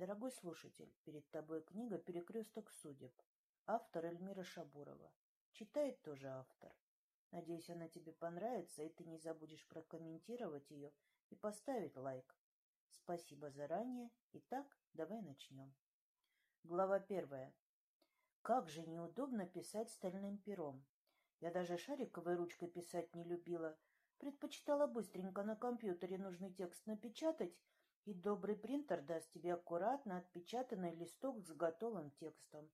Дорогой слушатель, перед тобой книга «Перекресток судеб». Автор Эльмира Шабурова. Читает тоже автор. Надеюсь, она тебе понравится, и ты не забудешь прокомментировать ее и поставить лайк. Спасибо заранее. Итак, давай начнем. Глава первая. Как же неудобно писать стальным пером. Я даже шариковой ручкой писать не любила. Предпочитала быстренько на компьютере нужный текст напечатать и добрый принтер даст тебе аккуратно отпечатанный листок с готовым текстом.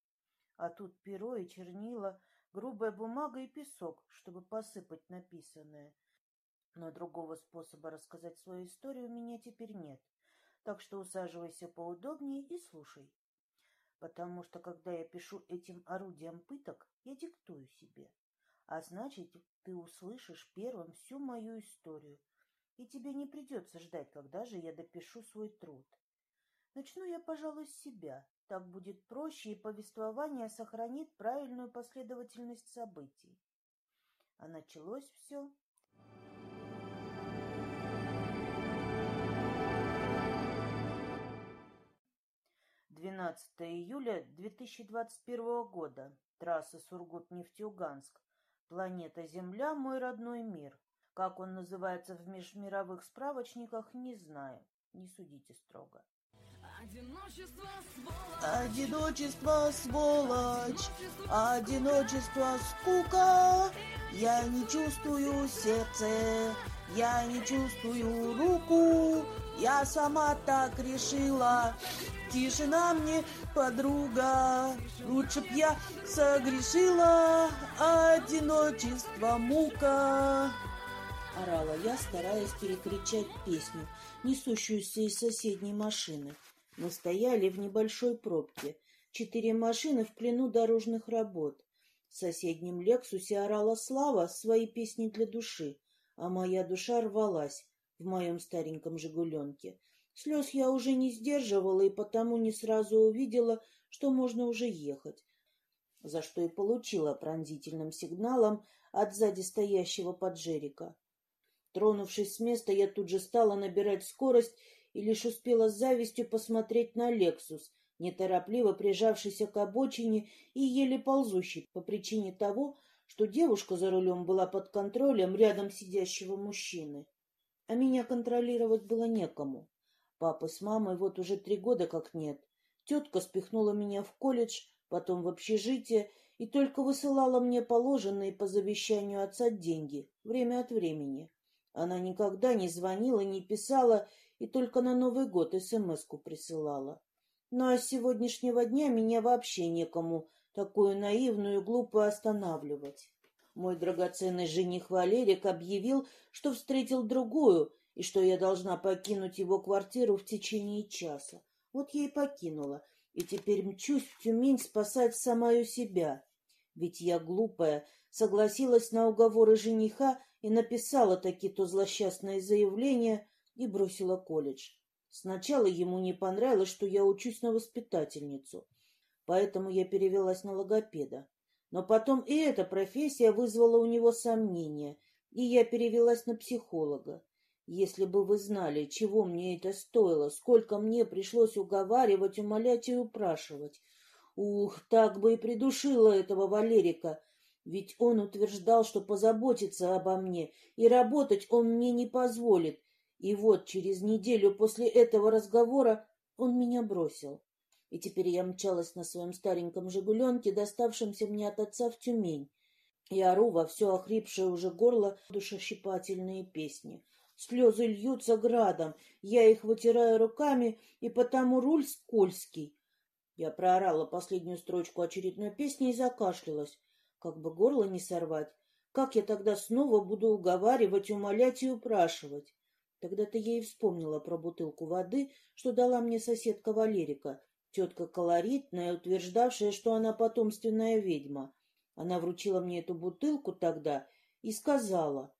А тут перо и чернила, грубая бумага и песок, чтобы посыпать написанное. Но другого способа рассказать свою историю у меня теперь нет. Так что усаживайся поудобнее и слушай. Потому что, когда я пишу этим орудием пыток, я диктую себе. А значит, ты услышишь первым всю мою историю, и тебе не придется ждать, когда же я допишу свой труд. Начну я, пожалуй, с себя. Так будет проще, и повествование сохранит правильную последовательность событий. А началось все... Двенадцатое июля 2021 года. Трасса Сургут-Нефтеюганск. Планета Земля, мой родной мир. Как он называется в межмировых справочниках, не знаю. Не судите строго. Одиночество, сволочь, одиночество, сволочь, одиночество, скука. Я не чувствую сердце, я не чувствую руку. Я сама так решила. Тишина мне подруга. Лучше б я согрешила. Одиночество, мука орала я, стараясь перекричать песню, несущуюся из соседней машины. Мы стояли в небольшой пробке. Четыре машины в плену дорожных работ. В соседнем «Лексусе» орала Слава свои песни для души, а моя душа рвалась в моем стареньком «Жигуленке». Слез я уже не сдерживала и потому не сразу увидела, что можно уже ехать, за что и получила пронзительным сигналом от сзади стоящего поджерика. Тронувшись с места, я тут же стала набирать скорость и лишь успела с завистью посмотреть на «Лексус», неторопливо прижавшийся к обочине и еле ползущий по причине того, что девушка за рулем была под контролем рядом сидящего мужчины. А меня контролировать было некому. Папы с мамой вот уже три года как нет. Тетка спихнула меня в колледж, потом в общежитие и только высылала мне положенные по завещанию отца деньги время от времени. Она никогда не звонила, не писала и только на Новый год СМС-ку присылала. Ну а с сегодняшнего дня меня вообще некому такую наивную и глупую останавливать. Мой драгоценный жених Валерик объявил, что встретил другую, и что я должна покинуть его квартиру в течение часа. Вот я и покинула, и теперь мчусь в Тюмень спасать самую себя. Ведь я глупая, согласилась на уговоры жениха и написала таки то злосчастное заявление и бросила колледж. Сначала ему не понравилось, что я учусь на воспитательницу, поэтому я перевелась на логопеда. Но потом и эта профессия вызвала у него сомнения, и я перевелась на психолога. Если бы вы знали, чего мне это стоило, сколько мне пришлось уговаривать, умолять и упрашивать. Ух, так бы и придушила этого Валерика, ведь он утверждал, что позаботится обо мне, и работать он мне не позволит. И вот через неделю после этого разговора он меня бросил. И теперь я мчалась на своем стареньком «Жигуленке», доставшемся мне от отца в Тюмень. И ору во все охрипшее уже горло душещипательные песни. Слезы льются градом, я их вытираю руками, и потому руль скользкий. Я проорала последнюю строчку очередной песни и закашлялась как бы горло не сорвать. Как я тогда снова буду уговаривать, умолять и упрашивать? Тогда-то я и вспомнила про бутылку воды, что дала мне соседка Валерика, тетка колоритная, утверждавшая, что она потомственная ведьма. Она вручила мне эту бутылку тогда и сказала,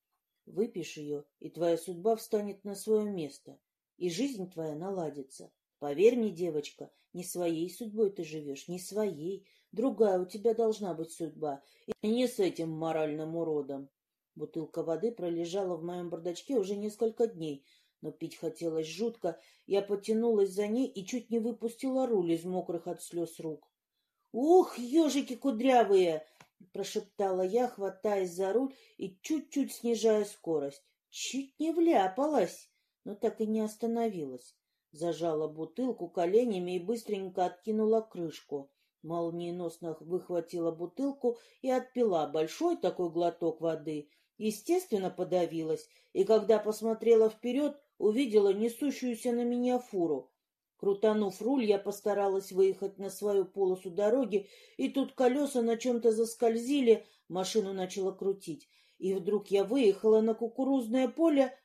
выпиши ее, и твоя судьба встанет на свое место, и жизнь твоя наладится. Поверь мне, девочка, не своей судьбой ты живешь, не своей. Другая у тебя должна быть судьба, и не с этим моральным уродом. Бутылка воды пролежала в моем бардачке уже несколько дней, но пить хотелось жутко. Я потянулась за ней и чуть не выпустила руль из мокрых от слез рук. «Ух, ежики кудрявые!» — прошептала я, хватаясь за руль и чуть-чуть снижая скорость. Чуть не вляпалась, но так и не остановилась. Зажала бутылку коленями и быстренько откинула крышку. Молниеносно выхватила бутылку и отпила большой такой глоток воды. Естественно, подавилась, и когда посмотрела вперед, увидела несущуюся на меня фуру. Крутанув руль, я постаралась выехать на свою полосу дороги, и тут колеса на чем-то заскользили, машину начала крутить. И вдруг я выехала на кукурузное поле,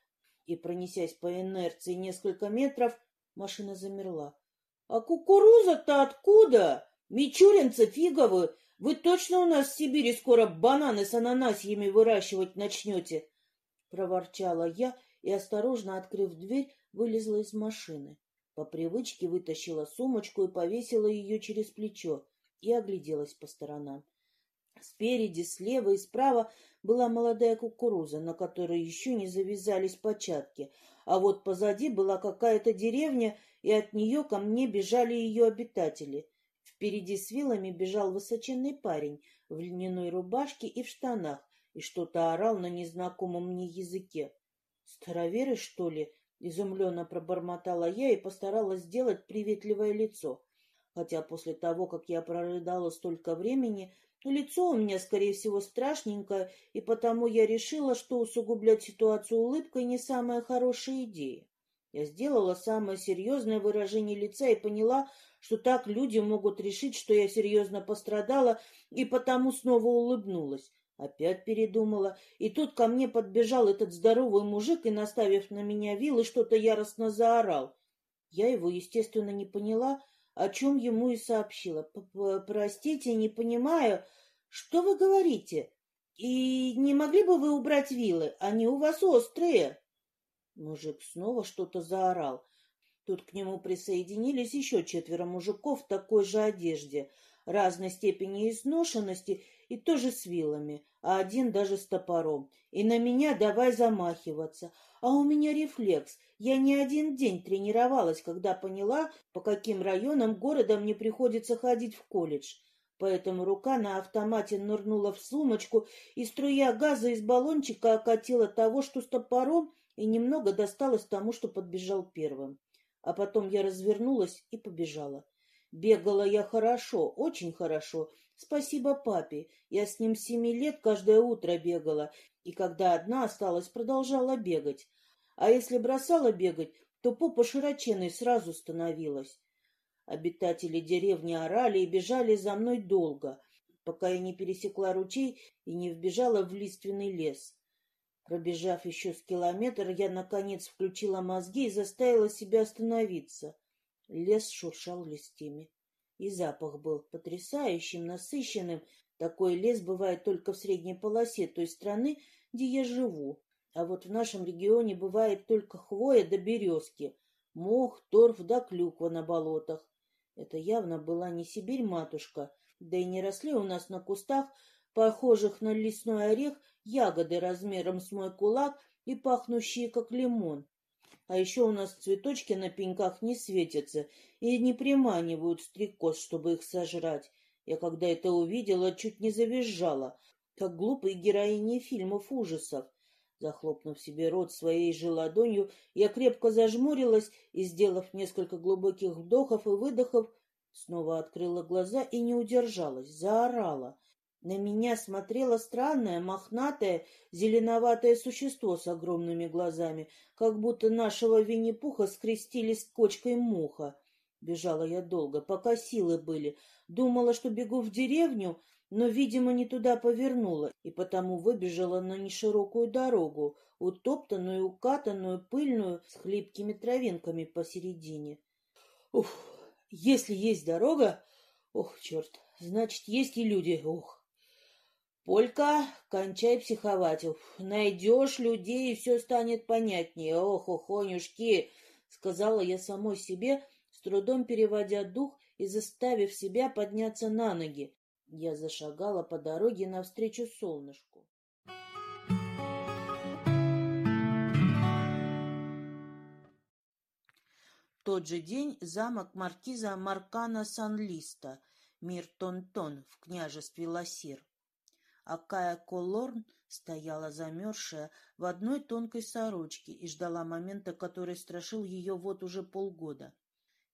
и, пронесясь по инерции несколько метров, машина замерла. — А кукуруза-то откуда? Мичуринцы фиговы! Вы точно у нас в Сибири скоро бананы с ананасьями выращивать начнете? Проворчала я и, осторожно открыв дверь, вылезла из машины. По привычке вытащила сумочку и повесила ее через плечо и огляделась по сторонам. Спереди, слева и справа была молодая кукуруза, на которой еще не завязались початки, а вот позади была какая-то деревня, и от нее ко мне бежали ее обитатели. Впереди с вилами бежал высоченный парень в льняной рубашке и в штанах и что-то орал на незнакомом мне языке. «Староверы, что ли?» — изумленно пробормотала я и постаралась сделать приветливое лицо. Хотя после того, как я прорыдала столько времени, лицо у меня, скорее всего, страшненькое, и потому я решила, что усугублять ситуацию улыбкой не самая хорошая идея. Я сделала самое серьезное выражение лица и поняла, что так люди могут решить, что я серьезно пострадала, и потому снова улыбнулась. Опять передумала, и тут ко мне подбежал этот здоровый мужик и, наставив на меня вилы, что-то яростно заорал. Я его, естественно, не поняла, о чем ему и сообщила. «Простите, не понимаю, что вы говорите? И не могли бы вы убрать вилы? Они у вас острые». Мужик снова что-то заорал. Тут к нему присоединились еще четверо мужиков в такой же одежде, разной степени изношенности и тоже с вилами, а один даже с топором. И на меня давай замахиваться. А у меня рефлекс. Я не один день тренировалась, когда поняла, по каким районам города мне приходится ходить в колледж. Поэтому рука на автомате нырнула в сумочку, и струя газа из баллончика окатила того, что с топором, и немного досталось тому, что подбежал первым. А потом я развернулась и побежала. Бегала я хорошо, очень хорошо. Спасибо папе. Я с ним семи лет каждое утро бегала, и когда одна осталась, продолжала бегать. А если бросала бегать, то попа широченной сразу становилась. Обитатели деревни орали и бежали за мной долго, пока я не пересекла ручей и не вбежала в лиственный лес. Пробежав еще с километр, я, наконец, включила мозги и заставила себя остановиться. Лес шуршал листьями. И запах был потрясающим, насыщенным. Такой лес бывает только в средней полосе той страны, где я живу. А вот в нашем регионе бывает только хвоя да березки, мох, торф да клюква на болотах. Это явно была не Сибирь-матушка, да и не росли у нас на кустах, похожих на лесной орех, ягоды размером с мой кулак и пахнущие, как лимон. А еще у нас цветочки на пеньках не светятся и не приманивают стрекоз, чтобы их сожрать. Я когда это увидела, чуть не завизжала, как глупые героини фильмов ужасов. Захлопнув себе рот своей же ладонью, я крепко зажмурилась и, сделав несколько глубоких вдохов и выдохов, снова открыла глаза и не удержалась, заорала. На меня смотрело странное, мохнатое, зеленоватое существо с огромными глазами, как будто нашего Винни-Пуха скрестили с кочкой муха. Бежала я долго, пока силы были. Думала, что бегу в деревню, но, видимо, не туда повернула, и потому выбежала на неширокую дорогу, утоптанную, укатанную, пыльную, с хлипкими травинками посередине. Ух, если есть дорога, ох, черт, значит, есть и люди, ох. Полька, кончай психовать. Найдешь людей, и все станет понятнее. Ох, охонюшки, сказала я самой себе, с трудом переводя дух и заставив себя подняться на ноги. Я зашагала по дороге навстречу солнышку. тот же день замок маркиза Маркана Санлиста, мир Тонтон в княжестве Ласир. Акая Колорн стояла замерзшая в одной тонкой сорочке и ждала момента, который страшил ее вот уже полгода.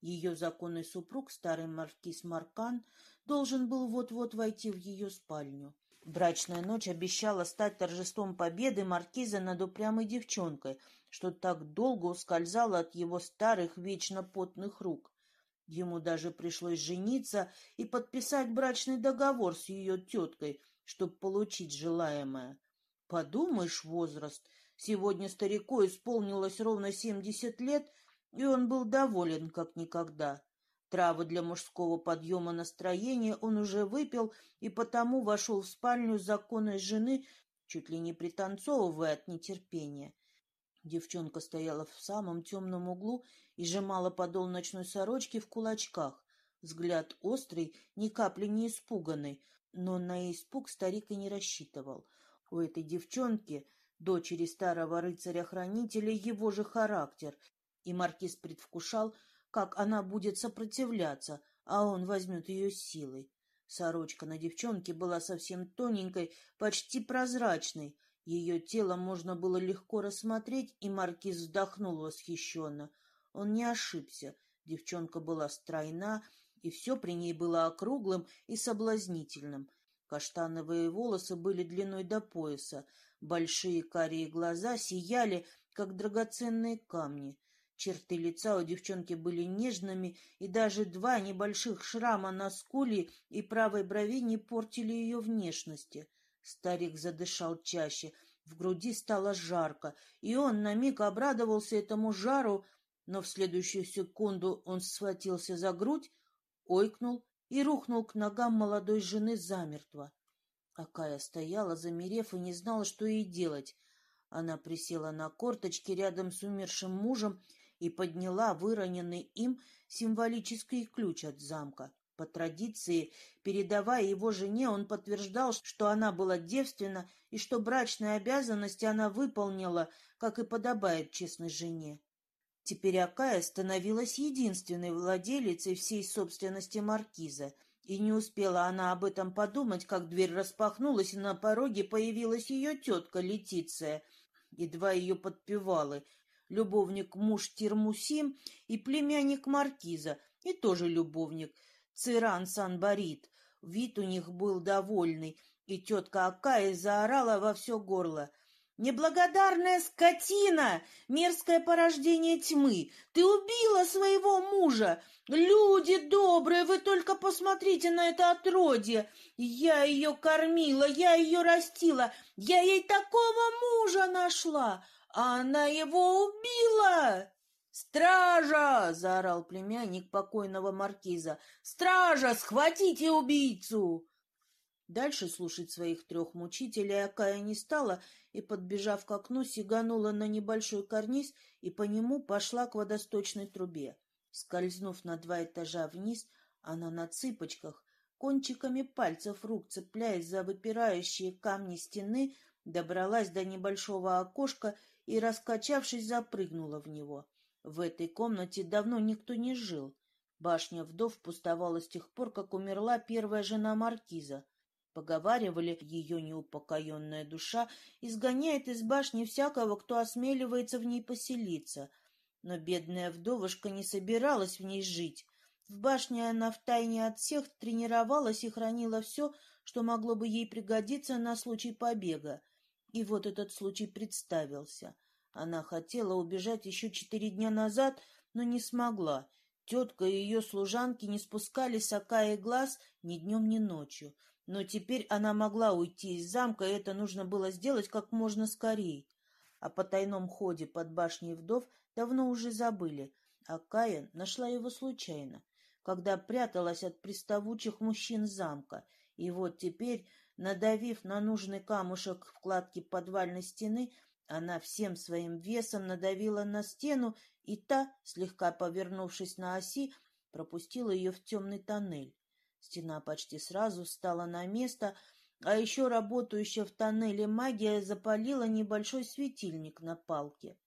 Ее законный супруг, старый маркиз Маркан, должен был вот-вот войти в ее спальню. Брачная ночь обещала стать торжеством победы маркиза над упрямой девчонкой, что так долго ускользала от его старых, вечно потных рук. Ему даже пришлось жениться и подписать брачный договор с ее теткой, чтобы получить желаемое. Подумаешь, возраст. Сегодня старику исполнилось ровно семьдесят лет, и он был доволен, как никогда. Травы для мужского подъема настроения он уже выпил и потому вошел в спальню законной жены, чуть ли не пританцовывая от нетерпения. Девчонка стояла в самом темном углу и сжимала подол ночной сорочки в кулачках. Взгляд острый, ни капли не испуганный, но на испуг старик и не рассчитывал. У этой девчонки, дочери старого рыцаря-хранителя, его же характер, и маркиз предвкушал, как она будет сопротивляться, а он возьмет ее силой. Сорочка на девчонке была совсем тоненькой, почти прозрачной. Ее тело можно было легко рассмотреть, и маркиз вздохнул восхищенно. Он не ошибся. Девчонка была стройна, и все при ней было округлым и соблазнительным. Каштановые волосы были длиной до пояса, большие карие глаза сияли, как драгоценные камни. Черты лица у девчонки были нежными, и даже два небольших шрама на скуле и правой брови не портили ее внешности. Старик задышал чаще, в груди стало жарко, и он на миг обрадовался этому жару, но в следующую секунду он схватился за грудь, ойкнул и рухнул к ногам молодой жены замертво. Акая стояла, замерев, и не знала, что ей делать. Она присела на корточки рядом с умершим мужем и подняла выроненный им символический ключ от замка. По традиции, передавая его жене, он подтверждал, что она была девственна и что брачные обязанности она выполнила, как и подобает честной жене. Теперь Акая становилась единственной владелицей всей собственности маркиза, и не успела она об этом подумать, как дверь распахнулась, и на пороге появилась ее тетка Летиция и два ее подпевалы, любовник муж Тирмусим и племянник маркиза, и тоже любовник, Циран Санбарит. Вид у них был довольный, и тетка Акая заорала во все горло. «Неблагодарная скотина! Мерзкое порождение тьмы! Ты убила своего мужа! Люди добрые, вы только посмотрите на это отродье! Я ее кормила, я ее растила, я ей такого мужа нашла! А она его убила!» «Стража!» — заорал племянник покойного маркиза. «Стража! Схватите убийцу!» Дальше слушать своих трех мучителей Акая не стала и, подбежав к окну, сиганула на небольшой карниз и по нему пошла к водосточной трубе. Скользнув на два этажа вниз, она на цыпочках, кончиками пальцев рук цепляясь за выпирающие камни стены, добралась до небольшого окошка и, раскачавшись, запрыгнула в него. В этой комнате давно никто не жил. Башня вдов пустовала с тех пор, как умерла первая жена маркиза. Поговаривали, ее неупокоенная душа изгоняет из башни всякого, кто осмеливается в ней поселиться. Но бедная вдовушка не собиралась в ней жить. В башне она втайне от всех тренировалась и хранила все, что могло бы ей пригодиться на случай побега. И вот этот случай представился. Она хотела убежать еще четыре дня назад, но не смогла. Тетка и ее служанки не спускали с Акаи глаз ни днем, ни ночью. Но теперь она могла уйти из замка, и это нужно было сделать как можно скорее. О потайном ходе под башней вдов давно уже забыли, а Кая нашла его случайно, когда пряталась от приставучих мужчин замка. И вот теперь Надавив на нужный камушек вкладки подвальной стены, она всем своим весом надавила на стену, и та, слегка повернувшись на оси, пропустила ее в темный тоннель. Стена почти сразу встала на место, а еще работающая в тоннеле магия запалила небольшой светильник на палке.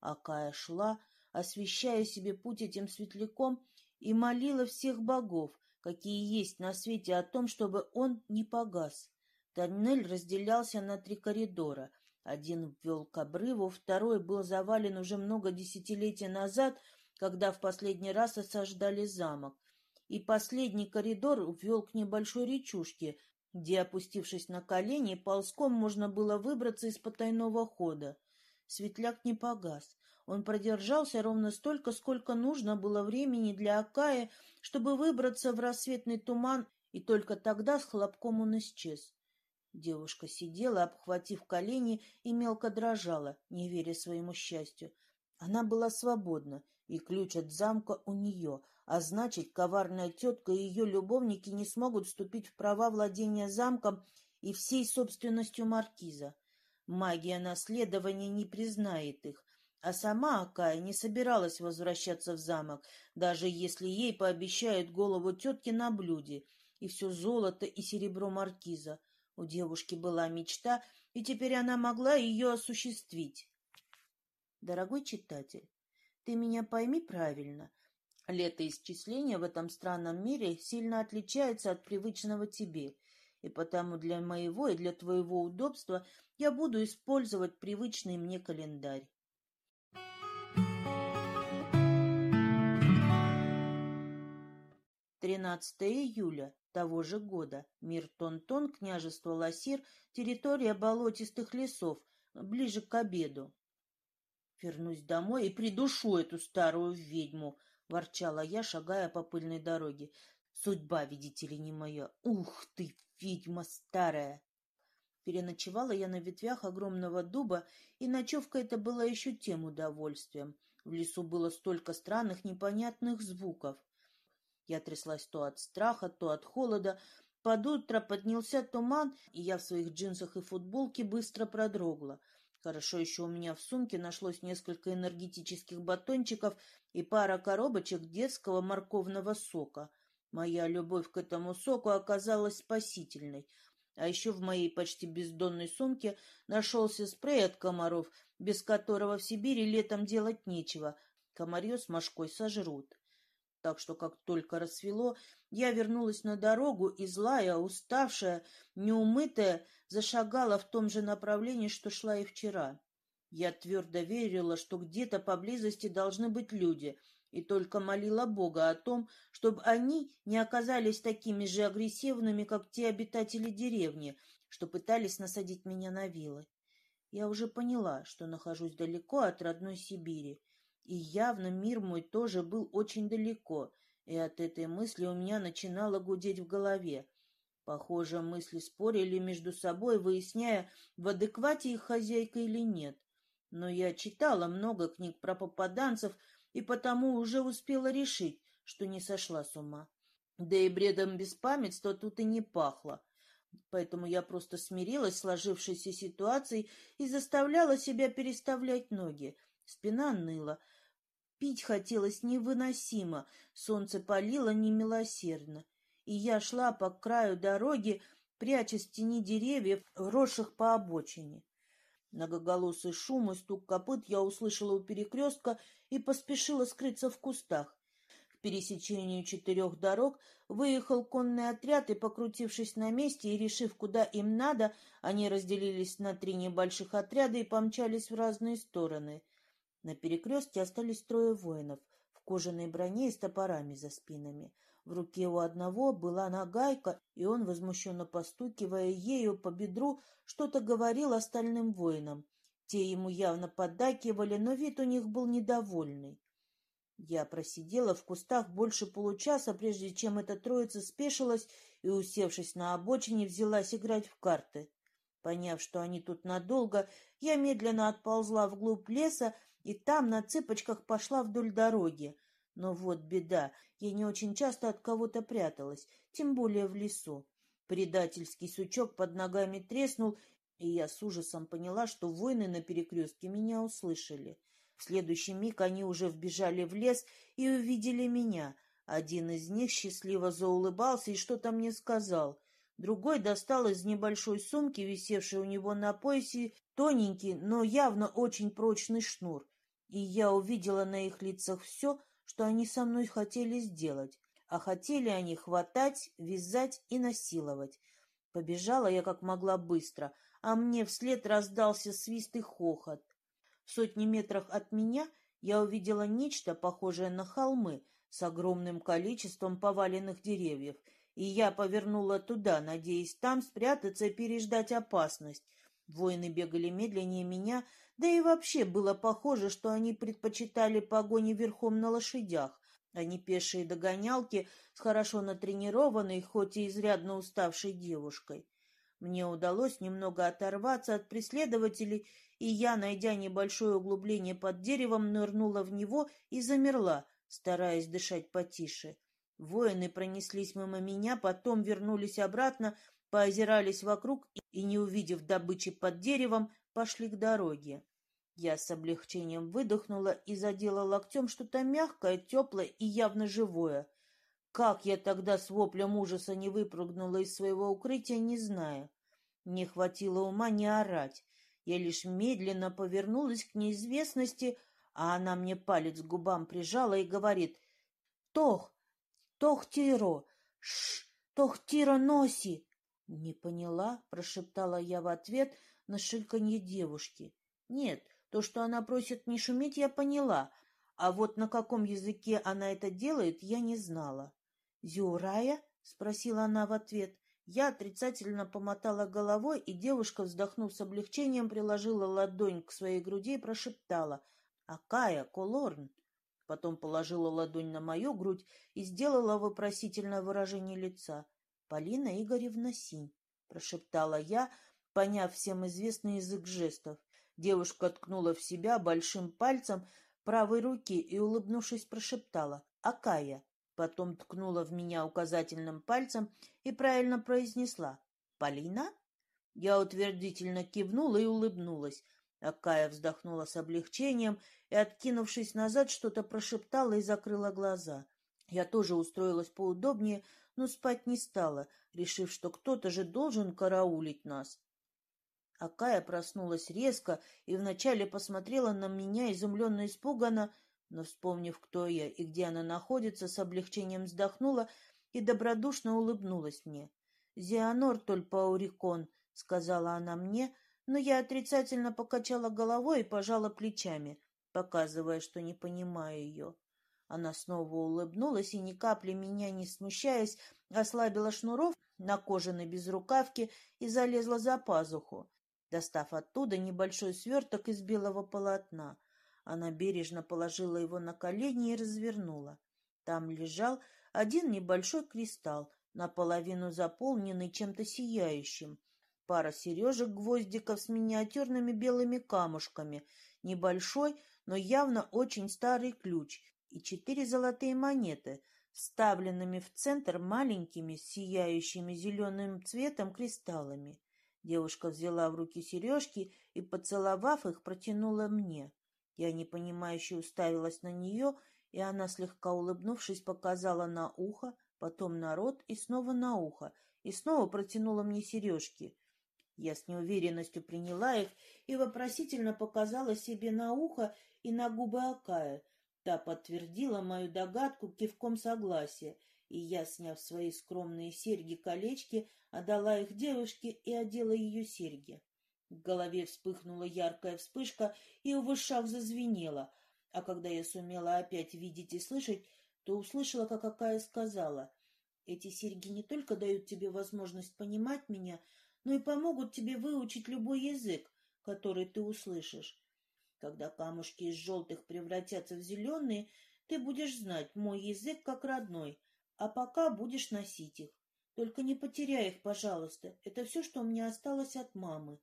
Акая шла, освещая себе путь этим светляком, и молила всех богов, какие есть на свете, о том, чтобы он не погас. Тоннель разделялся на три коридора. Один ввел к обрыву, второй был завален уже много десятилетий назад, когда в последний раз осаждали замок. И последний коридор ввел к небольшой речушке, где, опустившись на колени, ползком можно было выбраться из потайного хода. Светляк не погас. Он продержался ровно столько, сколько нужно было времени для Акая, чтобы выбраться в рассветный туман, и только тогда с хлопком он исчез. Девушка сидела, обхватив колени, и мелко дрожала, не веря своему счастью. Она была свободна, и ключ от замка у нее, а значит, коварная тетка и ее любовники не смогут вступить в права владения замком и всей собственностью маркиза. Магия наследования не признает их, а сама Акая не собиралась возвращаться в замок, даже если ей пообещают голову тетки на блюде и все золото и серебро маркиза. У девушки была мечта, и теперь она могла ее осуществить. Дорогой читатель, ты меня пойми правильно. Летоисчисление в этом странном мире сильно отличается от привычного тебе, и потому для моего и для твоего удобства я буду использовать привычный мне календарь. 13 июля того же года. Мир Тонтон, княжество Ласир, территория болотистых лесов, ближе к обеду. «Вернусь домой и придушу эту старую ведьму», — ворчала я, шагая по пыльной дороге. «Судьба, видите ли, не моя. Ух ты, ведьма старая!» Переночевала я на ветвях огромного дуба, и ночевка эта была еще тем удовольствием. В лесу было столько странных непонятных звуков. Я тряслась то от страха, то от холода. Под утро поднялся туман, и я в своих джинсах и футболке быстро продрогла. Хорошо еще у меня в сумке нашлось несколько энергетических батончиков и пара коробочек детского морковного сока. Моя любовь к этому соку оказалась спасительной. А еще в моей почти бездонной сумке нашелся спрей от комаров, без которого в Сибири летом делать нечего. Комарье с мошкой сожрут. Так что, как только рассвело, я вернулась на дорогу и злая, уставшая, неумытая, зашагала в том же направлении, что шла и вчера. Я твердо верила, что где-то поблизости должны быть люди, и только молила Бога о том, чтобы они не оказались такими же агрессивными, как те обитатели деревни, что пытались насадить меня на вилы. Я уже поняла, что нахожусь далеко от родной Сибири, и явно мир мой тоже был очень далеко, и от этой мысли у меня начинало гудеть в голове. Похоже, мысли спорили между собой, выясняя, в адеквате их хозяйка или нет. Но я читала много книг про попаданцев, и потому уже успела решить, что не сошла с ума. Да и бредом беспамятства тут и не пахло. Поэтому я просто смирилась с сложившейся ситуацией и заставляла себя переставлять ноги. Спина ныла, Пить хотелось невыносимо, солнце палило немилосердно, и я шла по краю дороги, прячась в тени деревьев, росших по обочине. Многоголосый шум и стук копыт я услышала у перекрестка и поспешила скрыться в кустах. К пересечению четырех дорог выехал конный отряд, и, покрутившись на месте и решив, куда им надо, они разделились на три небольших отряда и помчались в разные стороны. На перекрестке остались трое воинов в кожаной броне и с топорами за спинами. В руке у одного была нагайка, и он, возмущенно постукивая ею по бедру, что-то говорил остальным воинам. Те ему явно поддакивали, но вид у них был недовольный. Я просидела в кустах больше получаса, прежде чем эта троица спешилась и, усевшись на обочине, взялась играть в карты. Поняв, что они тут надолго, я медленно отползла вглубь леса, и там на цыпочках пошла вдоль дороги. Но вот беда, я не очень часто от кого-то пряталась, тем более в лесу. Предательский сучок под ногами треснул, и я с ужасом поняла, что воины на перекрестке меня услышали. В следующий миг они уже вбежали в лес и увидели меня. Один из них счастливо заулыбался и что-то мне сказал. Другой достал из небольшой сумки, висевшей у него на поясе, тоненький, но явно очень прочный шнур. И я увидела на их лицах все, что они со мной хотели сделать, а хотели они хватать, вязать и насиловать. Побежала я как могла быстро, а мне вслед раздался свист и хохот. В сотни метрах от меня я увидела нечто, похожее на холмы, с огромным количеством поваленных деревьев, и я повернула туда, надеясь там спрятаться и переждать опасность. Воины бегали медленнее меня, да и вообще было похоже, что они предпочитали погони верхом на лошадях, а не пешие догонялки с хорошо натренированной, хоть и изрядно уставшей девушкой. Мне удалось немного оторваться от преследователей, и я, найдя небольшое углубление под деревом, нырнула в него и замерла, стараясь дышать потише. Воины пронеслись мимо меня, потом вернулись обратно, поозирались вокруг и, не увидев добычи под деревом, пошли к дороге. Я с облегчением выдохнула и задела локтем что-то мягкое, теплое и явно живое. Как я тогда с воплем ужаса не выпрыгнула из своего укрытия, не знаю. Не хватило ума не орать. Я лишь медленно повернулась к неизвестности, а она мне палец к губам прижала и говорит «Тох! Тох Тиро! Ш! Тох Тиро носи!» «Не поняла?» — прошептала я в ответ на шиканье девушки. «Нет, то, что она просит не шуметь, я поняла, а вот на каком языке она это делает, я не знала. «Зюрая?» — спросила она в ответ. Я отрицательно помотала головой, и девушка, вздохнув с облегчением, приложила ладонь к своей груди и прошептала «Акая, Колорн!» Потом положила ладонь на мою грудь и сделала вопросительное выражение лица. «Полина Игоревна Синь», — прошептала я, поняв всем известный язык жестов. Девушка ткнула в себя большим пальцем правой руки и, улыбнувшись, прошептала «Акая». Потом ткнула в меня указательным пальцем и правильно произнесла «Полина?» Я утвердительно кивнула и улыбнулась. Акая вздохнула с облегчением и, откинувшись назад, что-то прошептала и закрыла глаза. Я тоже устроилась поудобнее, но спать не стала, решив, что кто-то же должен караулить нас. Акая проснулась резко и вначале посмотрела на меня изумленно испуганно, но, вспомнив, кто я и где она находится, с облегчением вздохнула и добродушно улыбнулась мне. «Зианор Тольпаурикон», — сказала она мне, но я отрицательно покачала головой и пожала плечами, показывая, что не понимаю ее. Она снова улыбнулась и, ни капли меня не смущаясь, ослабила шнуров на кожаной безрукавке и залезла за пазуху достав оттуда небольшой сверток из белого полотна. Она бережно положила его на колени и развернула. Там лежал один небольшой кристалл, наполовину заполненный чем-то сияющим. Пара сережек-гвоздиков с миниатюрными белыми камушками, небольшой, но явно очень старый ключ и четыре золотые монеты, вставленными в центр маленькими, сияющими зеленым цветом кристаллами. Девушка взяла в руки сережки и, поцеловав их, протянула мне. Я непонимающе уставилась на нее, и она, слегка улыбнувшись, показала на ухо, потом на рот и снова на ухо, и снова протянула мне сережки. Я с неуверенностью приняла их и вопросительно показала себе на ухо и на губы Акая. Та подтвердила мою догадку кивком согласия, и я, сняв свои скромные серьги-колечки, отдала их девушке и одела ее серьги. В голове вспыхнула яркая вспышка, и в ушах зазвенело, а когда я сумела опять видеть и слышать, то услышала, как какая сказала, «Эти серьги не только дают тебе возможность понимать меня, но и помогут тебе выучить любой язык, который ты услышишь. Когда камушки из желтых превратятся в зеленые, ты будешь знать мой язык как родной, а пока будешь носить их. Только не потеряй их, пожалуйста. Это все, что у меня осталось от мамы.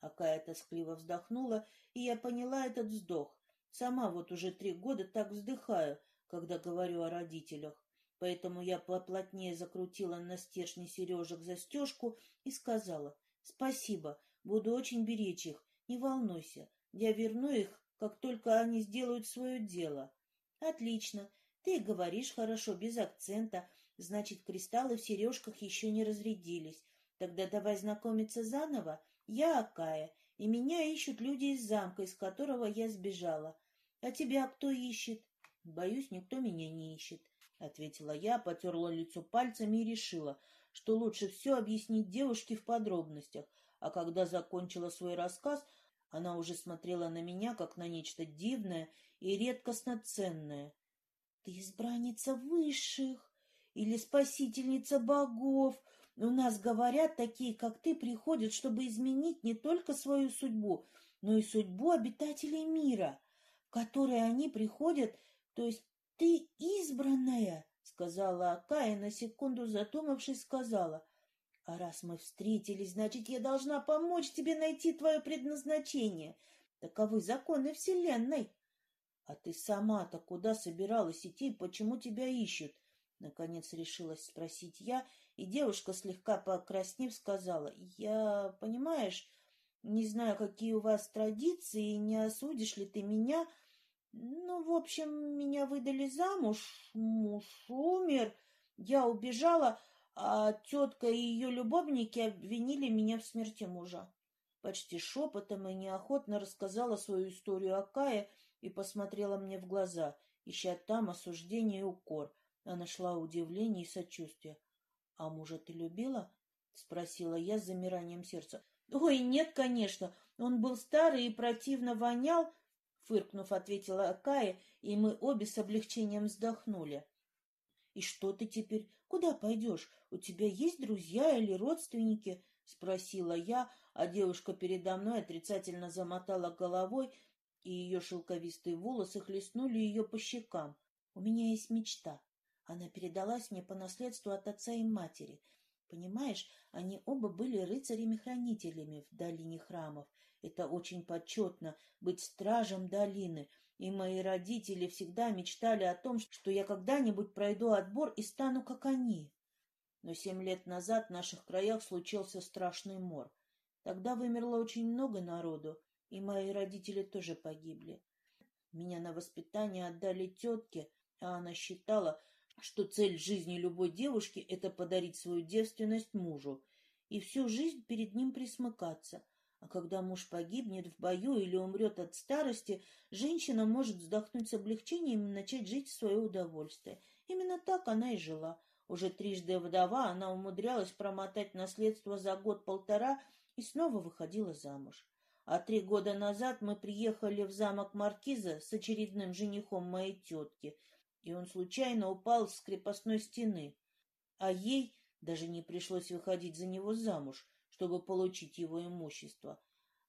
Акая тоскливо вздохнула, и я поняла этот вздох. Сама вот уже три года так вздыхаю, когда говорю о родителях. Поэтому я поплотнее закрутила на стержне сережек застежку и сказала «Спасибо, буду очень беречь их, не волнуйся, я верну их, как только они сделают свое дело». «Отлично, ты говоришь хорошо, без акцента. Значит, кристаллы в сережках еще не разрядились. Тогда давай знакомиться заново. Я Акая, и меня ищут люди из замка, из которого я сбежала. А тебя кто ищет? Боюсь, никто меня не ищет, — ответила я, потерла лицо пальцами и решила, что лучше все объяснить девушке в подробностях, а когда закончила свой рассказ, она уже смотрела на меня, как на нечто дивное и редкостно ценное. — Ты избранница высших или спасительница богов. У нас, говорят, такие, как ты, приходят, чтобы изменить не только свою судьбу, но и судьбу обитателей мира, в которые они приходят, то есть ты избранная, — сказала Акая, на секунду задумавшись, сказала — а раз мы встретились, значит, я должна помочь тебе найти твое предназначение. Таковы законы Вселенной. А ты сама-то куда собиралась идти и почему тебя ищут? Наконец решилась спросить я, и девушка, слегка покраснев, сказала, «Я, понимаешь, не знаю, какие у вас традиции, не осудишь ли ты меня. Ну, в общем, меня выдали замуж, муж умер, я убежала, а тетка и ее любовники обвинили меня в смерти мужа. Почти шепотом и неохотно рассказала свою историю о Кае и посмотрела мне в глаза, ища там осуждение и укор. Она нашла удивление и сочувствие. — А мужа ты любила? — спросила я с замиранием сердца. — Ой, нет, конечно. Он был старый и противно вонял, — фыркнув, ответила Акая, и мы обе с облегчением вздохнули. «И что ты теперь? Куда пойдешь? У тебя есть друзья или родственники?» — спросила я, а девушка передо мной отрицательно замотала головой, и ее шелковистые волосы хлестнули ее по щекам. «У меня есть мечта. Она передалась мне по наследству от отца и матери. Понимаешь, они оба были рыцарями-хранителями в долине храмов. Это очень почетно — быть стражем долины — и мои родители всегда мечтали о том, что я когда-нибудь пройду отбор и стану как они. Но семь лет назад в наших краях случился страшный мор. Тогда вымерло очень много народу, и мои родители тоже погибли. Меня на воспитание отдали тетке, а она считала, что цель жизни любой девушки — это подарить свою девственность мужу и всю жизнь перед ним присмыкаться — а когда муж погибнет в бою или умрет от старости, женщина может вздохнуть с облегчением и начать жить в свое удовольствие. Именно так она и жила. Уже трижды вдова, она умудрялась промотать наследство за год-полтора и снова выходила замуж. А три года назад мы приехали в замок Маркиза с очередным женихом моей тетки, и он случайно упал с крепостной стены. А ей даже не пришлось выходить за него замуж — чтобы получить его имущество.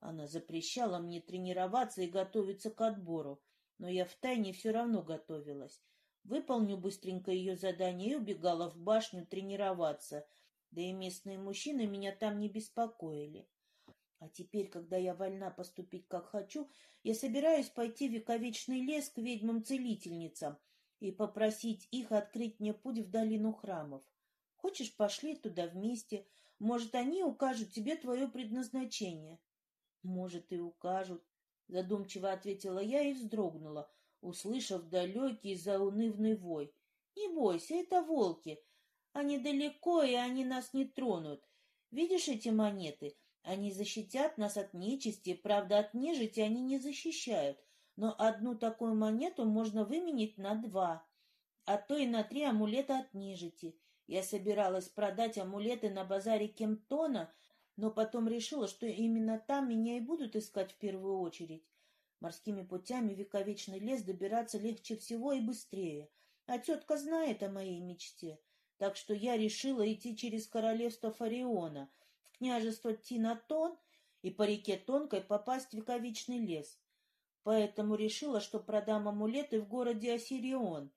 Она запрещала мне тренироваться и готовиться к отбору, но я втайне все равно готовилась. Выполню быстренько ее задание и убегала в башню тренироваться, да и местные мужчины меня там не беспокоили. А теперь, когда я вольна поступить как хочу, я собираюсь пойти в вековечный лес к ведьмам-целительницам и попросить их открыть мне путь в долину храмов. Хочешь, пошли туда вместе, может, они укажут тебе твое предназначение. — Может, и укажут, — задумчиво ответила я и вздрогнула, услышав далекий заунывный вой. — Не бойся, это волки. Они далеко, и они нас не тронут. Видишь эти монеты? Они защитят нас от нечисти, правда, от нежити они не защищают, но одну такую монету можно выменить на два, а то и на три амулета от нежити. Я собиралась продать амулеты на базаре Кемптона, но потом решила, что именно там меня и будут искать в первую очередь. Морскими путями в вековечный лес добираться легче всего и быстрее. А тетка знает о моей мечте. Так что я решила идти через королевство Фариона, княжество Тинатон и по реке Тонкой попасть в вековечный лес. Поэтому решила, что продам амулеты в городе Осирион.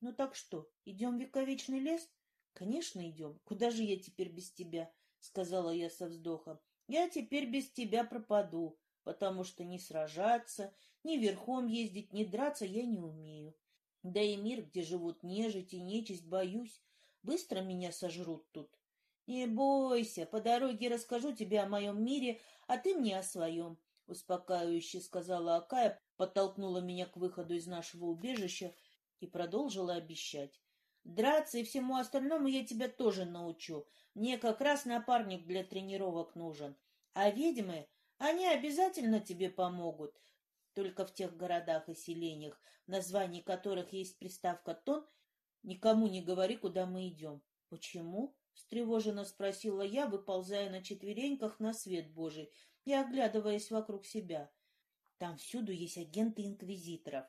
Ну так что, идем в вековечный лес? «Конечно, идем. Куда же я теперь без тебя?» — сказала я со вздохом. «Я теперь без тебя пропаду, потому что ни сражаться, ни верхом ездить, ни драться я не умею. Да и мир, где живут нежить и нечисть, боюсь. Быстро меня сожрут тут. Не бойся, по дороге расскажу тебе о моем мире, а ты мне о своем», — успокаивающе сказала Акая, подтолкнула меня к выходу из нашего убежища и продолжила обещать. Драться и всему остальному я тебя тоже научу. Мне как раз напарник для тренировок нужен. А ведьмы, они обязательно тебе помогут. Только в тех городах и селениях, в названии которых есть приставка «тон», никому не говори, куда мы идем. Почему? — встревоженно спросила я, выползая на четвереньках на свет Божий и оглядываясь вокруг себя. Там всюду есть агенты инквизиторов,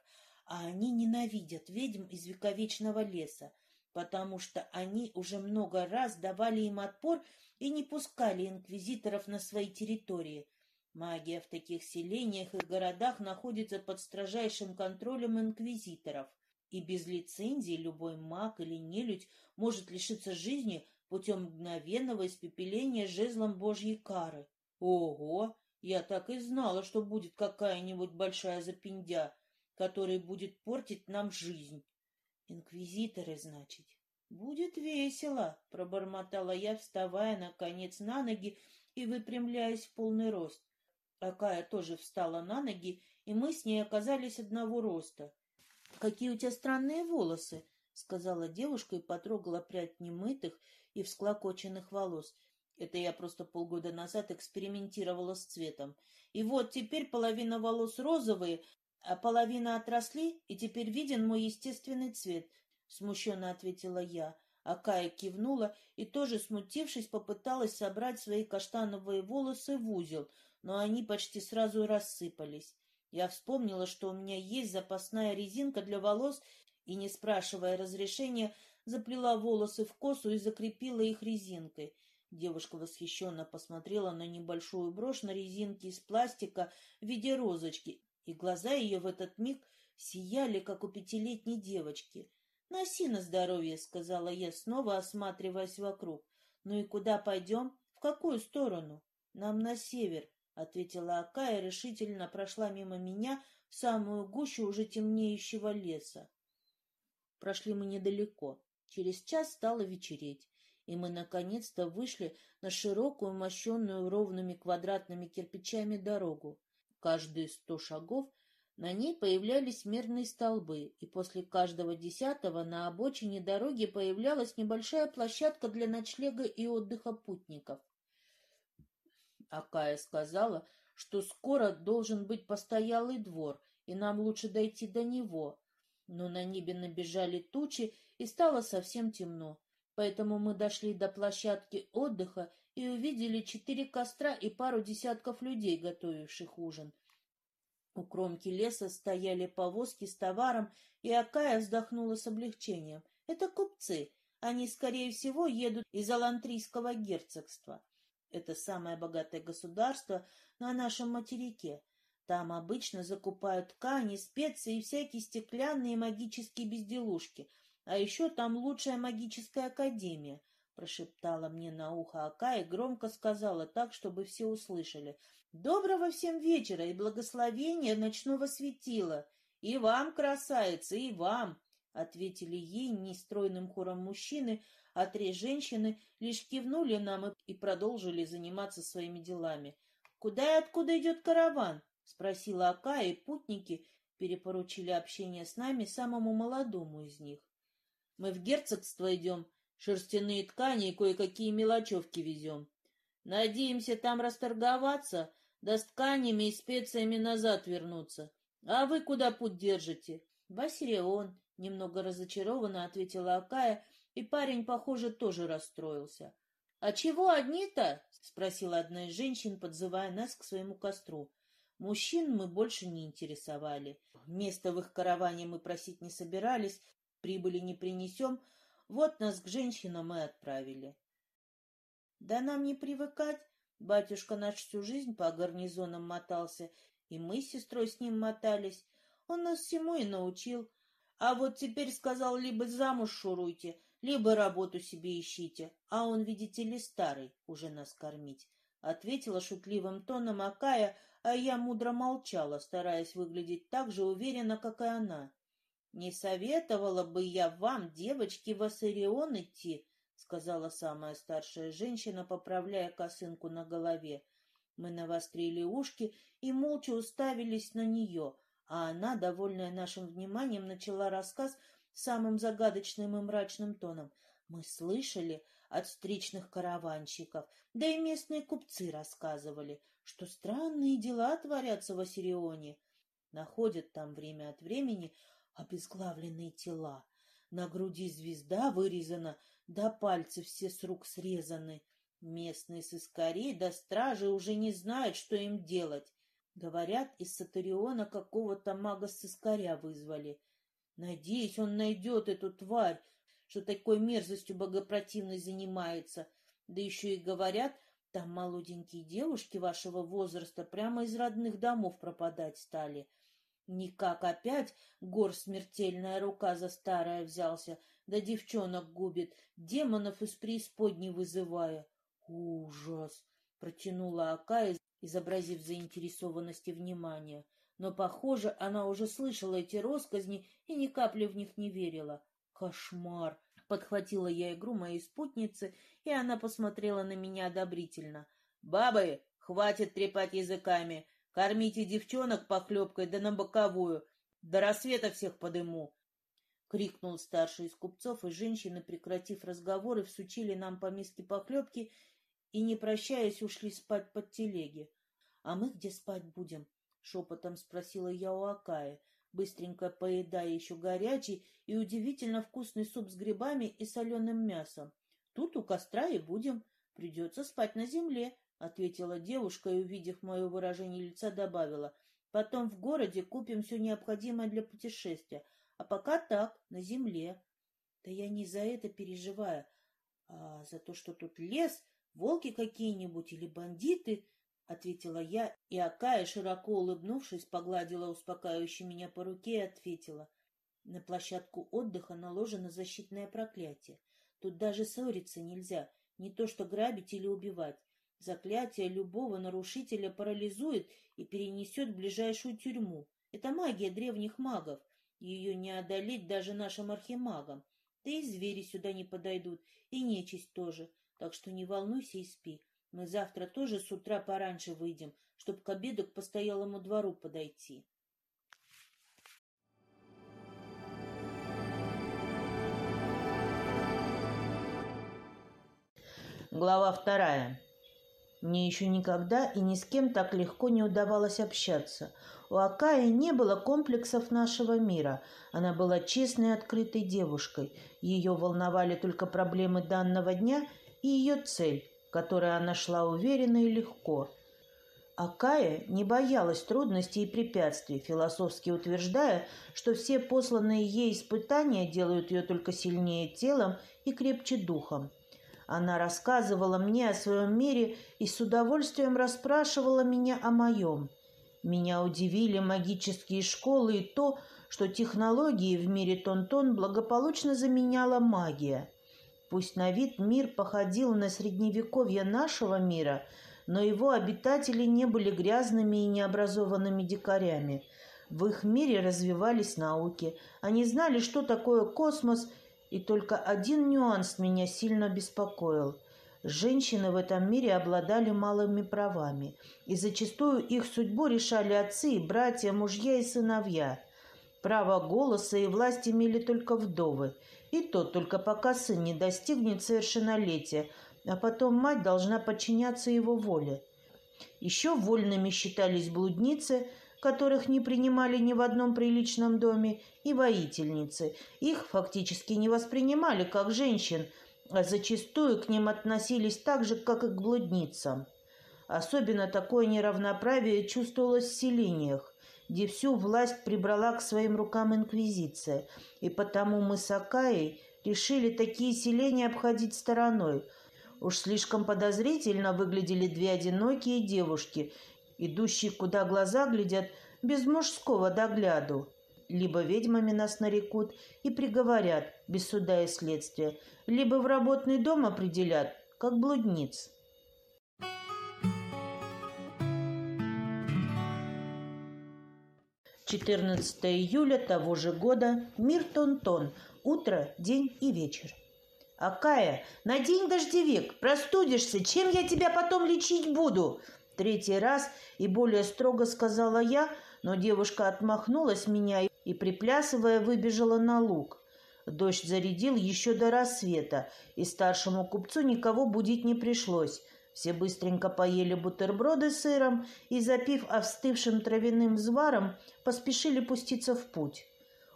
а они ненавидят ведьм из вековечного леса, потому что они уже много раз давали им отпор и не пускали инквизиторов на свои территории. Магия в таких селениях и городах находится под строжайшим контролем инквизиторов, и без лицензии любой маг или нелюдь может лишиться жизни путем мгновенного испепеления жезлом Божьей кары. Ого! Я так и знала, что будет какая-нибудь большая запиндя, которая будет портить нам жизнь. Инквизиторы, значит. Будет весело, пробормотала я, вставая, наконец, на ноги и выпрямляясь в полный рост. Акая тоже встала на ноги, и мы с ней оказались одного роста. — Какие у тебя странные волосы! — сказала девушка и потрогала прядь немытых и всклокоченных волос. Это я просто полгода назад экспериментировала с цветом. И вот теперь половина волос розовые, а половина отросли, и теперь виден мой естественный цвет, — смущенно ответила я. А Кая кивнула и, тоже смутившись, попыталась собрать свои каштановые волосы в узел, но они почти сразу рассыпались. Я вспомнила, что у меня есть запасная резинка для волос, и, не спрашивая разрешения, заплела волосы в косу и закрепила их резинкой. Девушка восхищенно посмотрела на небольшую брошь на резинке из пластика в виде розочки, и глаза ее в этот миг сияли, как у пятилетней девочки. «Носи на здоровье», — сказала я, снова осматриваясь вокруг. «Ну и куда пойдем? В какую сторону?» «Нам на север», — ответила Акая, решительно прошла мимо меня в самую гущу уже темнеющего леса. Прошли мы недалеко. Через час стало вечереть и мы наконец-то вышли на широкую, мощенную ровными квадратными кирпичами дорогу. Каждые сто шагов на ней появлялись мерные столбы, и после каждого десятого на обочине дороги появлялась небольшая площадка для ночлега и отдыха путников. Акая сказала, что скоро должен быть постоялый двор, и нам лучше дойти до него. Но на небе набежали тучи, и стало совсем темно. Поэтому мы дошли до площадки отдыха и увидели четыре костра и пару десятков людей, готовивших ужин. У кромки леса стояли повозки с товаром, и Акая вздохнула с облегчением. Это купцы. Они, скорее всего, едут из Алантрийского герцогства. Это самое богатое государство на нашем материке. Там обычно закупают ткани, специи и всякие стеклянные магические безделушки — а еще там лучшая магическая академия, — прошептала мне на ухо Ака и громко сказала так, чтобы все услышали. — Доброго всем вечера и благословения ночного светила! И вам, красавицы, и вам! — ответили ей нестройным хором мужчины, а три женщины лишь кивнули нам и продолжили заниматься своими делами. — Куда и откуда идет караван? — спросила Ака, и путники перепоручили общение с нами самому молодому из них. Мы в герцогство идем, шерстяные ткани и кое-какие мелочевки везем. Надеемся там расторговаться, да с тканями и специями назад вернуться. А вы куда путь держите? Басирион, немного разочарованно ответила Акая, и парень, похоже, тоже расстроился. — А чего одни-то? — спросила одна из женщин, подзывая нас к своему костру. Мужчин мы больше не интересовали. Место в их караване мы просить не собирались, прибыли не принесем, вот нас к женщинам и отправили. Да нам не привыкать, батюшка наш всю жизнь по гарнизонам мотался, и мы с сестрой с ним мотались. Он нас всему и научил. А вот теперь сказал, либо замуж шуруйте, либо работу себе ищите, а он, видите ли, старый, уже нас кормить. Ответила шутливым тоном Акая, а я мудро молчала, стараясь выглядеть так же уверенно, как и она. «Не советовала бы я вам, девочки, в Ассарион идти», — сказала самая старшая женщина, поправляя косынку на голове. Мы навострили ушки и молча уставились на нее, а она, довольная нашим вниманием, начала рассказ самым загадочным и мрачным тоном. Мы слышали от встречных караванщиков, да и местные купцы рассказывали, что странные дела творятся в Ассирионе. Находят там время от времени обезглавленные тела. На груди звезда вырезана, до пальцев все с рук срезаны. Местные сыскари до стражи уже не знают, что им делать. Говорят, из Сатариона какого-то мага-сыскаря вызвали. Надеюсь, он найдет эту тварь, что такой мерзостью богопротивной занимается. Да еще и говорят, там молоденькие девушки вашего возраста прямо из родных домов пропадать стали. Никак опять гор смертельная рука за старое взялся, да девчонок губит, демонов из преисподней вызывая. Ужас! Протянула Акая, изобразив заинтересованность и внимание. Но, похоже, она уже слышала эти росказни и ни капли в них не верила. Кошмар! Подхватила я игру моей спутницы, и она посмотрела на меня одобрительно. «Бабы, хватит трепать языками! Кормите девчонок похлебкой да на боковую! До рассвета всех подыму!» Крикнул старший из купцов, и женщины, прекратив разговоры, всучили нам по миске похлебки и, не прощаясь, ушли спать под телеги. — А мы где спать будем? — шепотом спросила я у Акаи, быстренько поедая еще горячий и удивительно вкусный суп с грибами и соленым мясом. — Тут у костра и будем. Придется спать на земле, — ответила девушка и, увидев мое выражение лица, добавила. — Потом в городе купим все необходимое для путешествия, а пока так, на земле. — Да я не за это переживаю, а за то, что тут лес волки какие-нибудь или бандиты, — ответила я, и Акая, широко улыбнувшись, погладила успокаивающе меня по руке и ответила. На площадку отдыха наложено защитное проклятие. Тут даже ссориться нельзя, не то что грабить или убивать. Заклятие любого нарушителя парализует и перенесет в ближайшую тюрьму. Это магия древних магов. Ее не одолеть даже нашим архимагам. Да и звери сюда не подойдут, и нечисть тоже. Так что не волнуйся и спи. Мы завтра тоже с утра пораньше выйдем, чтобы к обеду к постоялому двору подойти. Глава вторая. Мне еще никогда и ни с кем так легко не удавалось общаться. У Акаи не было комплексов нашего мира. Она была честной и открытой девушкой. Ее волновали только проблемы данного дня – и ее цель, которой она шла уверенно и легко. Акая не боялась трудностей и препятствий, философски утверждая, что все посланные ей испытания делают ее только сильнее телом и крепче духом. Она рассказывала мне о своем мире и с удовольствием расспрашивала меня о моем. Меня удивили магические школы и то, что технологии в мире Тонтон благополучно заменяла магия – Пусть на вид мир походил на средневековье нашего мира, но его обитатели не были грязными и необразованными дикарями. В их мире развивались науки. Они знали, что такое космос, и только один нюанс меня сильно беспокоил. Женщины в этом мире обладали малыми правами, и зачастую их судьбу решали отцы, братья, мужья и сыновья. Право голоса и власть имели только вдовы – и то только пока сын не достигнет совершеннолетия, а потом мать должна подчиняться его воле. Еще вольными считались блудницы, которых не принимали ни в одном приличном доме, и воительницы. Их фактически не воспринимали как женщин, а зачастую к ним относились так же, как и к блудницам. Особенно такое неравноправие чувствовалось в селениях где всю власть прибрала к своим рукам инквизиция, и потому мы с Акаей решили такие селения обходить стороной. Уж слишком подозрительно выглядели две одинокие девушки, идущие куда глаза глядят без мужского догляду. Либо ведьмами нас нарекут и приговорят без суда и следствия, либо в работный дом определят, как блудниц. 14 июля того же года, мир Тон-Тон, утро, день и вечер. «Акая, надень дождевик, простудишься, чем я тебя потом лечить буду?» Третий раз и более строго сказала я, но девушка отмахнулась меня и, приплясывая, выбежала на луг. Дождь зарядил еще до рассвета, и старшему купцу никого будить не пришлось. Все быстренько поели бутерброды с сыром и, запив остывшим травяным взваром, поспешили пуститься в путь.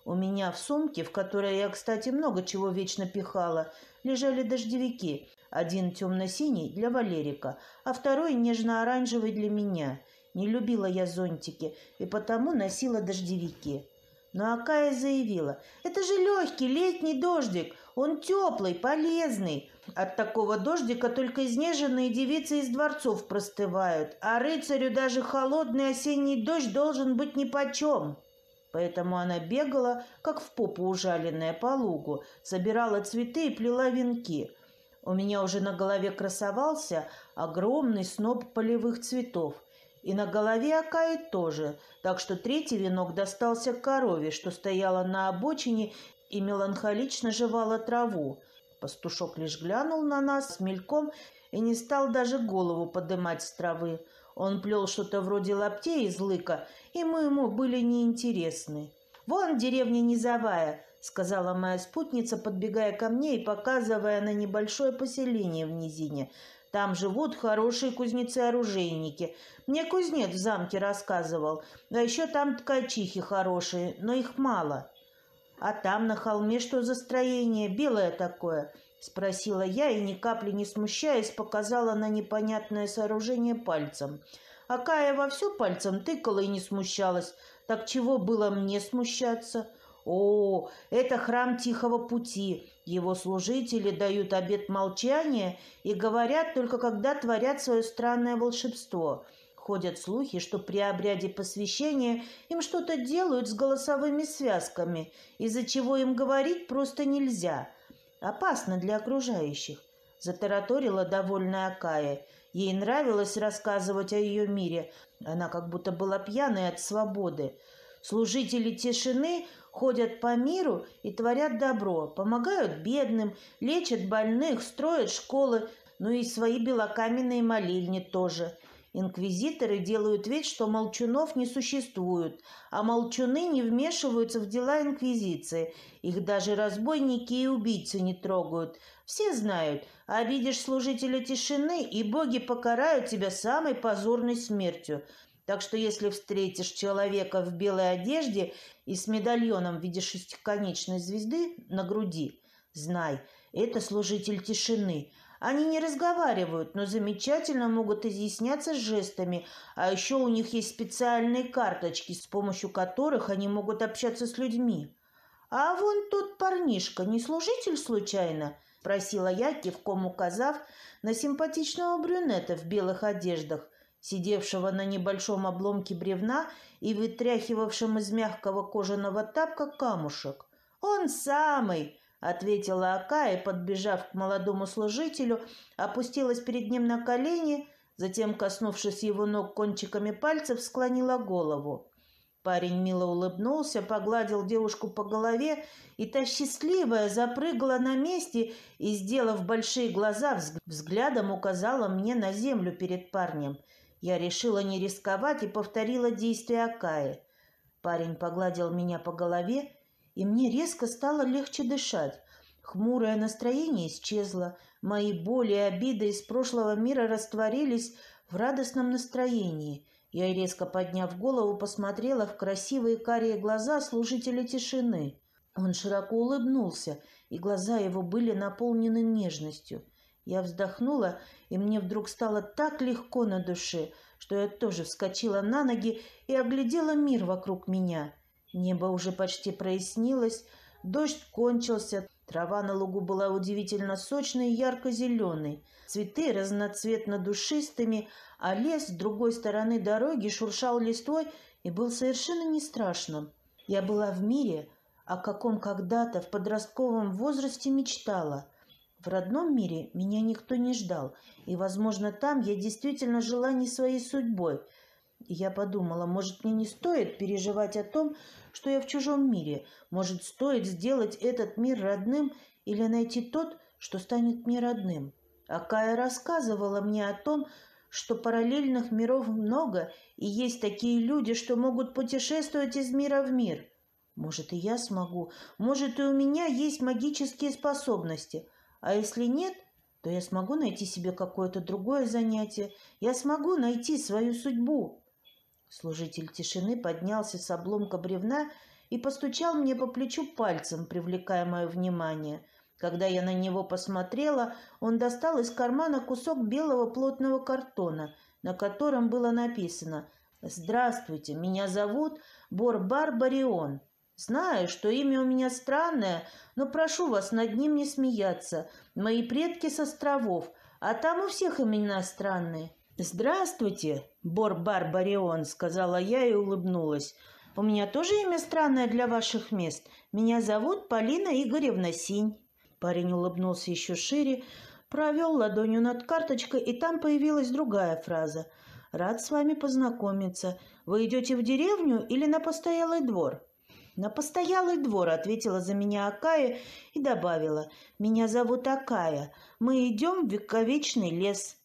У меня в сумке, в которой я, кстати, много чего вечно пихала, лежали дождевики. Один темно-синий для Валерика, а второй нежно-оранжевый для меня. Не любила я зонтики и потому носила дождевики. Но Акая заявила, это же легкий летний дождик, он теплый, полезный. От такого дождика только изнеженные девицы из дворцов простывают, а рыцарю даже холодный осенний дождь должен быть нипочем. Поэтому она бегала, как в попу ужаленная по лугу, собирала цветы и плела венки. У меня уже на голове красовался огромный сноп полевых цветов. И на голове Акаи тоже, так что третий венок достался корове, что стояла на обочине и меланхолично жевала траву. Пастушок лишь глянул на нас с мельком и не стал даже голову подымать с травы. Он плел что-то вроде лаптей из лыка, и мы ему были неинтересны. «Вон деревня Низовая», — сказала моя спутница, подбегая ко мне и показывая на небольшое поселение в низине. «Там живут хорошие кузнецы-оружейники. Мне кузнец в замке рассказывал. А еще там ткачихи хорошие, но их мало». «А там на холме что за строение? Белое такое?» — спросила я и, ни капли не смущаясь, показала на непонятное сооружение пальцем. А Кая вовсю пальцем тыкала и не смущалась. Так чего было мне смущаться? О, это храм Тихого Пути. Его служители дают обет молчания и говорят только когда творят свое странное волшебство. Ходят слухи, что при обряде посвящения им что-то делают с голосовыми связками, из-за чего им говорить просто нельзя. Опасно для окружающих. Затараторила довольная Акая. Ей нравилось рассказывать о ее мире. Она как будто была пьяной от свободы. Служители тишины ходят по миру и творят добро, помогают бедным, лечат больных, строят школы, ну и свои белокаменные молельни тоже. Инквизиторы делают вид, что молчунов не существует, а молчуны не вмешиваются в дела инквизиции. Их даже разбойники и убийцы не трогают. Все знают, обидишь служителя тишины, и боги покарают тебя самой позорной смертью. Так что если встретишь человека в белой одежде и с медальоном в виде шестиконечной звезды на груди, знай, это служитель тишины – они не разговаривают, но замечательно могут изъясняться жестами, а еще у них есть специальные карточки, с помощью которых они могут общаться с людьми. «А вон тот парнишка, не служитель случайно?» – спросила я, кивком указав на симпатичного брюнета в белых одеждах, сидевшего на небольшом обломке бревна и вытряхивавшем из мягкого кожаного тапка камушек. «Он самый!» ответила Акая, подбежав к молодому служителю, опустилась перед ним на колени, затем, коснувшись его ног кончиками пальцев, склонила голову. Парень мило улыбнулся, погладил девушку по голове, и та счастливая запрыгала на месте и, сделав большие глаза, взглядом указала мне на землю перед парнем. Я решила не рисковать и повторила действия Акаи. Парень погладил меня по голове и мне резко стало легче дышать. Хмурое настроение исчезло, мои боли и обиды из прошлого мира растворились в радостном настроении. Я, резко подняв голову, посмотрела в красивые карие глаза служителя тишины. Он широко улыбнулся, и глаза его были наполнены нежностью. Я вздохнула, и мне вдруг стало так легко на душе, что я тоже вскочила на ноги и оглядела мир вокруг меня — Небо уже почти прояснилось, дождь кончился, трава на лугу была удивительно сочной и ярко-зеленой, цветы разноцветно-душистыми, а лес с другой стороны дороги шуршал листвой и был совершенно не страшным. Я была в мире, о каком когда-то в подростковом возрасте мечтала. В родном мире меня никто не ждал, и, возможно, там я действительно жила не своей судьбой – я подумала, может, мне не стоит переживать о том, что я в чужом мире. Может, стоит сделать этот мир родным или найти тот, что станет мне родным. А Кая рассказывала мне о том, что параллельных миров много, и есть такие люди, что могут путешествовать из мира в мир. Может, и я смогу. Может, и у меня есть магические способности. А если нет, то я смогу найти себе какое-то другое занятие. Я смогу найти свою судьбу. Служитель тишины поднялся с обломка бревна и постучал мне по плечу пальцем, привлекая мое внимание. Когда я на него посмотрела, он достал из кармана кусок белого плотного картона, на котором было написано «Здравствуйте, меня зовут Борбар Барион. Знаю, что имя у меня странное, но прошу вас над ним не смеяться. Мои предки с островов, а там у всех имена странные». «Здравствуйте, Борбар Барион», — сказала я и улыбнулась. У меня тоже имя странное для ваших мест. Меня зовут Полина Игоревна Синь». Парень улыбнулся еще шире, провел ладонью над карточкой, и там появилась другая фраза. «Рад с вами познакомиться. Вы идете в деревню или на постоялый двор?» «На постоялый двор», — ответила за меня Акая и добавила. «Меня зовут Акая. Мы идем в вековечный лес».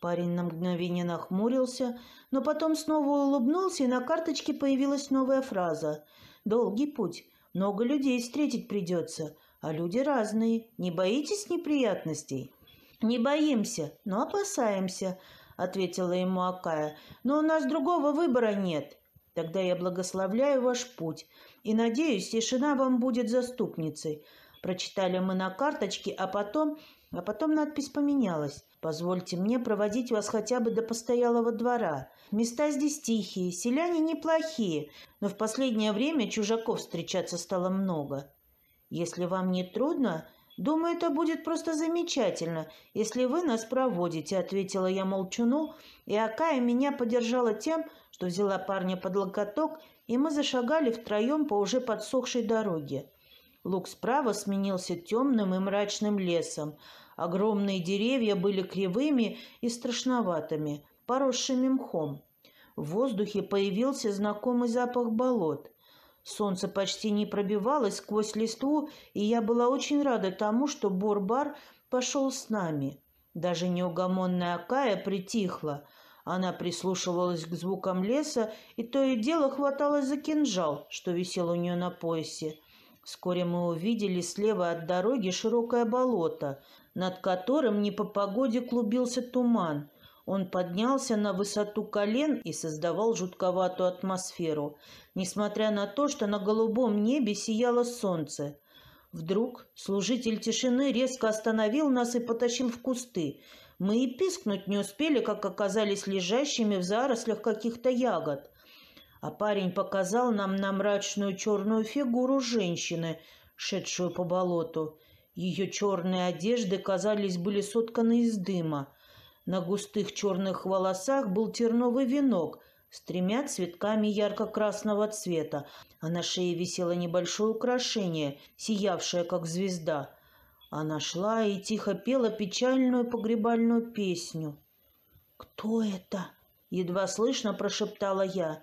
Парень на мгновение нахмурился, но потом снова улыбнулся, и на карточке появилась новая фраза. «Долгий путь. Много людей встретить придется, а люди разные. Не боитесь неприятностей?» «Не боимся, но опасаемся», — ответила ему Акая. «Но у нас другого выбора нет. Тогда я благословляю ваш путь и надеюсь, тишина вам будет заступницей». Прочитали мы на карточке, а потом... А потом надпись поменялась. Позвольте мне проводить вас хотя бы до постоялого двора. Места здесь тихие, селяне неплохие, но в последнее время чужаков встречаться стало много. Если вам не трудно, думаю, это будет просто замечательно, если вы нас проводите, ответила я молчуну, и Акая меня поддержала тем, что взяла парня под локоток, и мы зашагали втроем по уже подсохшей дороге. Луг справа сменился темным и мрачным лесом, Огромные деревья были кривыми и страшноватыми, поросшими мхом. В воздухе появился знакомый запах болот. Солнце почти не пробивалось сквозь листву, и я была очень рада тому, что Борбар пошел с нами. Даже неугомонная Акая притихла. Она прислушивалась к звукам леса, и то и дело хваталась за кинжал, что висел у нее на поясе. Вскоре мы увидели слева от дороги широкое болото, над которым не по погоде клубился туман. Он поднялся на высоту колен и создавал жутковатую атмосферу, несмотря на то, что на голубом небе сияло солнце. Вдруг служитель тишины резко остановил нас и потащил в кусты. Мы и пискнуть не успели, как оказались лежащими в зарослях каких-то ягод. А парень показал нам на мрачную черную фигуру женщины, шедшую по болоту. Ее черные одежды, казались, были сотканы из дыма. На густых черных волосах был терновый венок с тремя цветками ярко-красного цвета, а на шее висело небольшое украшение, сиявшее, как звезда. Она шла и тихо пела печальную погребальную песню. «Кто это?» — едва слышно прошептала я.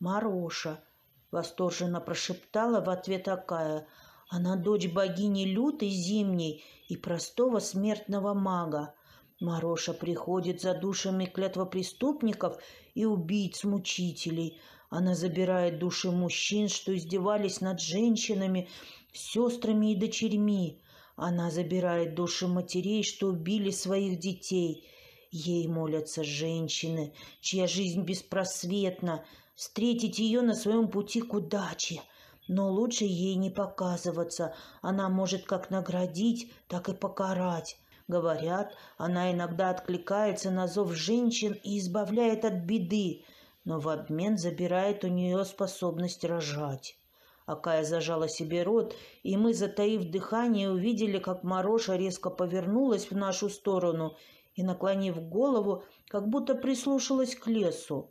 «Мароша», — восторженно прошептала в ответ Акая — она дочь богини лютой зимней и простого смертного мага. Мароша приходит за душами клятвопреступников и убийц-мучителей. Она забирает души мужчин, что издевались над женщинами, сестрами и дочерьми. Она забирает души матерей, что убили своих детей. Ей молятся женщины, чья жизнь беспросветна. Встретить ее на своем пути к удаче — но лучше ей не показываться. Она может как наградить, так и покарать. Говорят, она иногда откликается на зов женщин и избавляет от беды, но в обмен забирает у нее способность рожать. Акая зажала себе рот, и мы, затаив дыхание, увидели, как Мароша резко повернулась в нашу сторону и, наклонив голову, как будто прислушалась к лесу.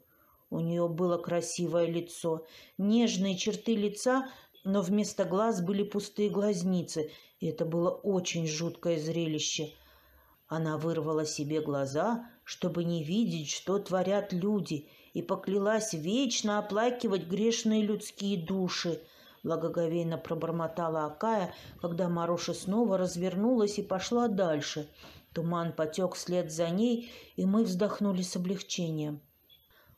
У нее было красивое лицо, нежные черты лица, но вместо глаз были пустые глазницы, и это было очень жуткое зрелище. Она вырвала себе глаза, чтобы не видеть, что творят люди, и поклялась вечно оплакивать грешные людские души. Благоговейно пробормотала Акая, когда Маруша снова развернулась и пошла дальше. Туман потек вслед за ней, и мы вздохнули с облегчением.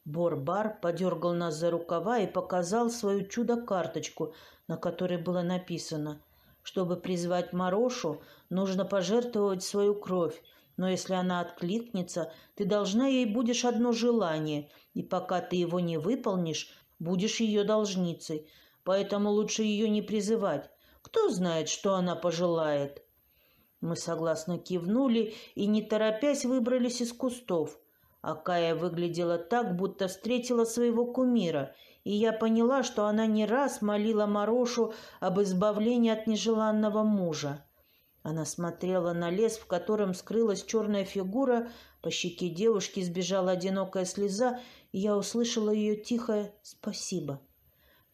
Борбар подергал нас за рукава и показал свою чудо-карточку, на которой было написано Чтобы призвать Марошу, нужно пожертвовать свою кровь, но если она откликнется, ты должна ей будешь одно желание, и пока ты его не выполнишь, будешь ее должницей. Поэтому лучше ее не призывать. Кто знает, что она пожелает?» Мы согласно кивнули и, не торопясь, выбрались из кустов. Акая выглядела так, будто встретила своего кумира, и я поняла, что она не раз молила Марошу об избавлении от нежеланного мужа. Она смотрела на лес, в котором скрылась черная фигура, по щеке девушки сбежала одинокая слеза, и я услышала ее тихое «спасибо».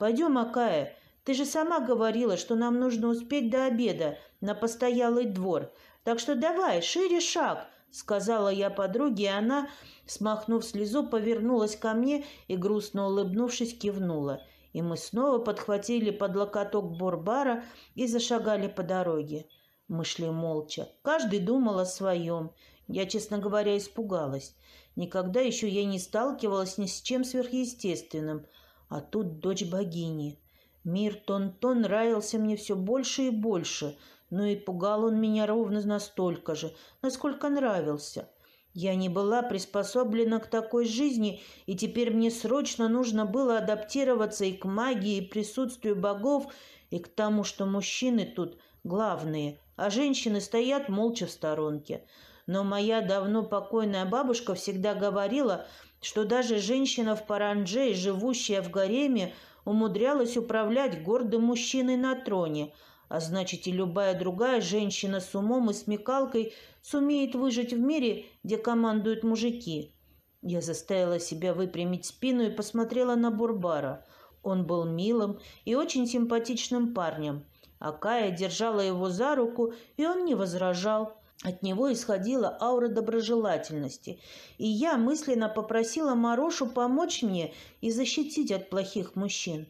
«Пойдем, Акая, ты же сама говорила, что нам нужно успеть до обеда на постоялый двор, так что давай, шире шаг», — сказала я подруге, и она, смахнув слезу, повернулась ко мне и, грустно улыбнувшись, кивнула. И мы снова подхватили под локоток Борбара и зашагали по дороге. Мы шли молча. Каждый думал о своем. Я, честно говоря, испугалась. Никогда еще я не сталкивалась ни с чем сверхъестественным. А тут дочь богини. Мир Тон-Тон нравился мне все больше и больше, но и пугал он меня ровно настолько же, насколько нравился. Я не была приспособлена к такой жизни, и теперь мне срочно нужно было адаптироваться и к магии, и присутствию богов, и к тому, что мужчины тут главные, а женщины стоят молча в сторонке. Но моя давно покойная бабушка всегда говорила, что даже женщина в Паранже, живущая в гареме, умудрялась управлять гордым мужчиной на троне, а значит и любая другая женщина с умом и смекалкой сумеет выжить в мире, где командуют мужики. Я заставила себя выпрямить спину и посмотрела на Бурбара. Он был милым и очень симпатичным парнем. Акая держала его за руку, и он не возражал. От него исходила аура доброжелательности, и я мысленно попросила Марошу помочь мне и защитить от плохих мужчин.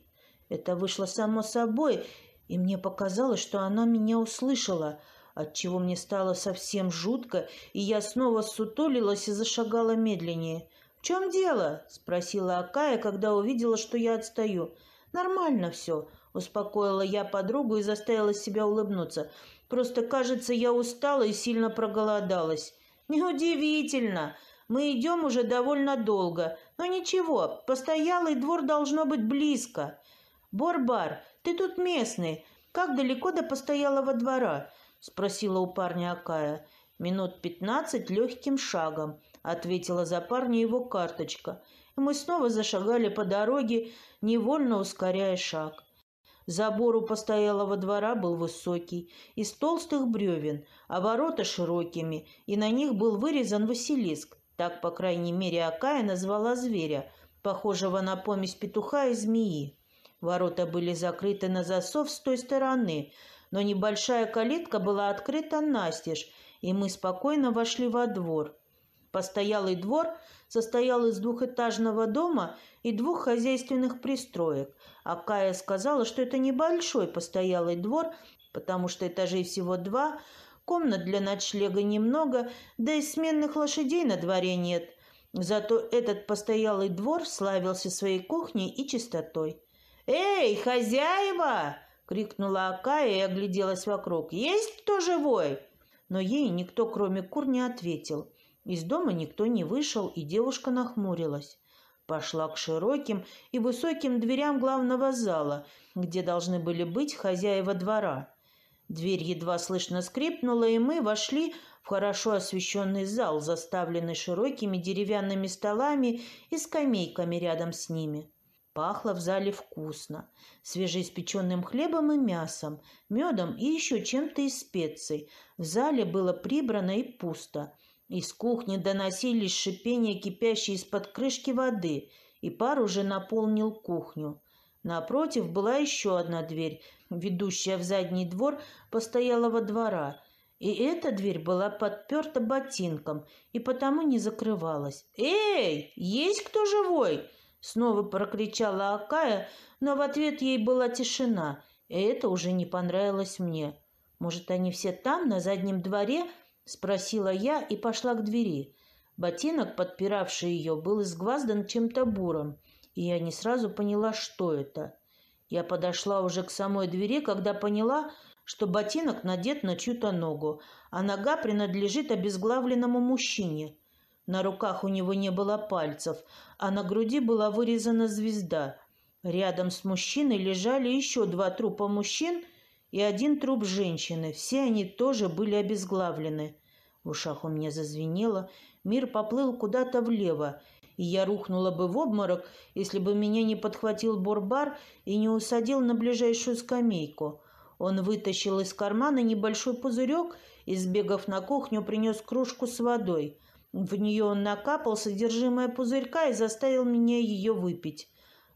Это вышло само собой, и мне показалось, что она меня услышала, отчего мне стало совсем жутко, и я снова сутулилась и зашагала медленнее. «В чем дело?» – спросила Акая, когда увидела, что я отстаю. «Нормально все», Успокоила я подругу и заставила себя улыбнуться. Просто, кажется, я устала и сильно проголодалась. Неудивительно. Мы идем уже довольно долго. Но ничего, постоялый двор должно быть близко. Борбар, ты тут местный. Как далеко до постоялого двора? Спросила у парня Акая. Минут пятнадцать легким шагом, ответила за парня его карточка. И мы снова зашагали по дороге, невольно ускоряя шаг. Забор у постоялого двора был высокий, из толстых бревен, а ворота широкими, и на них был вырезан Василиск. Так, по крайней мере, Акая назвала зверя, похожего на помесь петуха и змеи. Ворота были закрыты на засов с той стороны, но небольшая калитка была открыта настежь, и мы спокойно вошли во двор. Постоялый двор состоял из двухэтажного дома и двух хозяйственных пристроек, а Кая сказала, что это небольшой постоялый двор, потому что этажей всего два, комнат для ночлега немного, да и сменных лошадей на дворе нет. Зато этот постоялый двор славился своей кухней и чистотой. «Эй, хозяева!» — крикнула Акая и огляделась вокруг. «Есть кто живой?» Но ей никто, кроме кур, не ответил. Из дома никто не вышел, и девушка нахмурилась. Пошла к широким и высоким дверям главного зала, где должны были быть хозяева двора. Дверь едва слышно скрипнула, и мы вошли в хорошо освещенный зал, заставленный широкими деревянными столами и скамейками рядом с ними. Пахло в зале вкусно, свежеиспеченным хлебом и мясом, медом и еще чем-то из специй. В зале было прибрано и пусто. Из кухни доносились шипения кипящей из-под крышки воды, и пар уже наполнил кухню. Напротив была еще одна дверь, ведущая в задний двор постоялого двора, и эта дверь была подперта ботинком и потому не закрывалась. «Эй, есть кто живой?» Снова прокричала Акая, но в ответ ей была тишина, и это уже не понравилось мне. Может, они все там, на заднем дворе, — спросила я и пошла к двери. Ботинок, подпиравший ее, был изгваздан чем-то буром, и я не сразу поняла, что это. Я подошла уже к самой двери, когда поняла, что ботинок надет на чью-то ногу, а нога принадлежит обезглавленному мужчине. На руках у него не было пальцев, а на груди была вырезана звезда. Рядом с мужчиной лежали еще два трупа мужчин и один труп женщины. Все они тоже были обезглавлены. В ушах у меня зазвенело, мир поплыл куда-то влево, и я рухнула бы в обморок, если бы меня не подхватил Борбар и не усадил на ближайшую скамейку. Он вытащил из кармана небольшой пузырек и, сбегав на кухню, принес кружку с водой. В нее он накапал содержимое пузырька и заставил меня ее выпить.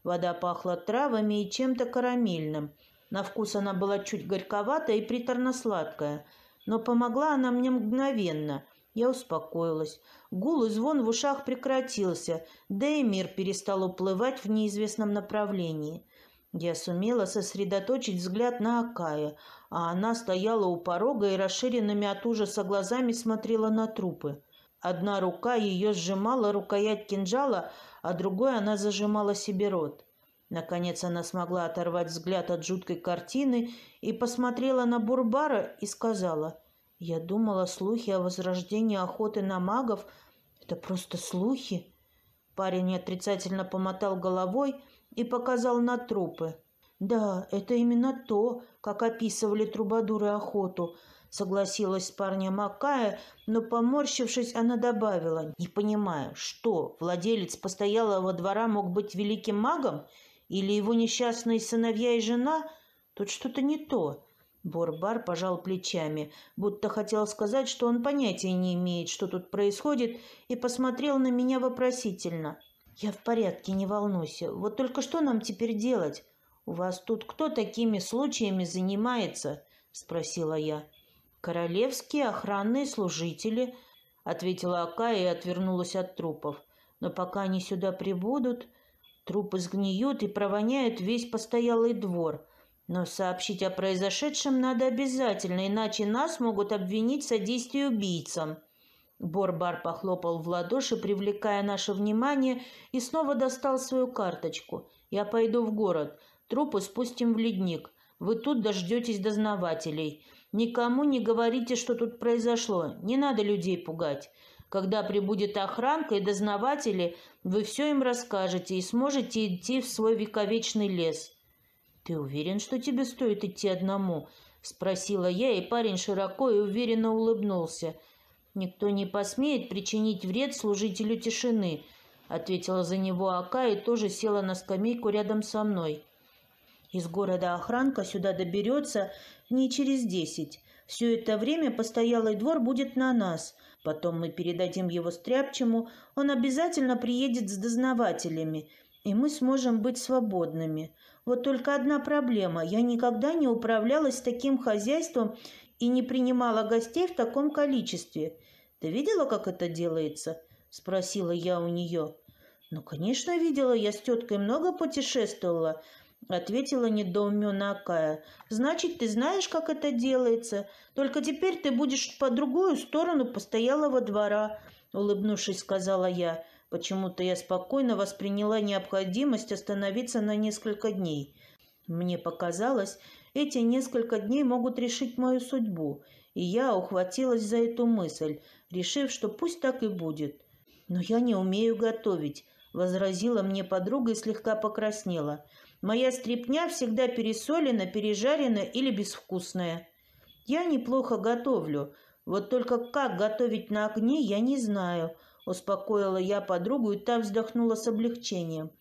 Вода пахла травами и чем-то карамельным. На вкус она была чуть горьковатая и приторно-сладкая – но помогла она мне мгновенно. Я успокоилась. Гул и звон в ушах прекратился, да и мир перестал уплывать в неизвестном направлении. Я сумела сосредоточить взгляд на Акая, а она стояла у порога и расширенными от ужаса глазами смотрела на трупы. Одна рука ее сжимала рукоять кинжала, а другой она зажимала себе рот. Наконец она смогла оторвать взгляд от жуткой картины и посмотрела на Бурбара и сказала, «Я думала, слухи о возрождении охоты на магов — это просто слухи». Парень отрицательно помотал головой и показал на трупы. «Да, это именно то, как описывали трубадуры охоту», — согласилась с парнем Акая, но, поморщившись, она добавила, «Не понимаю, что, владелец постоялого двора мог быть великим магом?» Или его несчастные сыновья и жена? Тут что-то не то. Борбар пожал плечами, будто хотел сказать, что он понятия не имеет, что тут происходит, и посмотрел на меня вопросительно. «Я в порядке, не волнуйся. Вот только что нам теперь делать? У вас тут кто такими случаями занимается?» – спросила я. «Королевские охранные служители», – ответила Ака и отвернулась от трупов. «Но пока они сюда прибудут, Трупы сгниют и провоняют весь постоялый двор. Но сообщить о произошедшем надо обязательно, иначе нас могут обвинить в содействии убийцам. Борбар похлопал в ладоши, привлекая наше внимание, и снова достал свою карточку. «Я пойду в город. Трупы спустим в ледник. Вы тут дождетесь дознавателей. Никому не говорите, что тут произошло. Не надо людей пугать. Когда прибудет охранка и дознаватели, вы все им расскажете и сможете идти в свой вековечный лес. «Ты уверен, что тебе стоит идти одному?» — спросила я, и парень широко и уверенно улыбнулся. «Никто не посмеет причинить вред служителю тишины», — ответила за него Ака и тоже села на скамейку рядом со мной. «Из города охранка сюда доберется не через десять. Все это время постоялый двор будет на нас. Потом мы передадим его Стряпчему, он обязательно приедет с дознавателями, и мы сможем быть свободными. Вот только одна проблема. Я никогда не управлялась таким хозяйством и не принимала гостей в таком количестве. Ты видела, как это делается? Спросила я у нее. Ну, конечно, видела. Я с теткой много путешествовала. — ответила недоуменно Акая. «Значит, ты знаешь, как это делается. Только теперь ты будешь по другую сторону постоялого двора», — улыбнувшись, сказала я. Почему-то я спокойно восприняла необходимость остановиться на несколько дней. Мне показалось, эти несколько дней могут решить мою судьбу, и я ухватилась за эту мысль, решив, что пусть так и будет. «Но я не умею готовить», — возразила мне подруга и слегка покраснела. Моя стрепня всегда пересолена, пережарена или безвкусная. Я неплохо готовлю, вот только как готовить на огне, я не знаю. Успокоила я подругу, и та вздохнула с облегчением.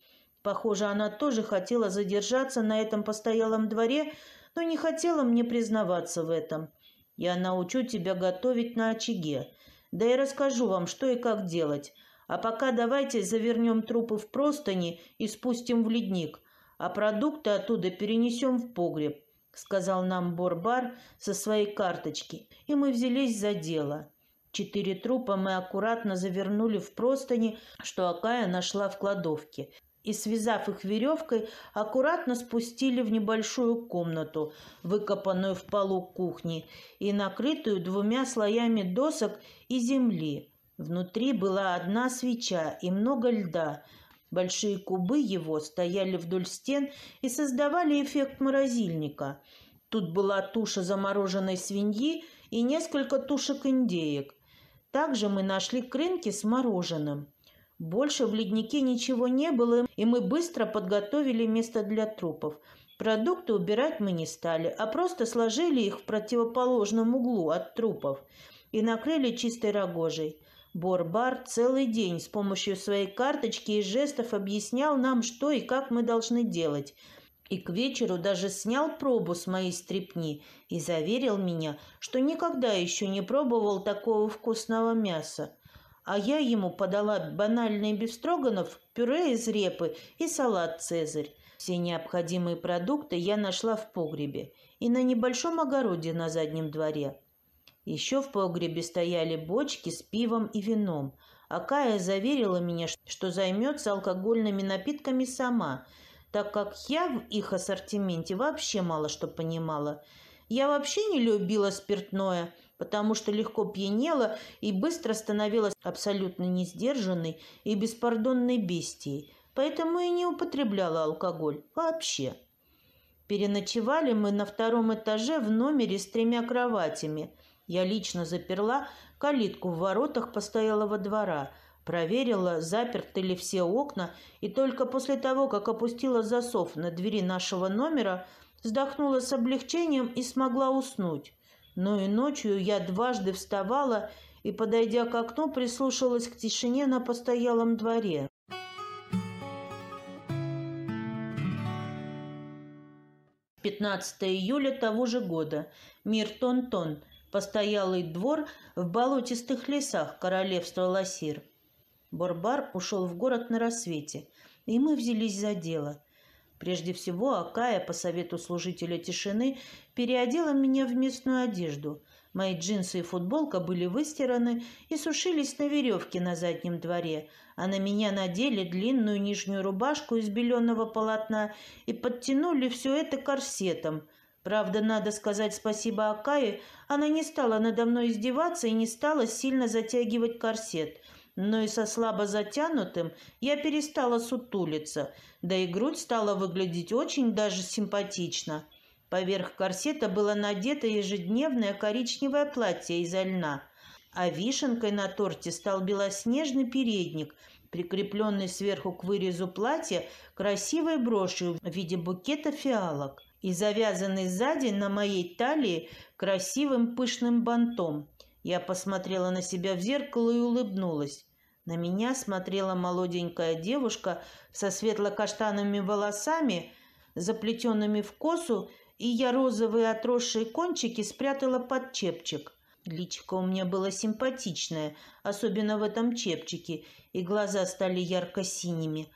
Похоже, она тоже хотела задержаться на этом постоялом дворе, но не хотела мне признаваться в этом. Я научу тебя готовить на очаге. Да и расскажу вам, что и как делать. А пока давайте завернем трупы в простыни и спустим в ледник а продукты оттуда перенесем в погреб», — сказал нам Борбар со своей карточки, и мы взялись за дело. Четыре трупа мы аккуратно завернули в простыни, что Акая нашла в кладовке, и, связав их веревкой, аккуратно спустили в небольшую комнату, выкопанную в полу кухни и накрытую двумя слоями досок и земли. Внутри была одна свеча и много льда — Большие кубы его стояли вдоль стен и создавали эффект морозильника. Тут была туша замороженной свиньи и несколько тушек индеек. Также мы нашли крынки с мороженым. Больше в леднике ничего не было, и мы быстро подготовили место для трупов. Продукты убирать мы не стали, а просто сложили их в противоположном углу от трупов и накрыли чистой рогожей. Борбар целый день с помощью своей карточки и жестов объяснял нам, что и как мы должны делать. И к вечеру даже снял пробу с моей стрепни и заверил меня, что никогда еще не пробовал такого вкусного мяса. А я ему подала банальный бифстроганов, пюре из репы и салат «Цезарь». Все необходимые продукты я нашла в погребе и на небольшом огороде на заднем дворе. Еще в погребе стояли бочки с пивом и вином, а Кая заверила меня, что займется алкогольными напитками сама, так как я в их ассортименте вообще мало что понимала. Я вообще не любила спиртное, потому что легко пьянела и быстро становилась абсолютно несдержанной и беспардонной бестией, поэтому и не употребляла алкоголь вообще. Переночевали мы на втором этаже в номере с тремя кроватями – я лично заперла калитку в воротах постоялого двора, проверила, заперты ли все окна, и только после того, как опустила засов на двери нашего номера, вздохнула с облегчением и смогла уснуть. Но и ночью я дважды вставала и, подойдя к окну, прислушалась к тишине на постоялом дворе. Пятнадцатое июля того же года. Мир Тон-Тон постоялый двор в болотистых лесах королевства Ласир. Борбар ушел в город на рассвете, и мы взялись за дело. Прежде всего, Акая, по совету служителя тишины, переодела меня в местную одежду. Мои джинсы и футболка были выстираны и сушились на веревке на заднем дворе, а на меня надели длинную нижнюю рубашку из беленого полотна и подтянули все это корсетом – Правда, надо сказать спасибо Акае, она не стала надо мной издеваться и не стала сильно затягивать корсет. Но и со слабо затянутым я перестала сутулиться, да и грудь стала выглядеть очень даже симпатично. Поверх корсета было надето ежедневное коричневое платье из льна, а вишенкой на торте стал белоснежный передник, прикрепленный сверху к вырезу платья красивой брошью в виде букета фиалок и завязанный сзади на моей талии красивым пышным бантом. Я посмотрела на себя в зеркало и улыбнулась. На меня смотрела молоденькая девушка со светло-каштанными волосами, заплетенными в косу, и я розовые отросшие кончики спрятала под чепчик. Личико у меня было симпатичное, особенно в этом чепчике, и глаза стали ярко-синими.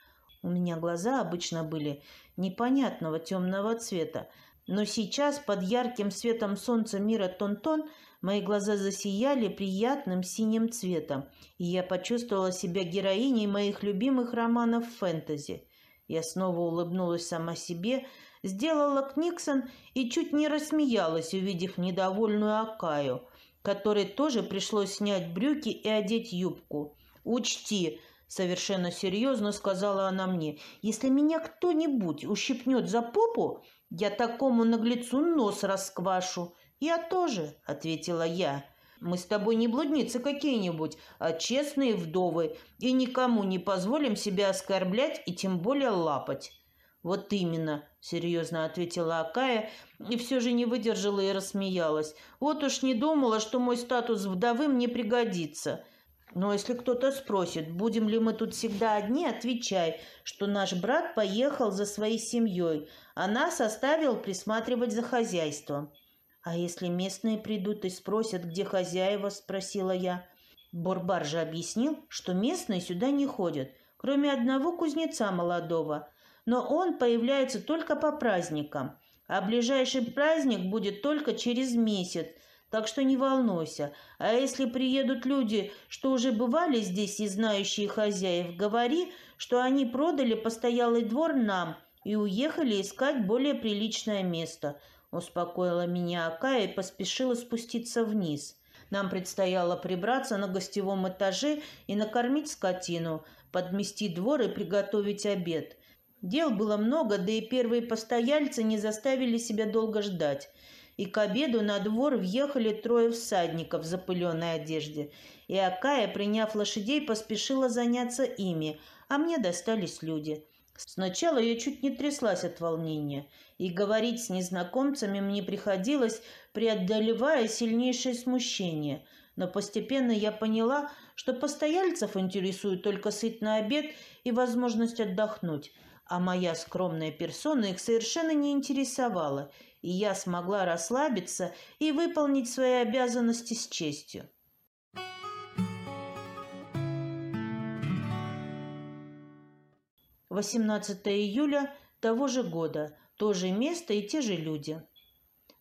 У меня глаза обычно были непонятного темного цвета. Но сейчас под ярким светом солнца мира Тон-Тон мои глаза засияли приятным синим цветом, и я почувствовала себя героиней моих любимых романов фэнтези. Я снова улыбнулась сама себе, сделала книксон и чуть не рассмеялась, увидев недовольную Акаю, которой тоже пришлось снять брюки и одеть юбку. «Учти, Совершенно серьезно сказала она мне. «Если меня кто-нибудь ущипнет за попу, я такому наглецу нос расквашу». «Я тоже», — ответила я. «Мы с тобой не блудницы какие-нибудь, а честные вдовы, и никому не позволим себя оскорблять и тем более лапать». «Вот именно», — серьезно ответила Акая, и все же не выдержала и рассмеялась. «Вот уж не думала, что мой статус вдовы мне пригодится». Но если кто-то спросит, будем ли мы тут всегда одни, отвечай, что наш брат поехал за своей семьей, а нас оставил присматривать за хозяйством. А если местные придут и спросят, где хозяева, спросила я. Борбар же объяснил, что местные сюда не ходят, кроме одного кузнеца молодого. Но он появляется только по праздникам, а ближайший праздник будет только через месяц – так что не волнуйся. А если приедут люди, что уже бывали здесь и знающие хозяев, говори, что они продали постоялый двор нам и уехали искать более приличное место. Успокоила меня Акая и поспешила спуститься вниз. Нам предстояло прибраться на гостевом этаже и накормить скотину, подмести двор и приготовить обед. Дел было много, да и первые постояльцы не заставили себя долго ждать. И к обеду на двор въехали трое всадников в запыленной одежде. И Акая, приняв лошадей, поспешила заняться ими, а мне достались люди. Сначала я чуть не тряслась от волнения, и говорить с незнакомцами мне приходилось, преодолевая сильнейшее смущение. Но постепенно я поняла, что постояльцев интересует только сытный обед и возможность отдохнуть – а моя скромная персона их совершенно не интересовала, и я смогла расслабиться и выполнить свои обязанности с честью. Восемнадцатое июля того же года, то же место и те же люди.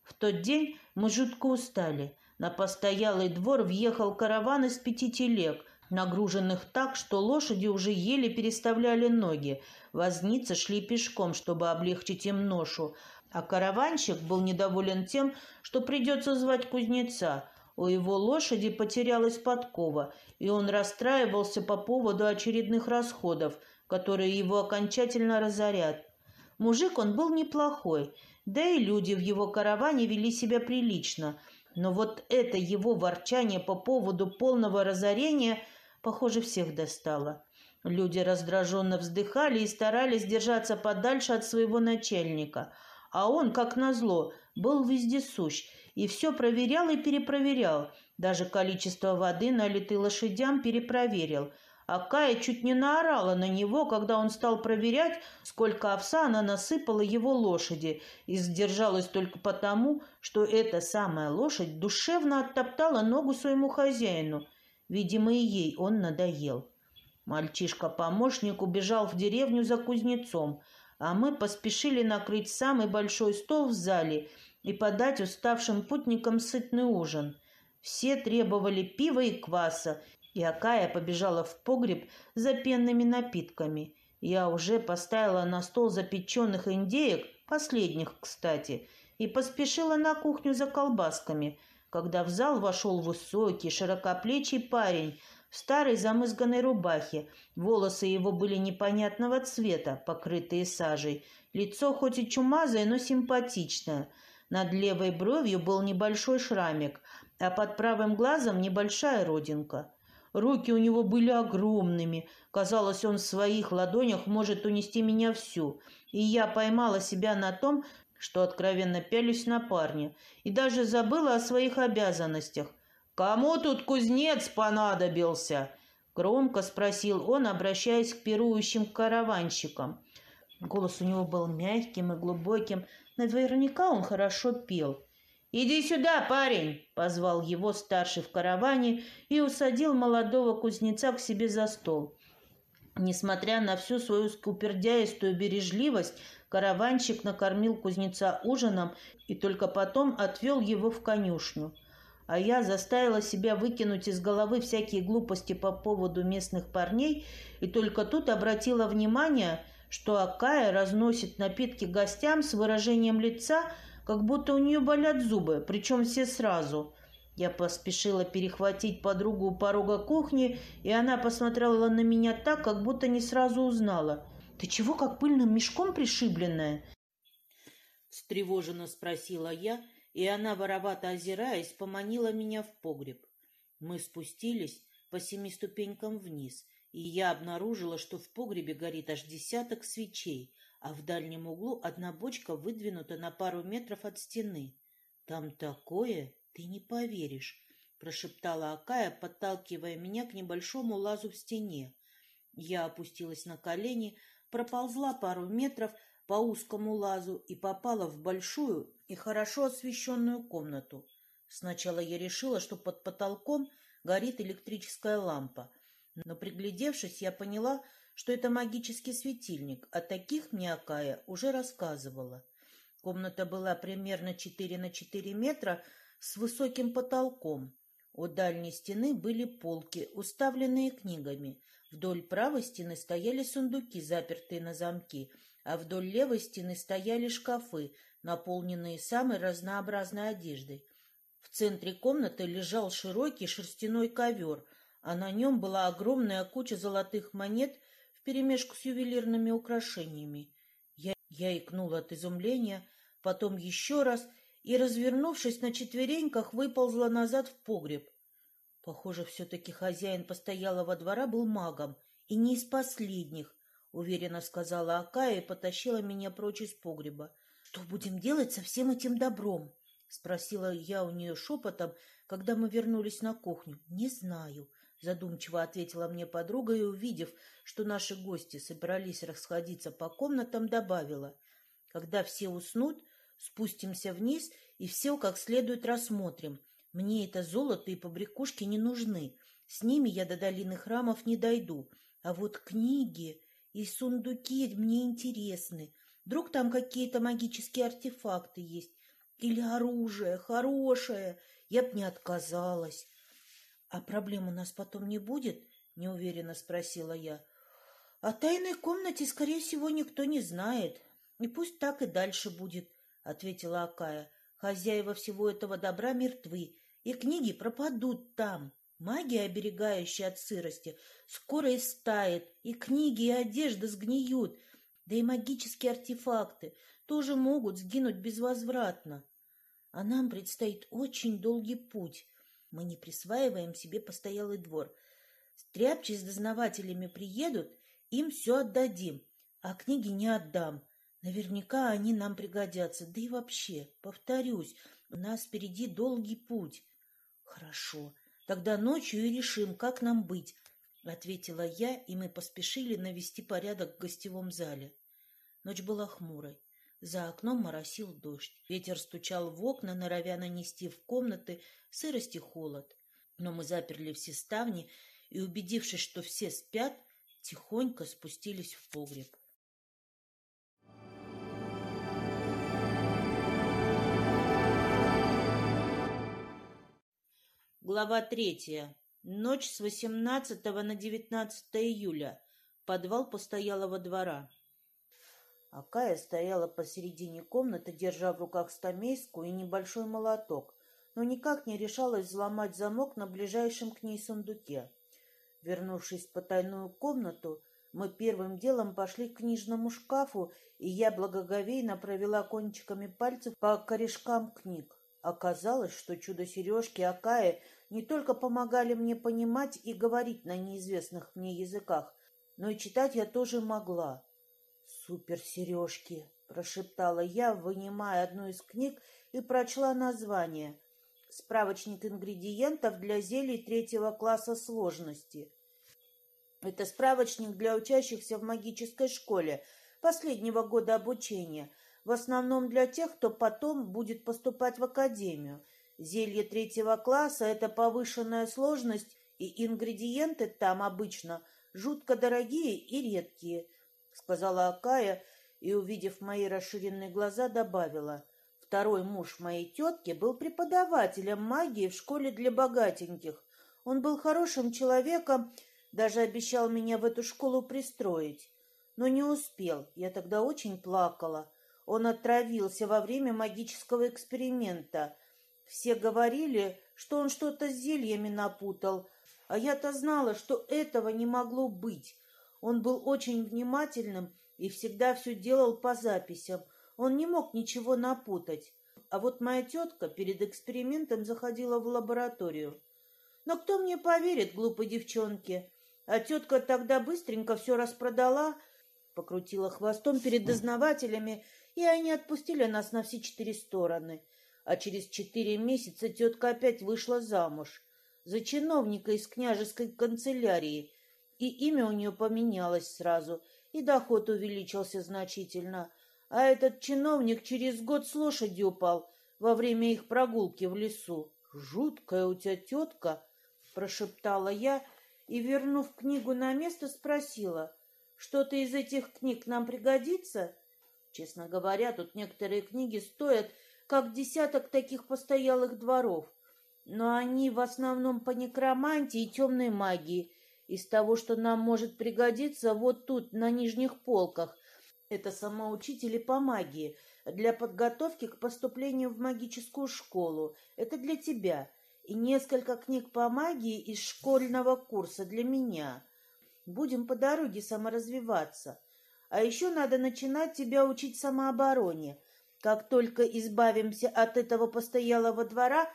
В тот день мы жутко устали. На постоялый двор въехал караван из пяти телег, нагруженных так, что лошади уже еле переставляли ноги. Возницы шли пешком, чтобы облегчить им ношу, а караванщик был недоволен тем, что придется звать кузнеца. У его лошади потерялась подкова, и он расстраивался по поводу очередных расходов, которые его окончательно разорят. Мужик он был неплохой, да и люди в его караване вели себя прилично, но вот это его ворчание по поводу полного разорения – похоже, всех достало. Люди раздраженно вздыхали и старались держаться подальше от своего начальника. А он, как назло, был вездесущ и все проверял и перепроверял. Даже количество воды, налитой лошадям, перепроверил. А Кая чуть не наорала на него, когда он стал проверять, сколько овса она насыпала его лошади, и сдержалась только потому, что эта самая лошадь душевно оттоптала ногу своему хозяину – Видимо, и ей он надоел. Мальчишка-помощник убежал в деревню за кузнецом, а мы поспешили накрыть самый большой стол в зале и подать уставшим путникам сытный ужин. Все требовали пива и кваса, и Акая побежала в погреб за пенными напитками. Я уже поставила на стол запеченных индеек, последних, кстати, и поспешила на кухню за колбасками – когда в зал вошел высокий, широкоплечий парень в старой замызганной рубахе. Волосы его были непонятного цвета, покрытые сажей. Лицо хоть и чумазое, но симпатичное. Над левой бровью был небольшой шрамик, а под правым глазом небольшая родинка. Руки у него были огромными. Казалось, он в своих ладонях может унести меня всю. И я поймала себя на том, что откровенно пялюсь на парня и даже забыла о своих обязанностях. «Кому тут кузнец понадобился?» — громко спросил он, обращаясь к пирующим караванщикам. Голос у него был мягким и глубоким, наверняка он хорошо пел. «Иди сюда, парень!» — позвал его старший в караване и усадил молодого кузнеца к себе за стол. Несмотря на всю свою скупердяистую бережливость, Караванщик накормил кузнеца ужином и только потом отвел его в конюшню. А я заставила себя выкинуть из головы всякие глупости по поводу местных парней и только тут обратила внимание, что Акая разносит напитки гостям с выражением лица, как будто у нее болят зубы, причем все сразу. Я поспешила перехватить подругу у порога кухни, и она посмотрела на меня так, как будто не сразу узнала. Ты чего как пыльным мешком пришибленная? Встревоженно спросила я, и она, воровато озираясь, поманила меня в погреб. Мы спустились по семи ступенькам вниз, и я обнаружила, что в погребе горит аж десяток свечей, а в дальнем углу одна бочка выдвинута на пару метров от стены. «Там такое, ты не поверишь», — прошептала Акая, подталкивая меня к небольшому лазу в стене. Я опустилась на колени, проползла пару метров по узкому лазу и попала в большую и хорошо освещенную комнату. Сначала я решила, что под потолком горит электрическая лампа, но, приглядевшись, я поняла, что это магический светильник, а таких мне Акая уже рассказывала. Комната была примерно 4 на 4 метра с высоким потолком. У дальней стены были полки, уставленные книгами, Вдоль правой стены стояли сундуки, запертые на замки, а вдоль левой стены стояли шкафы, наполненные самой разнообразной одеждой. В центре комнаты лежал широкий шерстяной ковер, а на нем была огромная куча золотых монет вперемешку с ювелирными украшениями. Я икнула от изумления, потом еще раз и, развернувшись на четвереньках, выползла назад в погреб. Похоже, все-таки хозяин постоялого двора был магом, и не из последних, — уверенно сказала Акая и потащила меня прочь из погреба. — Что будем делать со всем этим добром? — спросила я у нее шепотом, когда мы вернулись на кухню. — Не знаю, — задумчиво ответила мне подруга и, увидев, что наши гости собрались расходиться по комнатам, добавила. — Когда все уснут, спустимся вниз и все как следует рассмотрим. Мне это золото и побрякушки не нужны. С ними я до долины храмов не дойду. А вот книги и сундуки мне интересны. Вдруг там какие-то магические артефакты есть. Или оружие хорошее. Я б не отказалась. — А проблем у нас потом не будет? — неуверенно спросила я. — О тайной комнате, скорее всего, никто не знает. И пусть так и дальше будет, — ответила Акая. Хозяева всего этого добра мертвы, и книги пропадут там. Магия, оберегающая от сырости, скоро истает, и книги, и одежда сгниют, да и магические артефакты тоже могут сгинуть безвозвратно. А нам предстоит очень долгий путь. Мы не присваиваем себе постоялый двор. Стряпчи с дознавателями приедут, им все отдадим, а книги не отдам. Наверняка они нам пригодятся. Да и вообще, повторюсь, у нас впереди долгий путь. Хорошо, Тогда ночью и решим, как нам быть, — ответила я, и мы поспешили навести порядок в гостевом зале. Ночь была хмурой. За окном моросил дождь. Ветер стучал в окна, норовя нанести в комнаты сырость и холод. Но мы заперли все ставни и, убедившись, что все спят, тихонько спустились в погреб. Глава третья. Ночь с 18 на 19 июля. Подвал постоялого двора. Акая стояла посередине комнаты, держа в руках стамейску и небольшой молоток, но никак не решалась взломать замок на ближайшем к ней сундуке. Вернувшись в потайную комнату, мы первым делом пошли к книжному шкафу, и я благоговейно провела кончиками пальцев по корешкам книг. Оказалось, что чудо-сережки Акаи не только помогали мне понимать и говорить на неизвестных мне языках, но и читать я тоже могла. «Супер-сережки!» — прошептала я, вынимая одну из книг и прочла название. «Справочник ингредиентов для зелий третьего класса сложности». Это справочник для учащихся в магической школе последнего года обучения, в основном для тех, кто потом будет поступать в академию — Зелье третьего класса — это повышенная сложность, и ингредиенты там обычно жутко дорогие и редкие, — сказала Акая и, увидев мои расширенные глаза, добавила. Второй муж моей тетки был преподавателем магии в школе для богатеньких. Он был хорошим человеком, даже обещал меня в эту школу пристроить. Но не успел, я тогда очень плакала. Он отравился во время магического эксперимента — все говорили, что он что-то с зельями напутал, а я-то знала, что этого не могло быть. Он был очень внимательным и всегда все делал по записям. Он не мог ничего напутать. А вот моя тетка перед экспериментом заходила в лабораторию. Но кто мне поверит, глупой девчонке? А тетка тогда быстренько все распродала, покрутила хвостом перед дознавателями, и они отпустили нас на все четыре стороны а через четыре месяца тетка опять вышла замуж за чиновника из княжеской канцелярии, и имя у нее поменялось сразу, и доход увеличился значительно, а этот чиновник через год с лошади упал во время их прогулки в лесу. «Жуткая у тебя тетка!» — прошептала я и, вернув книгу на место, спросила, «Что-то из этих книг нам пригодится?» Честно говоря, тут некоторые книги стоят как десяток таких постоялых дворов, но они в основном по некромантии и темной магии. Из того, что нам может пригодиться вот тут, на нижних полках, это самоучители по магии, для подготовки к поступлению в магическую школу. Это для тебя. И несколько книг по магии из школьного курса для меня. Будем по дороге саморазвиваться. А еще надо начинать тебя учить самообороне. Как только избавимся от этого постоялого двора,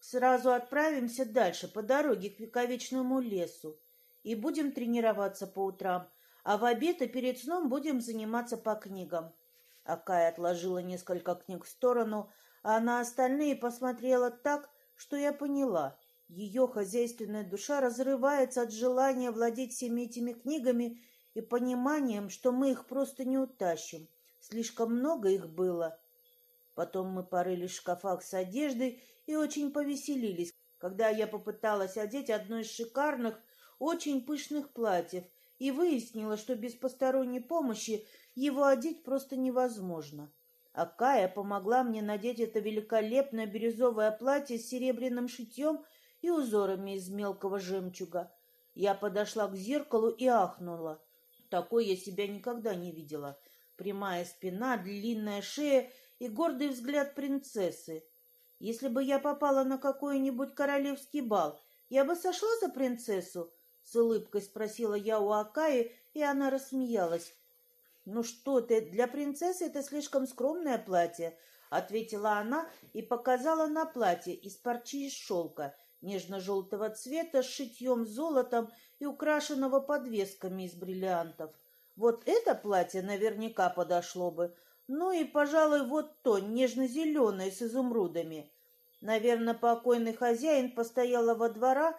сразу отправимся дальше по дороге к вековечному лесу и будем тренироваться по утрам, а в обед и перед сном будем заниматься по книгам. Акая отложила несколько книг в сторону, а на остальные посмотрела так, что я поняла. Ее хозяйственная душа разрывается от желания владеть всеми этими книгами и пониманием, что мы их просто не утащим. Слишком много их было. Потом мы порыли в шкафах с одеждой и очень повеселились, когда я попыталась одеть одно из шикарных, очень пышных платьев и выяснила, что без посторонней помощи его одеть просто невозможно. А Кая помогла мне надеть это великолепное бирюзовое платье с серебряным шитьем и узорами из мелкого жемчуга. Я подошла к зеркалу и ахнула. Такой я себя никогда не видела. Прямая спина, длинная шея и гордый взгляд принцессы. Если бы я попала на какой-нибудь королевский бал, я бы сошла за принцессу? С улыбкой спросила я у Акаи, и она рассмеялась. «Ну что ты, для принцессы это слишком скромное платье», — ответила она и показала на платье из парчи из шелка, нежно-желтого цвета, с шитьем золотом и украшенного подвесками из бриллиантов. Вот это платье наверняка подошло бы, ну и, пожалуй, вот то, нежно-зеленое с изумрудами. Наверное, покойный хозяин постоялого двора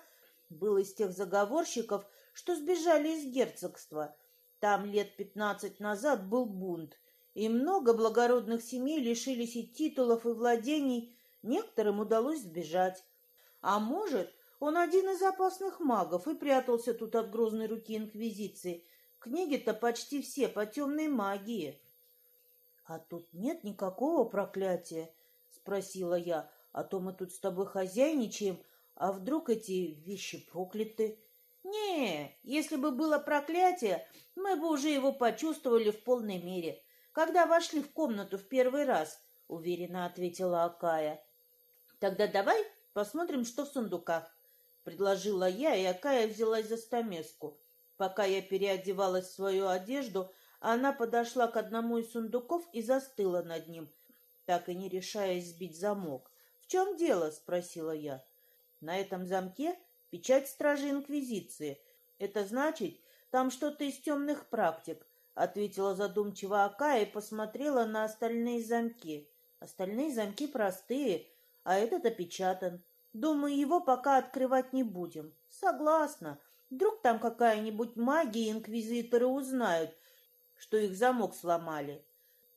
был из тех заговорщиков, что сбежали из герцогства. Там лет пятнадцать назад был бунт, и много благородных семей лишились и титулов, и владений. Некоторым удалось сбежать. А может, он один из опасных магов и прятался тут от грозной руки Инквизиции. Книги-то почти все по темной магии. «А тут нет никакого проклятия?» — спросила я. «А то мы тут с тобой хозяйничаем, а вдруг эти вещи прокляты?» «Не, если бы было проклятие, мы бы уже его почувствовали в полной мере, когда вошли в комнату в первый раз», — уверенно ответила Акая. «Тогда давай посмотрим, что в сундуках», — предложила я, и Акая взялась за стамеску. Пока я переодевалась в свою одежду, она подошла к одному из сундуков и застыла над ним, так и не решаясь сбить замок. «В чем дело?» — спросила я. «На этом замке печать стражи Инквизиции. Это значит, там что-то из темных практик», — ответила задумчиво Ака и посмотрела на остальные замки. «Остальные замки простые, а этот опечатан. Думаю, его пока открывать не будем». «Согласна. Вдруг там какая-нибудь магия инквизиторы узнают, что их замок сломали.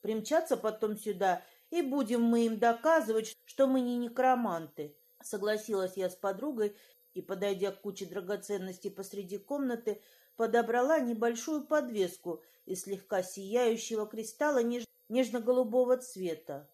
Примчаться потом сюда, и будем мы им доказывать, что мы не некроманты. Согласилась я с подругой и, подойдя к куче драгоценностей посреди комнаты, подобрала небольшую подвеску из слегка сияющего кристалла неж... нежно-голубого цвета.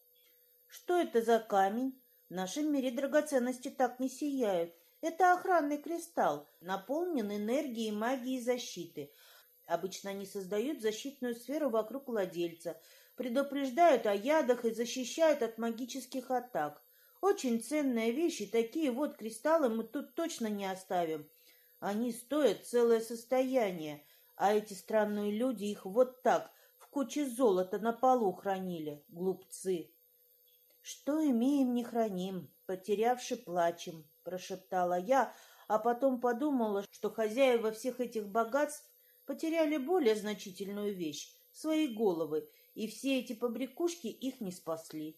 Что это за камень? В нашем мире драгоценности так не сияют. Это охранный кристалл, наполнен энергией магии защиты — Обычно они создают защитную сферу вокруг владельца, предупреждают о ядах и защищают от магических атак. Очень ценные вещи, такие вот кристаллы мы тут точно не оставим. Они стоят целое состояние, а эти странные люди их вот так в куче золота на полу хранили, глупцы. Что имеем, не храним, потерявши плачем, прошептала я, а потом подумала, что хозяева всех этих богатств потеряли более значительную вещь — свои головы, и все эти побрякушки их не спасли.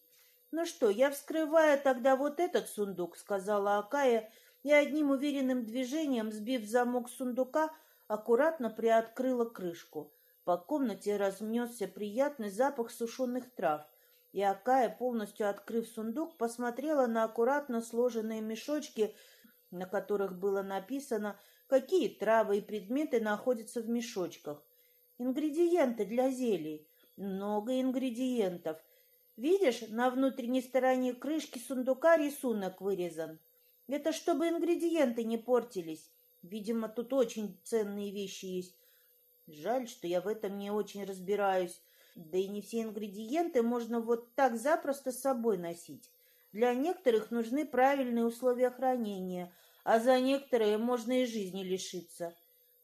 «Ну что, я вскрываю тогда вот этот сундук», — сказала Акая, и одним уверенным движением, сбив замок сундука, аккуратно приоткрыла крышку. По комнате разнесся приятный запах сушеных трав, и Акая, полностью открыв сундук, посмотрела на аккуратно сложенные мешочки, на которых было написано какие травы и предметы находятся в мешочках. Ингредиенты для зелий. Много ингредиентов. Видишь, на внутренней стороне крышки сундука рисунок вырезан. Это чтобы ингредиенты не портились. Видимо, тут очень ценные вещи есть. Жаль, что я в этом не очень разбираюсь. Да и не все ингредиенты можно вот так запросто с собой носить. Для некоторых нужны правильные условия хранения – а за некоторые можно и жизни лишиться.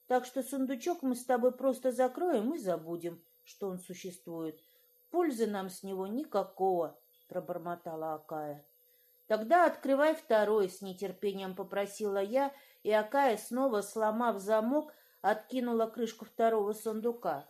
Так что сундучок мы с тобой просто закроем и забудем. что он существует. Пользы нам с него никакого, пробормотала Акая. Тогда открывай второй, с нетерпением попросила я, и Акая, снова сломав замок, откинула крышку второго сундука.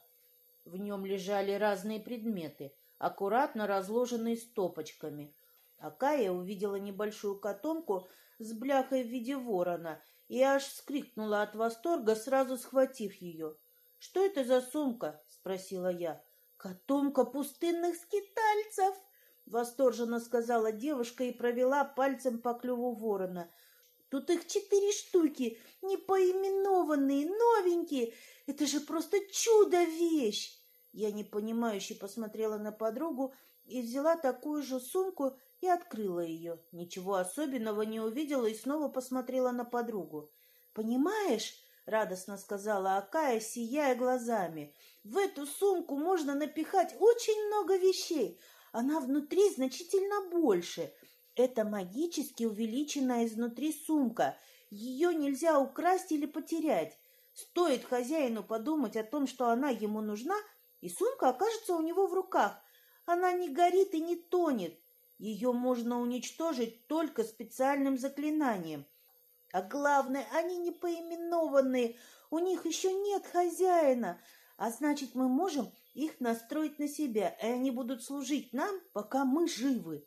В нем лежали разные предметы, аккуратно разложенные стопочками. Акая увидела небольшую котомку с бляхой в виде ворона и аж вскрикнула от восторга, сразу схватив ее. — Что это за сумка? — спросила я. — Котомка пустынных скитальцев! — восторженно сказала девушка и провела пальцем по клюву ворона. — Тут их четыре штуки, непоименованные, новенькие. Это же просто чудо-вещь! Я непонимающе посмотрела на подругу и взяла такую же сумку и открыла ее. Ничего особенного не увидела и снова посмотрела на подругу. «Понимаешь?» — радостно сказала Акая, сияя глазами. «В эту сумку можно напихать очень много вещей. Она внутри значительно больше. Это магически увеличенная изнутри сумка. Ее нельзя украсть или потерять. Стоит хозяину подумать о том, что она ему нужна, и сумка окажется у него в руках. Она не горит и не тонет. Ее можно уничтожить только специальным заклинанием. А главное, они не поименованные, у них еще нет хозяина, а значит, мы можем их настроить на себя, и они будут служить нам, пока мы живы.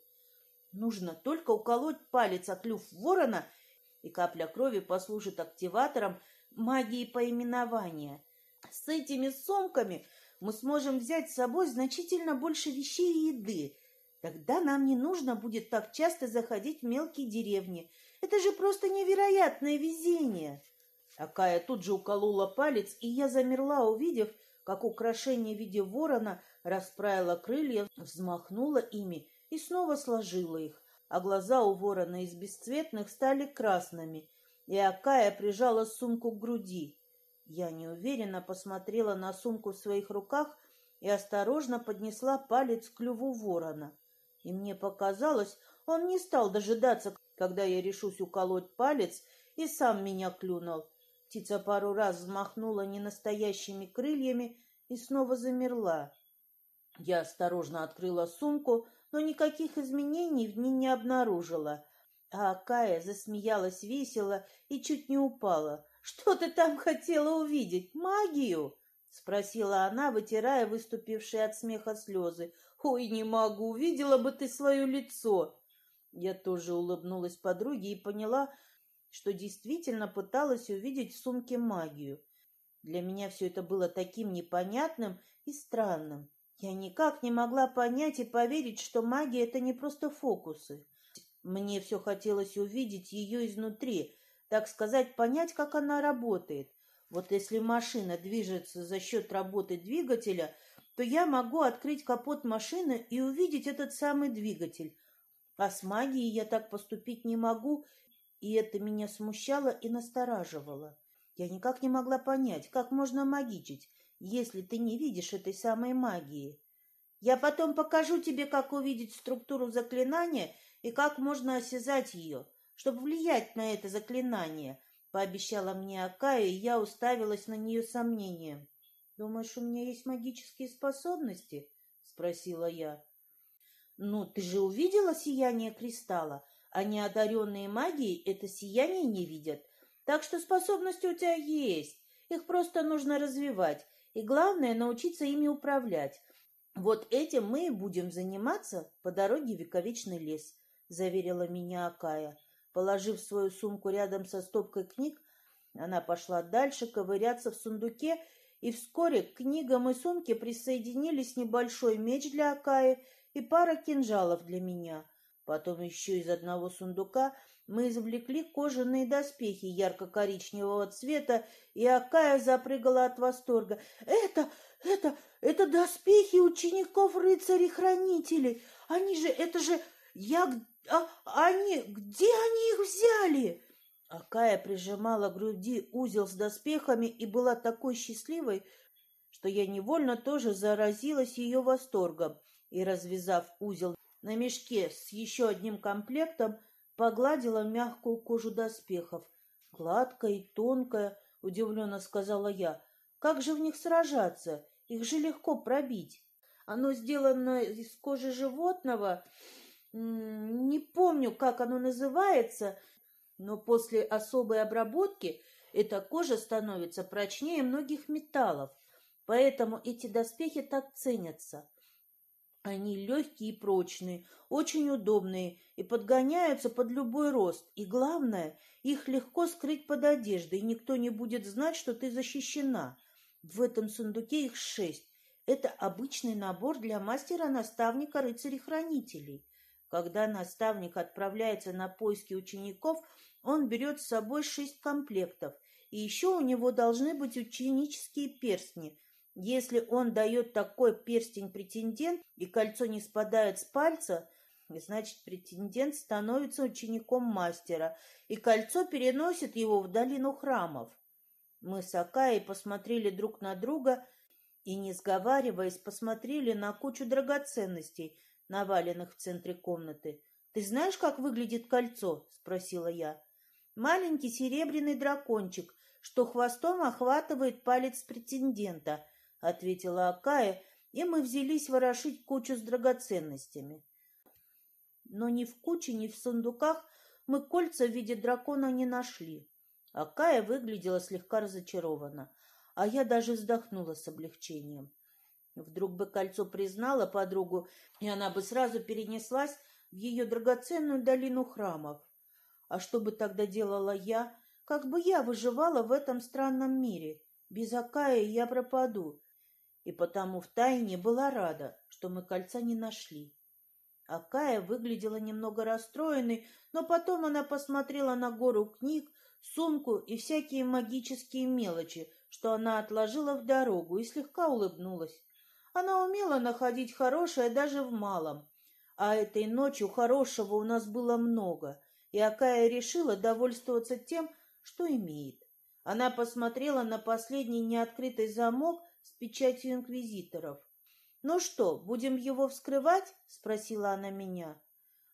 Нужно только уколоть палец о клюв ворона, и капля крови послужит активатором магии поименования. С этими сумками мы сможем взять с собой значительно больше вещей и еды, Тогда нам не нужно будет так часто заходить в мелкие деревни. Это же просто невероятное везение. Акая тут же уколола палец, и я замерла, увидев, как украшение в виде ворона расправила крылья, взмахнула ими и снова сложила их, а глаза у ворона из бесцветных стали красными, и Акая прижала сумку к груди. Я неуверенно посмотрела на сумку в своих руках и осторожно поднесла палец к клюву ворона и мне показалось, он не стал дожидаться, когда я решусь уколоть палец, и сам меня клюнул. Птица пару раз взмахнула ненастоящими крыльями и снова замерла. Я осторожно открыла сумку, но никаких изменений в ней не обнаружила. А Акая засмеялась весело и чуть не упала. «Что ты там хотела увидеть? Магию?» — спросила она, вытирая выступившие от смеха слезы. «Ой, не могу, видела бы ты свое лицо!» Я тоже улыбнулась подруге и поняла, что действительно пыталась увидеть в сумке магию. Для меня все это было таким непонятным и странным. Я никак не могла понять и поверить, что магия — это не просто фокусы. Мне все хотелось увидеть ее изнутри, так сказать, понять, как она работает. Вот если машина движется за счет работы двигателя — то я могу открыть капот машины и увидеть этот самый двигатель. А с магией я так поступить не могу, и это меня смущало и настораживало. Я никак не могла понять, как можно магичить, если ты не видишь этой самой магии. Я потом покажу тебе, как увидеть структуру заклинания и как можно осязать ее, чтобы влиять на это заклинание, — пообещала мне Акая, и я уставилась на нее сомнением. «Думаешь, у меня есть магические способности?» — спросила я. «Ну, ты же увидела сияние кристалла, а неодаренные магией это сияние не видят. Так что способности у тебя есть, их просто нужно развивать, и главное — научиться ими управлять. Вот этим мы и будем заниматься по дороге в вековечный лес», — заверила меня Акая. Положив свою сумку рядом со стопкой книг, она пошла дальше ковыряться в сундуке и вскоре к книгам и сумке присоединились небольшой меч для Акаи и пара кинжалов для меня. Потом еще из одного сундука мы извлекли кожаные доспехи ярко-коричневого цвета, и Акая запрыгала от восторга. «Это, это, это доспехи учеников рыцарей-хранителей! Они же, это же... Я... А, они... Где они их взяли?» Акая прижимала к груди узел с доспехами и была такой счастливой, что я невольно тоже заразилась ее восторгом и, развязав узел на мешке с еще одним комплектом, погладила мягкую кожу доспехов. «Гладкая и тонкая», — удивленно сказала я. «Как же в них сражаться? Их же легко пробить. Оно сделано из кожи животного. Не помню, как оно называется, но после особой обработки эта кожа становится прочнее многих металлов. Поэтому эти доспехи так ценятся. Они легкие и прочные, очень удобные и подгоняются под любой рост. И главное, их легко скрыть под одеждой, и никто не будет знать, что ты защищена. В этом сундуке их шесть. Это обычный набор для мастера-наставника рыцарей-хранителей. Когда наставник отправляется на поиски учеников, он берет с собой шесть комплектов, и еще у него должны быть ученические перстни. Если он дает такой перстень претендент, и кольцо не спадает с пальца, значит, претендент становится учеником мастера, и кольцо переносит его в долину храмов. Мы с Акаей посмотрели друг на друга и, не сговариваясь, посмотрели на кучу драгоценностей, наваленных в центре комнаты. «Ты знаешь, как выглядит кольцо?» — спросила я. «Маленький серебряный дракончик, что хвостом охватывает палец претендента», — ответила Акая, и мы взялись ворошить кучу с драгоценностями. Но ни в куче, ни в сундуках мы кольца в виде дракона не нашли. Акая выглядела слегка разочарованно, а я даже вздохнула с облегчением. Вдруг бы кольцо признало подругу, и она бы сразу перенеслась в ее драгоценную долину храмов. А что бы тогда делала я? Как бы я выживала в этом странном мире? Без Акая я пропаду. И потому втайне была рада, что мы кольца не нашли. Акая выглядела немного расстроенной, но потом она посмотрела на гору книг, сумку и всякие магические мелочи, что она отложила в дорогу, и слегка улыбнулась. Она умела находить хорошее даже в малом. А этой ночью хорошего у нас было много, и Акая решила довольствоваться тем, что имеет. Она посмотрела на последний неоткрытый замок с печатью инквизиторов. «Ну что, будем его вскрывать?» — спросила она меня.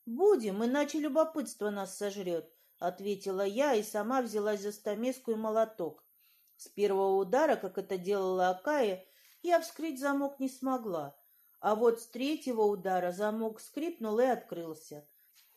«Будем, иначе любопытство нас сожрет», — ответила я и сама взялась за стамеску и молоток. С первого удара, как это делала Акая, я вскрыть замок не смогла, а вот с третьего удара замок скрипнул и открылся.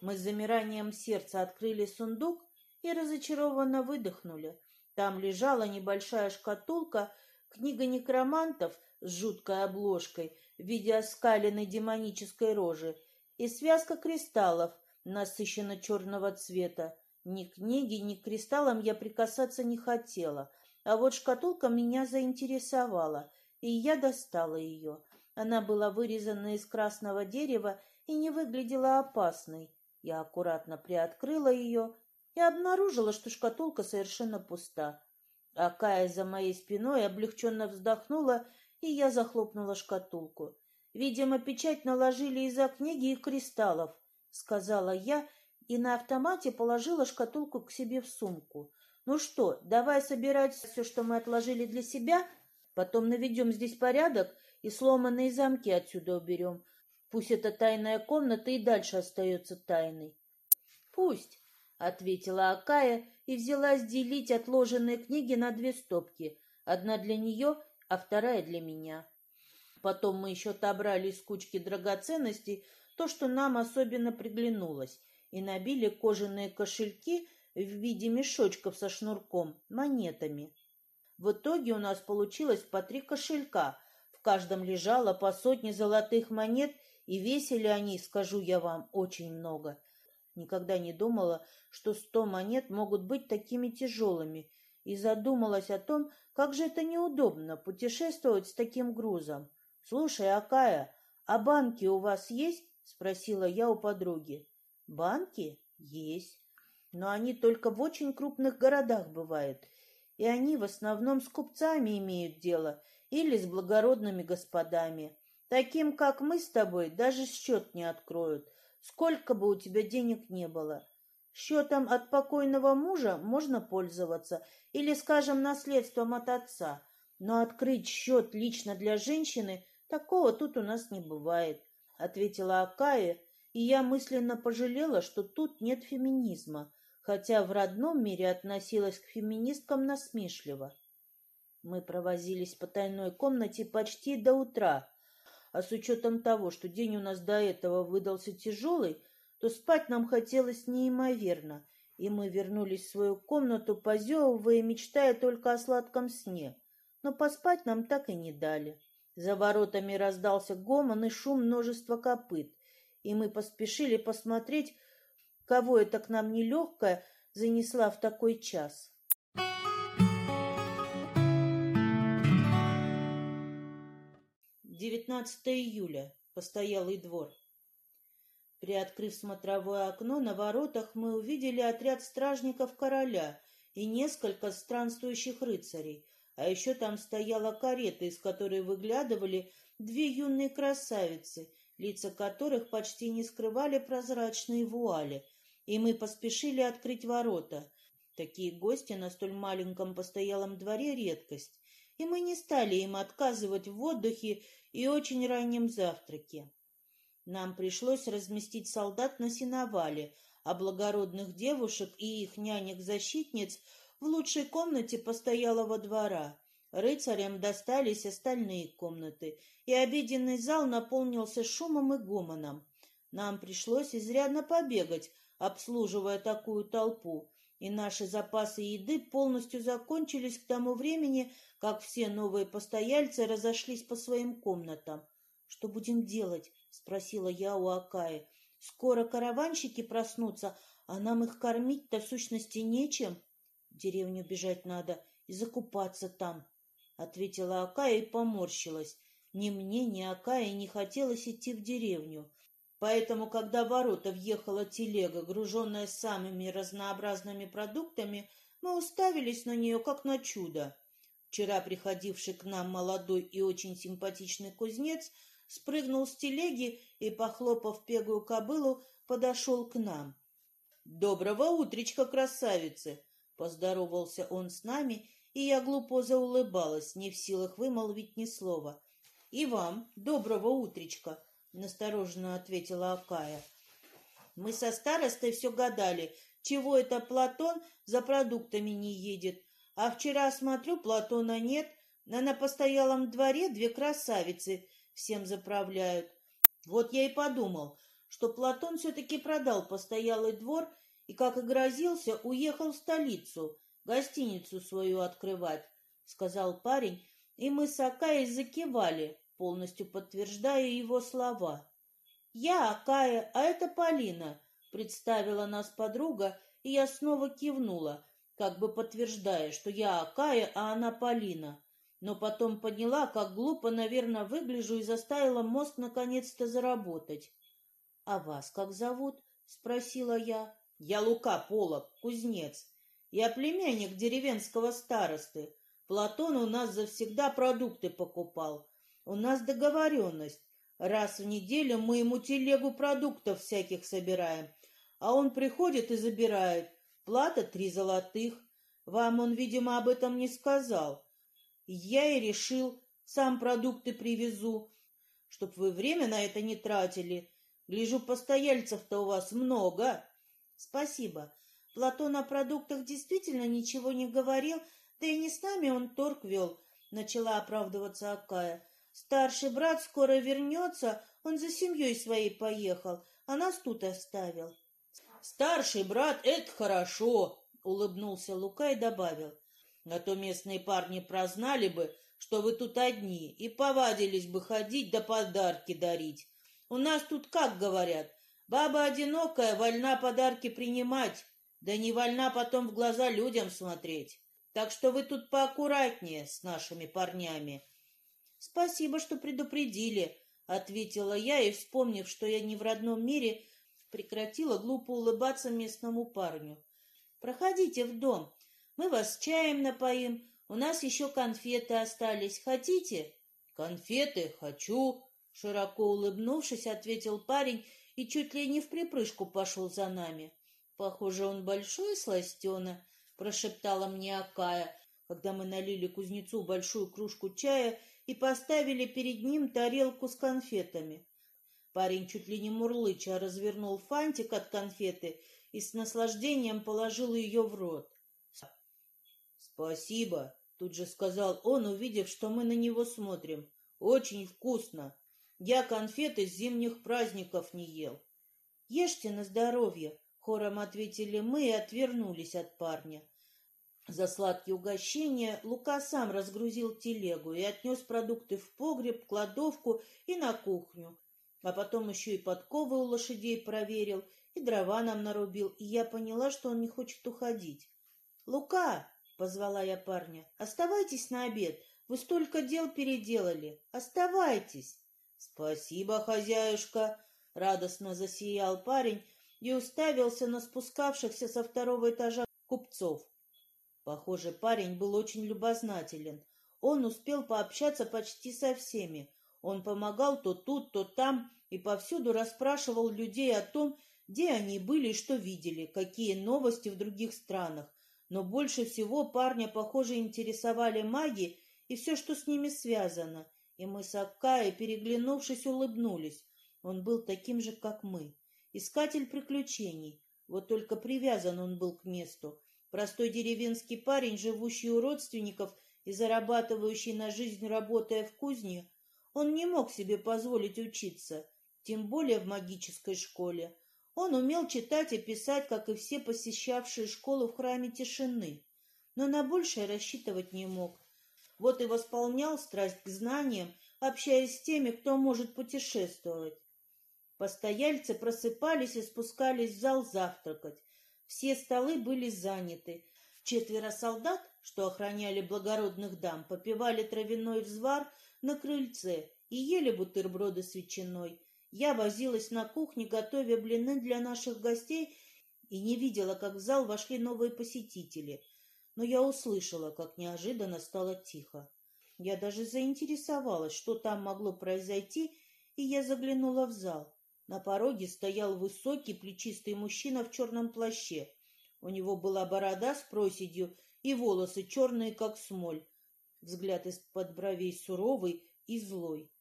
Мы с замиранием сердца открыли сундук и разочарованно выдохнули. Там лежала небольшая шкатулка, книга некромантов с жуткой обложкой в виде оскаленной демонической рожи и связка кристаллов насыщенно черного цвета. Ни книги, ни к кристаллам я прикасаться не хотела, а вот шкатулка меня заинтересовала, и я достала ее. Она была вырезана из красного дерева и не выглядела опасной. Я аккуратно приоткрыла ее и обнаружила, что шкатулка совершенно пуста. Акая за моей спиной облегченно вздохнула, и я захлопнула шкатулку. «Видимо, печать наложили из-за книги и кристаллов», — сказала я, и на автомате положила шкатулку к себе в сумку. «Ну что, давай собирать все, что мы отложили для себя?» Потом наведем здесь порядок и сломанные замки отсюда уберем. Пусть эта тайная комната и дальше остается тайной. — Пусть, — ответила Акая и взялась делить отложенные книги на две стопки. Одна для нее, а вторая для меня. Потом мы еще отобрали из кучки драгоценностей то, что нам особенно приглянулось, и набили кожаные кошельки в виде мешочков со шнурком, монетами. В итоге у нас получилось по три кошелька. В каждом лежало по сотне золотых монет, и весили они, скажу я вам, очень много. Никогда не думала, что сто монет могут быть такими тяжелыми, и задумалась о том, как же это неудобно путешествовать с таким грузом. «Слушай, Акая, а банки у вас есть?» — спросила я у подруги. «Банки? Есть. Но они только в очень крупных городах бывают, и они в основном с купцами имеют дело или с благородными господами. Таким, как мы с тобой, даже счет не откроют, сколько бы у тебя денег не было. Счетом от покойного мужа можно пользоваться или, скажем, наследством от отца, но открыть счет лично для женщины такого тут у нас не бывает, — ответила Акая, и я мысленно пожалела, что тут нет феминизма, хотя в родном мире относилась к феминисткам насмешливо. Мы провозились по тайной комнате почти до утра, а с учетом того, что день у нас до этого выдался тяжелый, то спать нам хотелось неимоверно, и мы вернулись в свою комнату, позевывая, мечтая только о сладком сне. Но поспать нам так и не дали. За воротами раздался гомон и шум множества копыт, и мы поспешили посмотреть, кого это к нам нелегкая занесла в такой час. 19 июля. Постоялый двор. Приоткрыв смотровое окно, на воротах мы увидели отряд стражников короля и несколько странствующих рыцарей, а еще там стояла карета, из которой выглядывали две юные красавицы, лица которых почти не скрывали прозрачные вуали, и мы поспешили открыть ворота. Такие гости на столь маленьком постоялом дворе — редкость, и мы не стали им отказывать в отдыхе и очень раннем завтраке. Нам пришлось разместить солдат на сеновале, а благородных девушек и их нянек-защитниц в лучшей комнате постоялого двора. Рыцарям достались остальные комнаты, и обеденный зал наполнился шумом и гомоном. Нам пришлось изрядно побегать, обслуживая такую толпу, и наши запасы еды полностью закончились к тому времени, как все новые постояльцы разошлись по своим комнатам. — Что будем делать? — спросила я у Акаи. — Скоро караванщики проснутся, а нам их кормить-то в сущности нечем. — В деревню бежать надо и закупаться там, — ответила Акая и поморщилась. Ни мне, ни Акае не хотелось идти в деревню. Поэтому, когда в ворота въехала телега, груженная самыми разнообразными продуктами, мы уставились на нее, как на чудо. Вчера приходивший к нам молодой и очень симпатичный кузнец спрыгнул с телеги и, похлопав пегую кобылу, подошел к нам. «Доброго утречка, красавицы!» — поздоровался он с нами, и я глупо заулыбалась, не в силах вымолвить ни слова. «И вам доброго утречка!» Настороженно ответила Акая. Мы со старостой все гадали, чего это Платон за продуктами не едет. А вчера смотрю, Платона нет, а на постоялом дворе две красавицы всем заправляют. Вот я и подумал, что Платон все-таки продал постоялый двор и, как и грозился, уехал в столицу, гостиницу свою открывать, — сказал парень, и мы с Акаей закивали, полностью подтверждая его слова. «Я Акая, а это Полина», — представила нас подруга, и я снова кивнула, как бы подтверждая, что я Акая, а она Полина. Но потом поняла, как глупо, наверное, выгляжу и заставила мозг наконец-то заработать. «А вас как зовут?» — спросила я. «Я Лука Полок, кузнец. Я племянник деревенского старосты. Платон у нас завсегда продукты покупал. У нас договоренность. Раз в неделю мы ему телегу продуктов всяких собираем, а он приходит и забирает. Плата три золотых. Вам он, видимо, об этом не сказал. Я и решил, сам продукты привезу, чтоб вы время на это не тратили. Гляжу, постояльцев-то у вас много. Спасибо. Платон о продуктах действительно ничего не говорил, да и не с нами он торг вел, начала оправдываться Акая. Старший брат скоро вернется, он за семьей своей поехал, а нас тут оставил. Старший брат — это хорошо, — улыбнулся Лука и добавил. А то местные парни прознали бы, что вы тут одни, и повадились бы ходить да подарки дарить. У нас тут как говорят, баба одинокая, вольна подарки принимать, да не вольна потом в глаза людям смотреть. Так что вы тут поаккуратнее с нашими парнями. «Спасибо, что предупредили», — ответила я и, вспомнив, что я не в родном мире, прекратила глупо улыбаться местному парню. «Проходите в дом. Мы вас чаем напоим. У нас еще конфеты остались. Хотите?» «Конфеты? Хочу!» Широко улыбнувшись, ответил парень и чуть ли не в припрыжку пошел за нами. «Похоже, он большой сластена», — прошептала мне Акая, когда мы налили кузнецу большую кружку чая и поставили перед ним тарелку с конфетами. Парень чуть ли не мурлыча развернул фантик от конфеты и с наслаждением положил ее в рот. — Спасибо, Тут же сказал он, увидев, что мы на него смотрим. Очень вкусно. Я конфеты с зимних праздников не ел. Ешьте на здоровье, хором ответили мы и отвернулись от парня. За сладкие угощения Лука сам разгрузил телегу и отнес продукты в погреб, кладовку и на кухню. А потом еще и подковы у лошадей проверил, и дрова нам нарубил, и я поняла, что он не хочет уходить. «Лука!» — позвала я парня. «Оставайтесь на обед. Вы столько дел переделали. Оставайтесь!» «Спасибо, хозяюшка!» — радостно засиял парень и уставился на спускавшихся со второго этажа купцов. Похоже, парень был очень любознателен. Он успел пообщаться почти со всеми. Он помогал то тут, то там и повсюду расспрашивал людей о том, где они были и что видели, какие новости в других странах. Но больше всего парня, похоже, интересовали маги и все, что с ними связано. И мы с Аккаей, переглянувшись, улыбнулись. Он был таким же, как мы. Искатель приключений. Вот только привязан он был к месту. Простой деревенский парень, живущий у родственников и зарабатывающий на жизнь, работая в кузне, он не мог себе позволить учиться, тем более в магической школе. Он умел читать и писать, как и все посещавшие школу в храме тишины, но на большее рассчитывать не мог. Вот и восполнял страсть к знаниям, общаясь с теми, кто может путешествовать. Постояльцы просыпались и спускались в зал завтракать. Все столы были заняты. Четверо солдат, что охраняли благородных дам, попивали травяной взвар на крыльце и ели бутерброды с ветчиной. Я возилась на кухне, готовя блины для наших гостей, и не видела, как в зал вошли новые посетители. Но я услышала, как неожиданно стало тихо. Я даже заинтересовалась, что там могло произойти, и я заглянула в зал. На пороге стоял высокий плечистый мужчина в черном плаще. У него была борода с проседью и волосы черные, как смоль. Взгляд из-под бровей суровый и злой.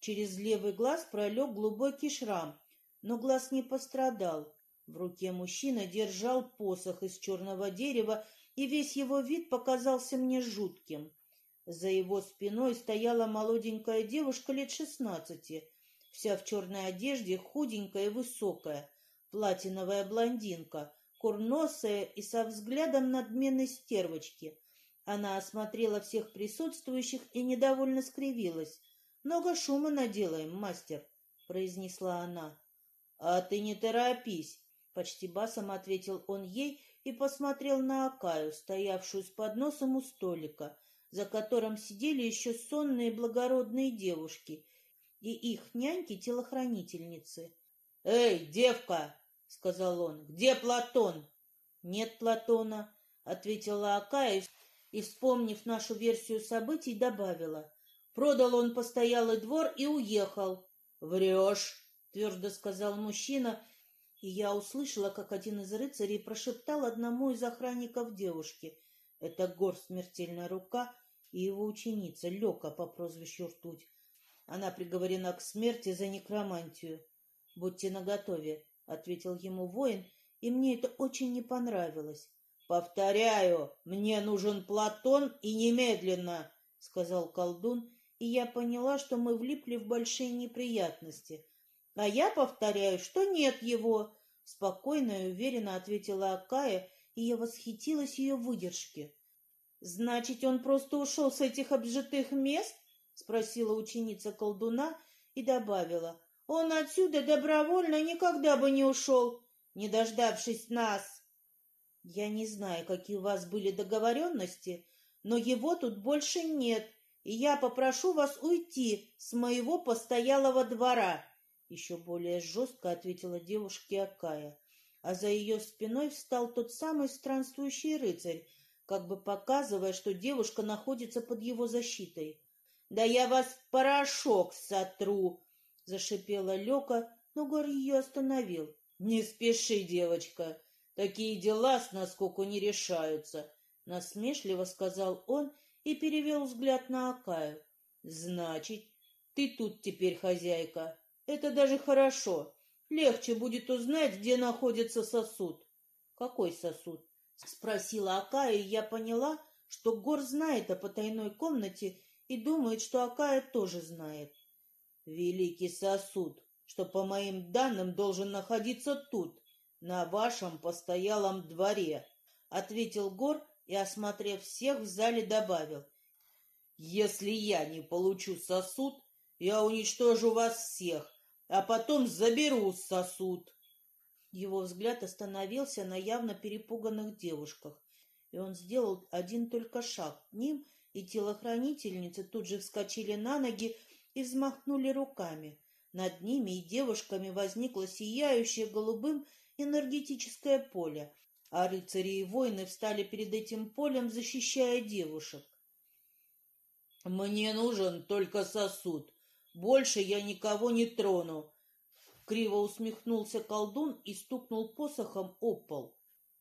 Через левый глаз пролег глубокий шрам, но глаз не пострадал. В руке мужчина держал посох из черного дерева, и весь его вид показался мне жутким. За его спиной стояла молоденькая девушка лет шестнадцати, вся в черной одежде, худенькая и высокая, платиновая блондинка, курносая и со взглядом надменной стервочки. Она осмотрела всех присутствующих и недовольно скривилась. «Много шума наделаем, мастер», — произнесла она. «А ты не торопись», — почти басом ответил он ей и посмотрел на Акаю, стоявшую с подносом у столика, за которым сидели еще сонные благородные девушки и их няньки-телохранительницы. «Эй, девка!» — сказал он. «Где Платон?» «Нет Платона», — ответила Акая и, вспомнив нашу версию событий, добавила. Продал он постоялый двор и уехал. «Врешь!» — твердо сказал мужчина, и я услышала, как один из рыцарей прошептал одному из охранников девушки. Это гор смертельная рука и его ученица Лёка по прозвищу Ртуть. Она приговорена к смерти за некромантию. «Будьте наготове», — ответил ему воин, и мне это очень не понравилось. «Повторяю, мне нужен Платон и немедленно», — сказал колдун, и я поняла, что мы влипли в большие неприятности. А я повторяю, что нет его, спокойно и уверенно ответила Акая, и я восхитилась ее выдержке. Значит, он просто ушел с этих обжитых мест? Спросила ученица колдуна и добавила. Он отсюда добровольно никогда бы не ушел, не дождавшись нас. Я не знаю, какие у вас были договоренности, но его тут больше нет, и я попрошу вас уйти с моего постоялого двора, — еще более жестко ответила девушке Акая. А за ее спиной встал тот самый странствующий рыцарь, как бы показывая, что девушка находится под его защитой. — Да я вас порошок сотру! — зашипела Лёка, но Гор ее остановил. — Не спеши, девочка, такие дела с наскоку не решаются, — насмешливо сказал он и перевел взгляд на Акаю. «Значит, ты тут теперь хозяйка. Это даже хорошо. Легче будет узнать, где находится сосуд». «Какой сосуд?» — спросила Акая, и я поняла, что Гор знает о потайной комнате и думает, что Акая тоже знает. Великий сосуд, что, по моим данным, должен находиться тут, на вашем постоялом дворе, — ответил Гор и, осмотрев всех, в зале добавил. Если я не получу сосуд, я уничтожу вас всех, а потом заберу сосуд. Его взгляд остановился на явно перепуганных девушках, и он сделал один только шаг к ним, и телохранительницы тут же вскочили на ноги и взмахнули руками. Над ними и девушками возникло сияющее голубым энергетическое поле, а рыцари и воины встали перед этим полем, защищая девушек. «Мне нужен только сосуд. Больше я никого не трону. Криво усмехнулся колдун и стукнул посохом о пол.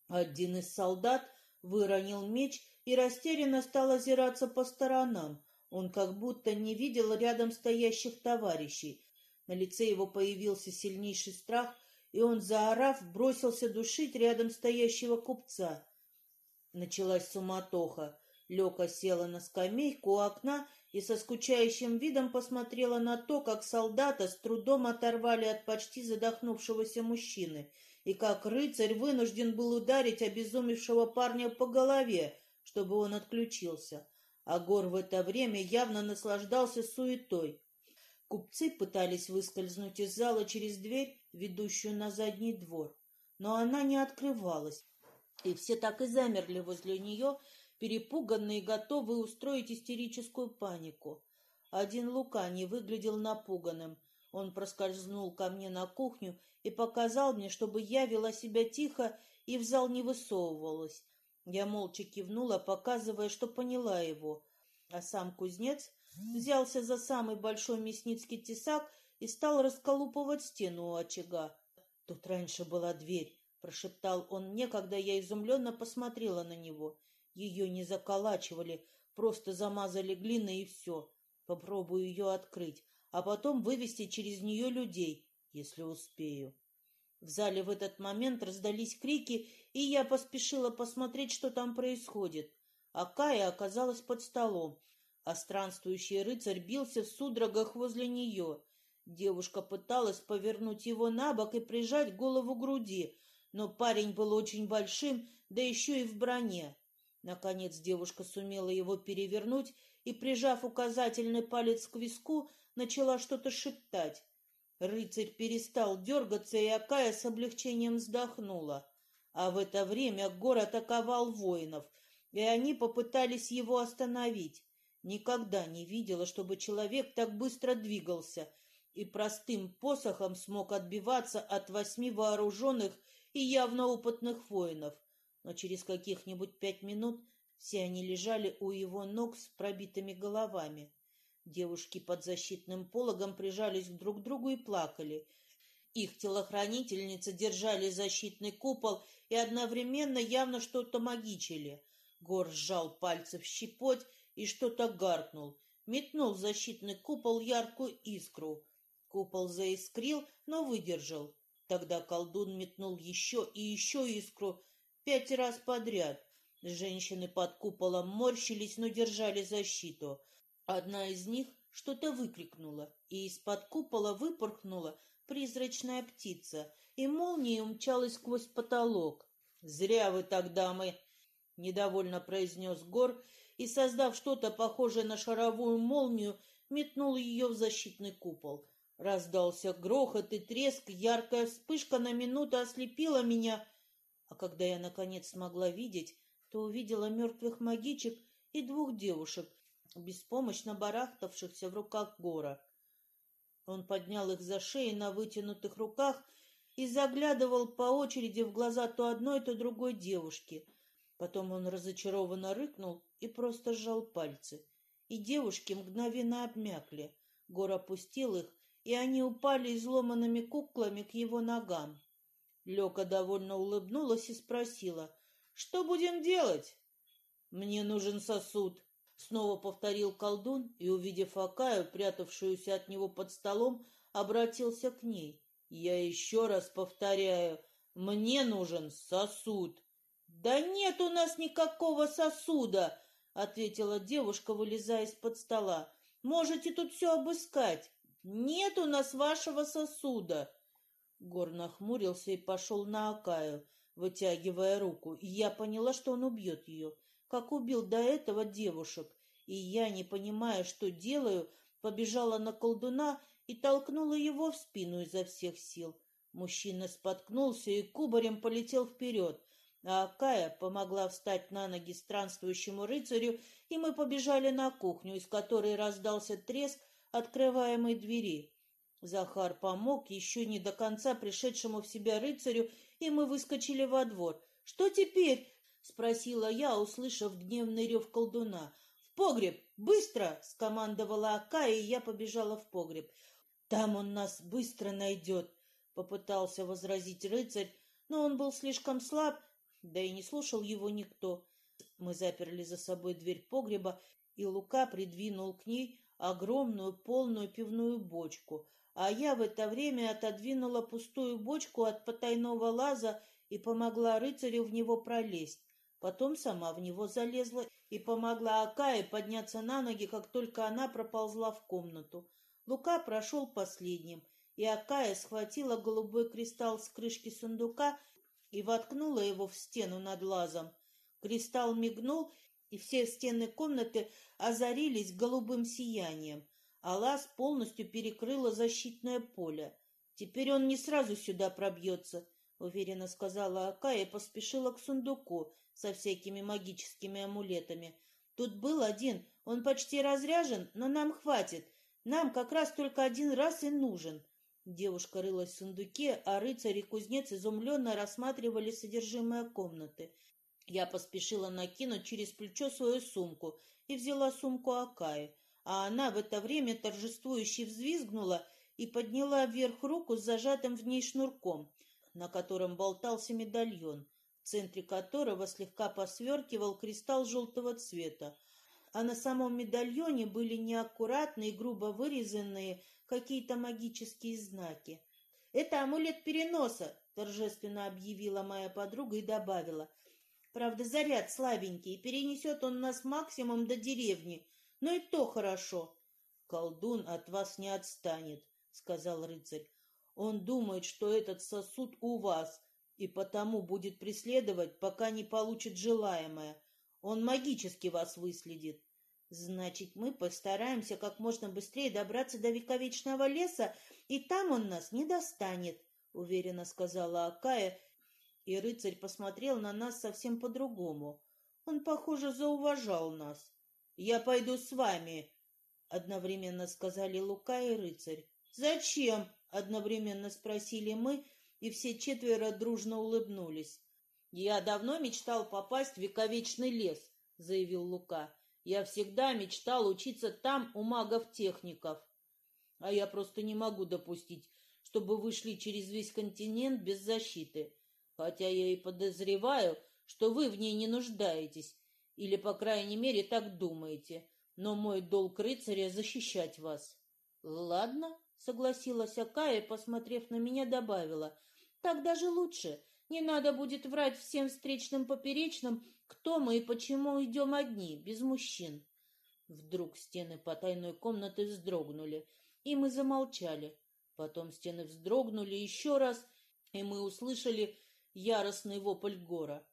Один из солдат выронил меч и растерянно стал озираться по сторонам. Он как будто не видел рядом стоящих товарищей. На лице его появился сильнейший страх, и он, заорав, бросился душить рядом стоящего купца. Началась суматоха. Лёка села на скамейку у окна и со скучающим видом посмотрела на то, как солдата с трудом оторвали от почти задохнувшегося мужчины, и как рыцарь вынужден был ударить обезумевшего парня по голове, чтобы он отключился. А Гор в это время явно наслаждался суетой. Купцы пытались выскользнуть из зала через дверь, ведущую на задний двор, но она не открывалась, и все так и замерли возле нее, перепуганные и готовые устроить истерическую панику. Один Лука не выглядел напуганным. Он проскользнул ко мне на кухню и показал мне, чтобы я вела себя тихо и в зал не высовывалась. Я молча кивнула, показывая, что поняла его. А сам кузнец взялся за самый большой мясницкий тесак и стал расколупывать стену у очага. «Тут раньше была дверь», — прошептал он мне, когда я изумленно посмотрела на него. Ее не заколачивали, просто замазали глиной и все. Попробую ее открыть, а потом вывести через нее людей, если успею. В зале в этот момент раздались крики, и я поспешила посмотреть, что там происходит. А Кая оказалась под столом, а странствующий рыцарь бился в судорогах возле нее. Девушка пыталась повернуть его на бок и прижать голову к груди, но парень был очень большим, да еще и в броне. Наконец девушка сумела его перевернуть и, прижав указательный палец к виску, начала что-то шептать. Рыцарь перестал дергаться, и Акая с облегчением вздохнула. А в это время Гор атаковал воинов, и они попытались его остановить. Никогда не видела, чтобы человек так быстро двигался и простым посохом смог отбиваться от восьми вооруженных и явно опытных воинов но через каких-нибудь пять минут все они лежали у его ног с пробитыми головами. Девушки под защитным пологом прижались друг к другу и плакали. Их телохранительницы держали защитный купол и одновременно явно что-то магичили. Гор сжал пальцы в щепоть и что-то гаркнул. Метнул в защитный купол яркую искру. Купол заискрил, но выдержал. Тогда колдун метнул еще и еще искру, Пять раз подряд. Женщины под куполом морщились, но держали защиту. Одна из них что-то выкрикнула, и из-под купола выпорхнула призрачная птица, и молнией умчалась сквозь потолок. «Зря вы так, дамы!» — недовольно произнес Гор, и, создав что-то похожее на шаровую молнию, метнул ее в защитный купол. Раздался грохот и треск, яркая вспышка на минуту ослепила меня — а когда я, наконец, смогла видеть, то увидела мертвых магичек и двух девушек, беспомощно барахтавшихся в руках гора. Он поднял их за шеи на вытянутых руках и заглядывал по очереди в глаза то одной, то другой девушки. Потом он разочарованно рыкнул и просто сжал пальцы. И девушки мгновенно обмякли. Гор опустил их, и они упали изломанными куклами к его ногам. Лёка довольно улыбнулась и спросила, «Что будем делать?» «Мне нужен сосуд», — снова повторил колдун и, увидев Акаю, прятавшуюся от него под столом, обратился к ней. «Я еще раз повторяю, мне нужен сосуд». «Да нет у нас никакого сосуда!» ответила девушка, вылезая из-под стола. Можете тут все обыскать. Нет у нас вашего сосуда. Гор нахмурился и пошел на Акаю, вытягивая руку, и я поняла, что он убьет ее, как убил до этого девушек. И я, не понимая, что делаю, побежала на колдуна и толкнула его в спину изо всех сил. Мужчина споткнулся и кубарем полетел вперед, а Акая помогла встать на ноги странствующему рыцарю, и мы побежали на кухню, из которой раздался треск открываемой двери. Захар помог еще не до конца пришедшему в себя рыцарю, и мы выскочили во двор. «Что теперь?» — спросила я, услышав гневный рев колдуна. «В погреб! Быстро!» — скомандовала Акая, и я побежала в погреб. «Там он нас быстро найдет!» Попытался возразить рыцарь, но он был слишком слаб, да и не слушал его никто. Мы заперли за собой дверь погреба, и Лука придвинул к ней огромную полную пивную бочку, а я в это время отодвинула пустую бочку от потайного лаза и помогла рыцарю в него пролезть. Потом сама в него залезла и помогла Акае подняться на ноги, как только она проползла в комнату. Лука прошел последним — и Акая схватила голубой кристалл с крышки сундука и воткнула его в стену над лазом. Кристалл мигнул, и все стены комнаты озарились голубым сиянием, а лаз полностью перекрыло защитное поле. «Теперь он не сразу сюда пробьется», — уверенно сказала Акая и поспешила к сундуку со всякими магическими амулетами. «Тут был один, он почти разряжен, но нам хватит. Нам как раз только один раз и нужен». Девушка рылась в сундуке, а рыцарь и кузнец изумленно рассматривали содержимое комнаты. Я поспешила накинуть через плечо свою сумку и взяла сумку Акаи, а она в это время торжествующе взвизгнула и подняла вверх руку с зажатым в ней шнурком, на котором болтался медальон, центре которого слегка посверкивал кристалл желтого цвета, а на самом медальоне были неаккуратные, грубо вырезанные какие-то магические знаки. «Это амулет переноса», — торжественно объявила моя подруга и добавила. «Правда, заряд слабенький, и перенесет он нас максимум до деревни, но и то хорошо». «Колдун от вас не отстанет», — сказал рыцарь. «Он думает, что этот сосуд у вас, и потому будет преследовать, пока не получит желаемое. Он магически вас выследит. Значит, мы постараемся как можно быстрее добраться до вековечного леса, и там он нас не достанет, — уверенно сказала Акая, и рыцарь посмотрел на нас совсем по-другому. Он, похоже, зауважал нас. — Я пойду с вами, — одновременно сказали Лука и рыцарь. — Зачем? — одновременно спросили мы, и все четверо дружно улыбнулись. — Я давно мечтал попасть в вековечный лес, — заявил Лука. Я всегда мечтал учиться там у магов-техников. А я просто не могу допустить, чтобы вы шли через весь континент без защиты. Хотя я и подозреваю, что вы в ней не нуждаетесь, или, по крайней мере, так думаете. Но мой долг рыцаря — защищать вас. — Ладно, — согласилась Акая, посмотрев на меня, добавила. — Так даже лучше. Не надо будет врать всем встречным поперечным, кто мы и почему идем одни, без мужчин. Вдруг стены потайной комнаты вздрогнули, и мы замолчали. Потом стены вздрогнули еще раз, и мы услышали яростный вопль гора.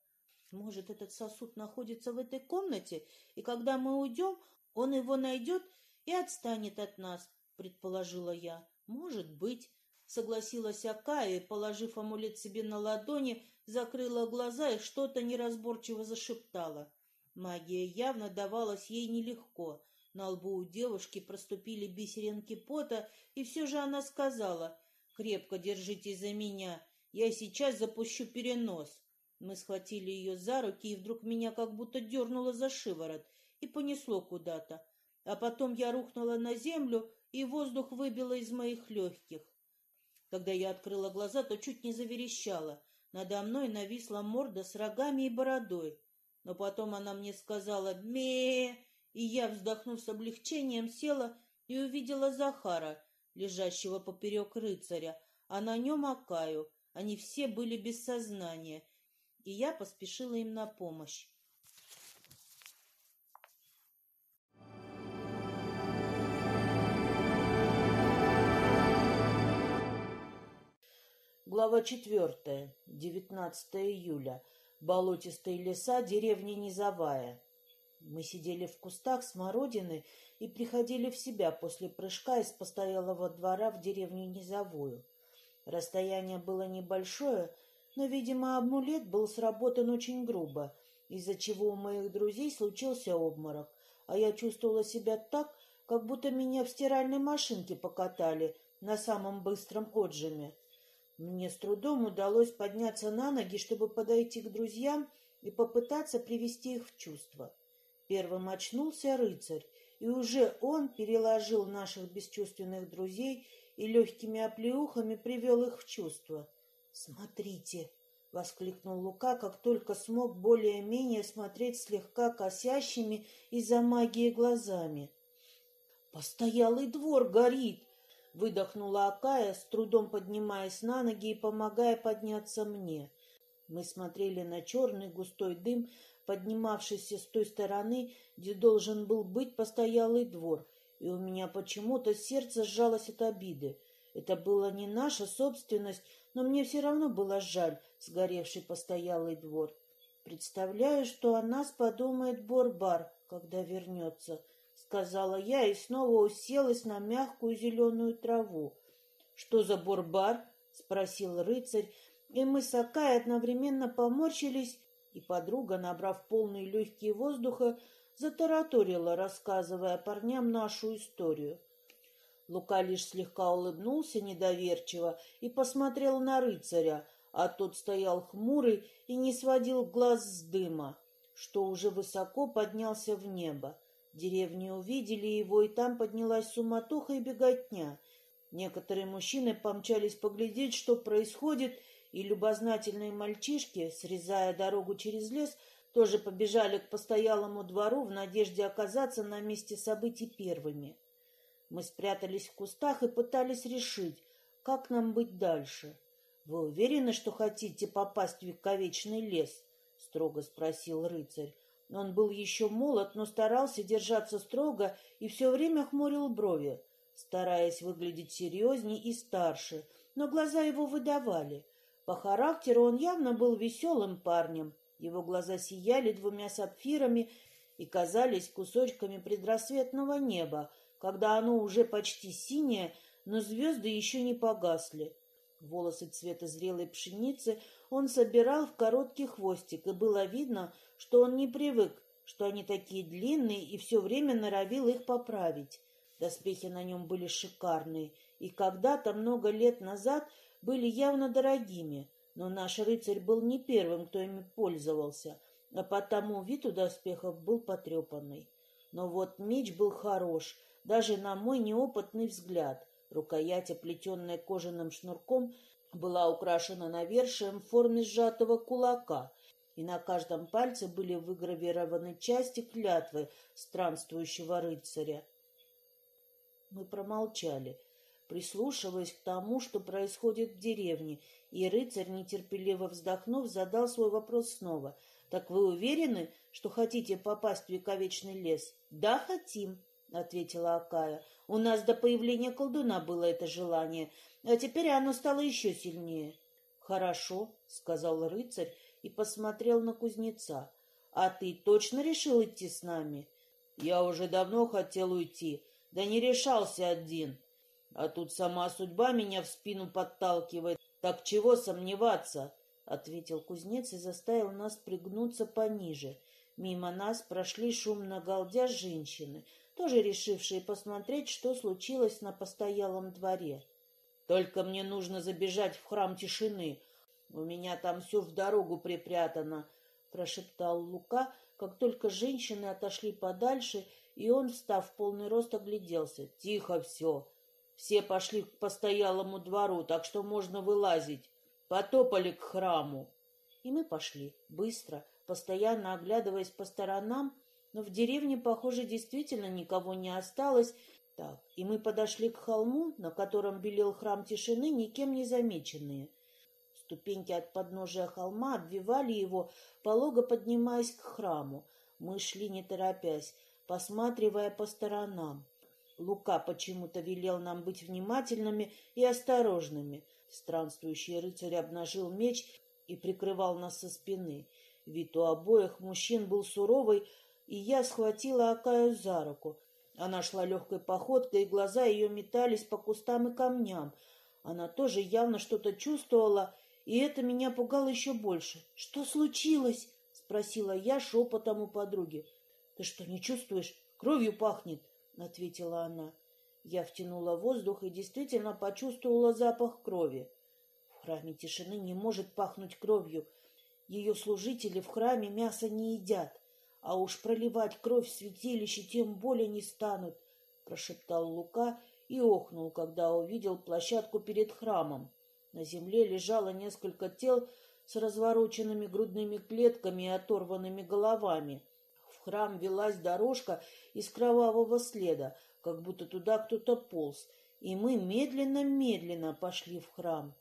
Может, этот сосуд находится в этой комнате, и когда мы уйдем, он его найдет и отстанет от нас, предположила я. Может быть, согласилась Акая, положив амулет себе на ладони, закрыла глаза и что-то неразборчиво зашептала. Магия явно давалась ей нелегко. На лбу у девушки проступили бисеринки пота, и все же она сказала, «Крепко держитесь за меня, я сейчас запущу перенос». Мы схватили ее за руки, и вдруг меня как будто дернуло за шиворот и понесло куда-то. А потом я рухнула на землю, и воздух выбило из моих легких. Когда я открыла глаза, то чуть не заверещала. Надо мной нависла морда с рогами и бородой. Но потом она мне сказала ме и я, вздохнув с облегчением, села и увидела Захара, лежащего поперек рыцаря, а на нем Акаю. Они все были без сознания, и я поспешила им на помощь. Глава четвертая. 19 июля. Болотистые леса, деревня Низовая. Мы сидели в кустах смородины и приходили в себя после прыжка из постоялого двора в деревню Низовую. Расстояние было небольшое, но, видимо, амулет был сработан очень грубо, из-за чего у моих друзей случился обморок, а я чувствовала себя так, как будто меня в стиральной машинке покатали на самом быстром отжиме. Мне с трудом удалось подняться на ноги, чтобы подойти к друзьям и попытаться привести их в чувство. Первым очнулся рыцарь, и уже он переложил наших бесчувственных друзей и легкими оплеухами привел их в чувство. «Смотрите!» — воскликнул Лука, как только смог более-менее смотреть слегка косящими из-за магии глазами. «Постоялый двор горит!» Выдохнула Акая, с трудом поднимаясь на ноги и помогая подняться мне. Мы смотрели на черный густой дым, поднимавшийся с той стороны, где должен был быть постоялый двор, и у меня почему-то сердце сжалось от обиды. Это была не наша собственность, но мне все равно было жаль сгоревший постоялый двор. Представляю, что о нас подумает Борбар, когда вернется сказала я и снова уселась на мягкую зеленую траву. Что за бурбар? спросил рыцарь, и мы с Акай одновременно поморщились, и подруга, набрав полные легкие воздуха, затараторила, рассказывая парням нашу историю. Лука лишь слегка улыбнулся недоверчиво и посмотрел на рыцаря, а тот стоял хмурый и не сводил глаз с дыма, что уже высоко поднялся в небо. Деревни увидели его, и там поднялась суматоха и беготня. Некоторые мужчины помчались поглядеть, что происходит, и любознательные мальчишки, срезая дорогу через лес, тоже побежали к постоялому двору в надежде оказаться на месте событий первыми. Мы спрятались в кустах и пытались решить, как нам быть дальше. «Вы уверены, что хотите попасть в вековечный лес?» — строго спросил рыцарь. Он был еще молод, но старался держаться строго и все время хмурил брови, стараясь выглядеть серьезней и старше, но глаза его выдавали. По характеру он явно был веселым парнем. Его глаза сияли двумя сапфирами и казались кусочками предрассветного неба, когда оно уже почти синее, но звезды еще не погасли. Волосы цвета зрелой пшеницы он собирал в короткий хвостик, и было видно, что он не привык, что они такие длинные, и все время норовил их поправить. Доспехи на нем были шикарные, и когда-то, много лет назад, были явно дорогими, но наш рыцарь был не первым, кто ими пользовался, а потому вид у доспехов был потрепанный. Но вот меч был хорош, даже на мой неопытный взгляд. Рукоять, оплетенная кожаным шнурком, была украшена навершием в форме сжатого кулака, и на каждом пальце были выгравированы части клятвы странствующего рыцаря. Мы промолчали, прислушиваясь к тому, что происходит в деревне, и рыцарь, нетерпеливо вздохнув, задал свой вопрос снова. «Так вы уверены, что хотите попасть в вековечный лес?» «Да, хотим», — ответила Акая. «У нас до появления колдуна было это желание, а теперь оно стало еще сильнее». «Хорошо», — сказал рыцарь и посмотрел на кузнеца. «А ты точно решил идти с нами?» «Я уже давно хотел уйти, да не решался один. А тут сама судьба меня в спину подталкивает. Так чего сомневаться?» — ответил кузнец и заставил нас пригнуться пониже. Мимо нас прошли шумно галдя женщины, тоже решившие посмотреть, что случилось на постоялом дворе. «Только мне нужно забежать в храм тишины, «У меня там все в дорогу припрятано», — прошептал Лука, как только женщины отошли подальше, и он, встав в полный рост, огляделся. «Тихо все. Все пошли к постоялому двору, так что можно вылазить. Потопали к храму». И мы пошли, быстро, постоянно оглядываясь по сторонам, но в деревне, похоже, действительно никого не осталось. Так, и мы подошли к холму, на котором белел храм тишины, никем не замеченные — Ступеньки от подножия холма обвивали его, полого поднимаясь к храму. Мы шли не торопясь, посматривая по сторонам. Лука почему-то велел нам быть внимательными и осторожными. Странствующий рыцарь обнажил меч и прикрывал нас со спины. Вид у обоих мужчин был суровый, и я схватила Акаю за руку. Она шла легкой походкой, и глаза ее метались по кустам и камням. Она тоже явно что-то чувствовала, и это меня пугало еще больше. — Что случилось? — спросила я шепотом у подруги. — Ты что, не чувствуешь? Кровью пахнет, — ответила она. Я втянула воздух и действительно почувствовала запах крови. В храме тишины не может пахнуть кровью. Ее служители в храме мясо не едят, а уж проливать кровь в святилище тем более не станут, — прошептал Лука и охнул, когда увидел площадку перед храмом. На земле лежало несколько тел с развороченными грудными клетками и оторванными головами. В храм велась дорожка из кровавого следа, как будто туда кто-то полз, и мы медленно-медленно пошли в храм.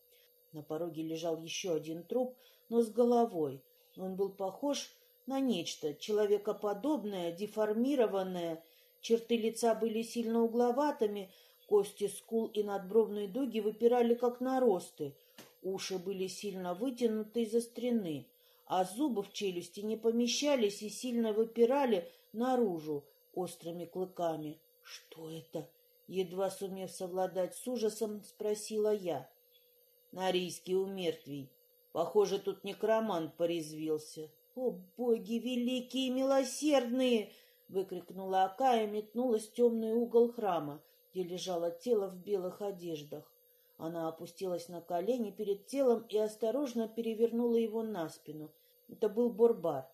На пороге лежал еще один труп, но с головой. Он был похож на нечто человекоподобное, деформированное. Черты лица были сильно угловатыми, кости скул и надбровные дуги выпирали, как наросты. Уши были сильно вытянуты и заострены, а зубы в челюсти не помещались и сильно выпирали наружу острыми клыками. «Что это?» — едва сумев совладать с ужасом, спросила я. «Нарийский умертвий. Похоже, тут некромант порезвился». «О, боги великие и милосердные!» — выкрикнула Ака и метнулась в темный угол храма, где лежало тело в белых одеждах. Она опустилась на колени перед телом и осторожно перевернула его на спину. Это был Борбар,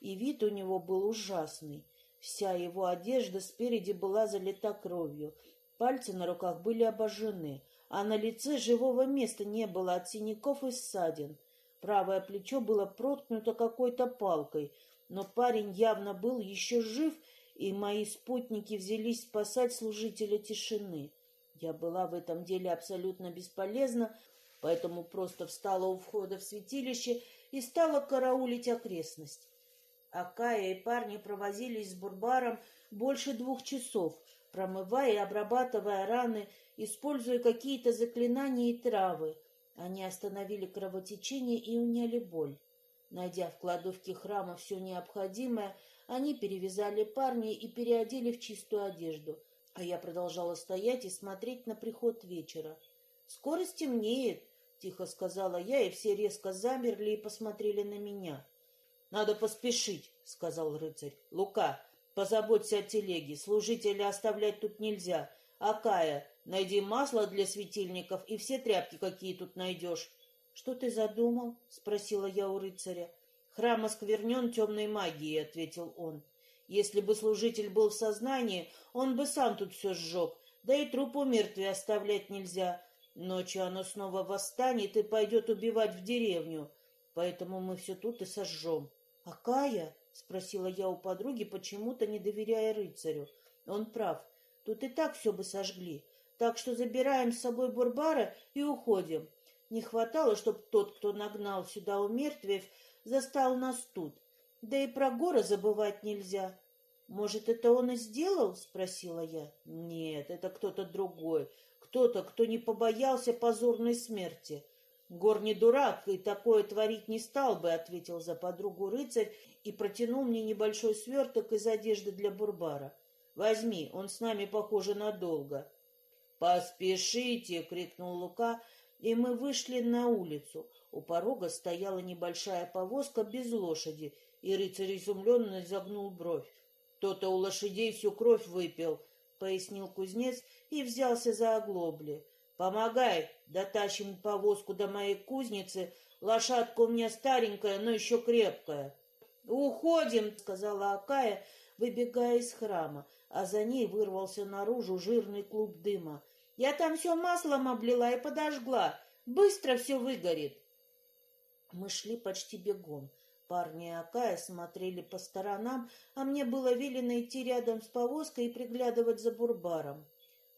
и вид у него был ужасный. Вся его одежда спереди была залита кровью, пальцы на руках были обожжены, а на лице живого места не было от синяков и ссадин. Правое плечо было проткнуто какой-то палкой, но парень явно был еще жив, и мои спутники взялись спасать служителя тишины. Я была в этом деле абсолютно бесполезна, поэтому просто встала у входа в святилище и стала караулить окрестность. Акая и парни провозились с Бурбаром больше двух часов, промывая и обрабатывая раны, используя какие-то заклинания и травы. Они остановили кровотечение и уняли боль. Найдя в кладовке храма все необходимое, они перевязали парней и переодели в чистую одежду, а я продолжала стоять и смотреть на приход вечера. «Скоро стемнеет», — тихо сказала я, и все резко замерли и посмотрели на меня — надо поспешить, — сказал рыцарь. — Лука, позаботься о телеге, служителя оставлять тут нельзя. Акая, найди масло для светильников и все тряпки, какие тут найдешь. — Что ты задумал? — спросила я у рыцаря. — Храм осквернен темной магией, — ответил он. Если бы служитель был в сознании, он бы сам тут все сжег, да и труп у мертвия оставлять нельзя. Ночью оно снова восстанет и пойдет убивать в деревню, поэтому мы все тут и сожжем. «А Кая?» — спросила я у подруги, почему-то не доверяя рыцарю. Он прав. Тут и так все бы сожгли. Так что забираем с собой Бурбара и уходим. Не хватало, чтобы тот, кто нагнал сюда у мертвев, застал нас тут. Да и про горы забывать нельзя. «Может, это он и сделал?» — спросила я. «Нет, это кто-то другой. Кто-то, кто не побоялся позорной смерти. Гор не дурак и такое творить не стал бы, ответил за подругу рыцарь и протянул мне небольшой сверток из одежды для Бурбара. Возьми, он с нами, похоже, надолго. Поспешите, крикнул Лука, и мы вышли на улицу. У порога стояла небольшая повозка без лошади, и рыцарь изумленно загнул бровь. Кто-то у лошадей всю кровь выпил, пояснил кузнец и взялся за оглобли. Помогай, дотащим повозку до моей кузницы. Лошадка у меня старенькая, но еще крепкая. Уходим, сказала Акая, выбегая из храма, а за ней вырвался наружу жирный клуб дыма. Я там все маслом облила и подожгла. Быстро все выгорит. Мы шли почти бегом. Парни и Акая смотрели по сторонам, а мне было велено идти рядом с повозкой и приглядывать за бурбаром.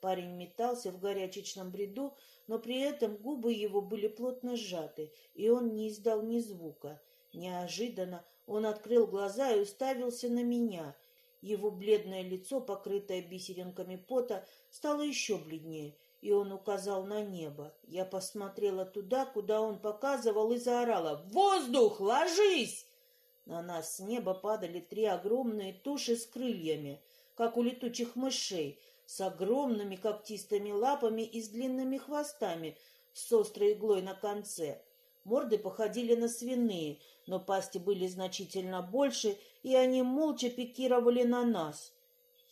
Парень метался в горячечном бреду, но при этом губы его были плотно сжаты, и он не издал ни звука. Неожиданно он открыл глаза и уставился на меня. Его бледное лицо, покрытое бисеринками пота, стало еще бледнее, и он указал на небо. Я посмотрела туда, куда он показывал, и заорала «Воздух! Ложись!» На нас с неба падали три огромные туши с крыльями, как у летучих мышей, с огромными когтистыми лапами и с длинными хвостами, с острой иглой на конце. Морды походили на свиные, но пасти были значительно больше, и они молча пикировали на нас.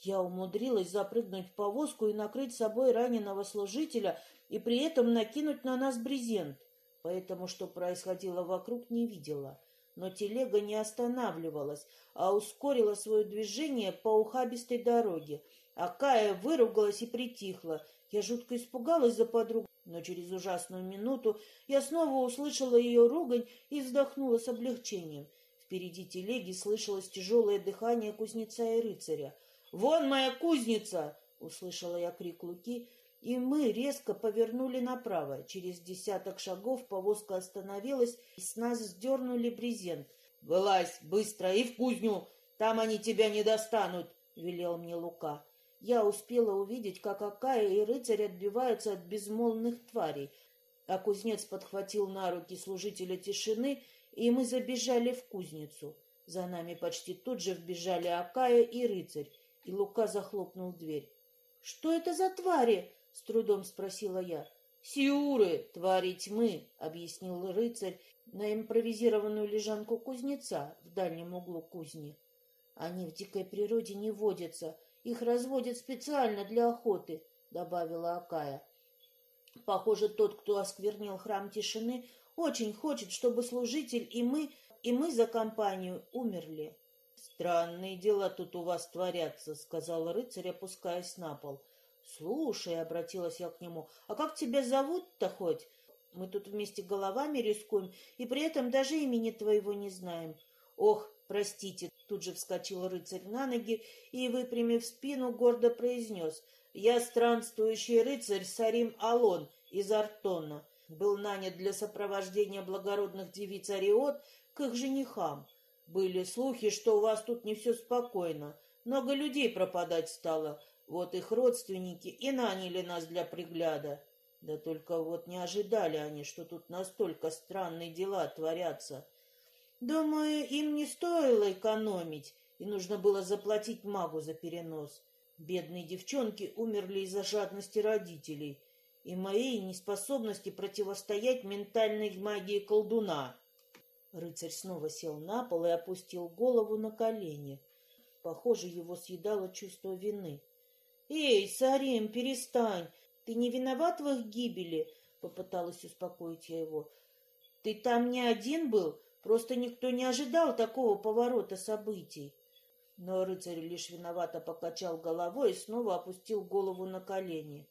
Я умудрилась запрыгнуть в повозку и накрыть собой раненого служителя и при этом накинуть на нас брезент, поэтому что происходило вокруг не видела. Но телега не останавливалась, а ускорила свое движение по ухабистой дороге. А Кая выругалась и притихла. Я жутко испугалась за подругу, но через ужасную минуту я снова услышала ее ругань и вздохнула с облегчением. Впереди телеги слышалось тяжелое дыхание кузнеца и рыцаря — «Вон моя кузница!» — услышала я крик Луки, и мы резко повернули направо. Через десяток шагов повозка остановилась, и с нас сдернули брезент. «Вылазь быстро и в кузню! Там они тебя не достанут!» — велел мне Лука. Я успела увидеть, как Акая и рыцарь отбиваются от безмолвных тварей, а кузнец подхватил на руки служителя тишины, и мы забежали в кузницу. За нами почти тут же вбежали Акая и рыцарь и Лука захлопнул дверь. — Что это за твари? — с трудом спросила я. — Сиуры, твари тьмы, — объяснил рыцарь на импровизированную лежанку кузнеца в дальнем углу кузни. Они в дикой природе не водятся, их разводят специально для охоты, — добавила Акая. Похоже, тот, кто осквернил храм тишины, очень хочет, чтобы служитель и мы, и мы за компанию умерли. «Странные дела тут у вас творятся», — сказал рыцарь, опускаясь на пол. «Слушай», — обратилась я к нему, — «а как тебя зовут-то хоть? Мы тут вместе головами рискуем, и при этом даже имени твоего не знаем». «Ох, простите», — тут же вскочил рыцарь на ноги и, выпрямив спину, гордо произнес. «Я странствующий рыцарь Сарим Алон из Артона. Был нанят для сопровождения благородных девиц Ариот к их женихам». Были слухи, что у вас тут не все спокойно. Много людей пропадать стало. Вот их родственники и наняли нас для пригляда. Да только вот не ожидали они, что тут настолько странные дела творятся. Думаю, им не стоило экономить, и нужно было заплатить магу за перенос. Бедные девчонки умерли из-за жадности родителей и моей неспособности противостоять ментальной магии колдуна. Рыцарь снова сел на пол и опустил голову на колени. Похоже, его съедало чувство вины. «Эй, Сарим, перестань! Ты не виноват в их гибели?» — попыталась успокоить я его. «Ты там не один был, просто никто не ожидал такого поворота событий». Но рыцарь лишь виновато покачал головой и снова опустил голову на колени.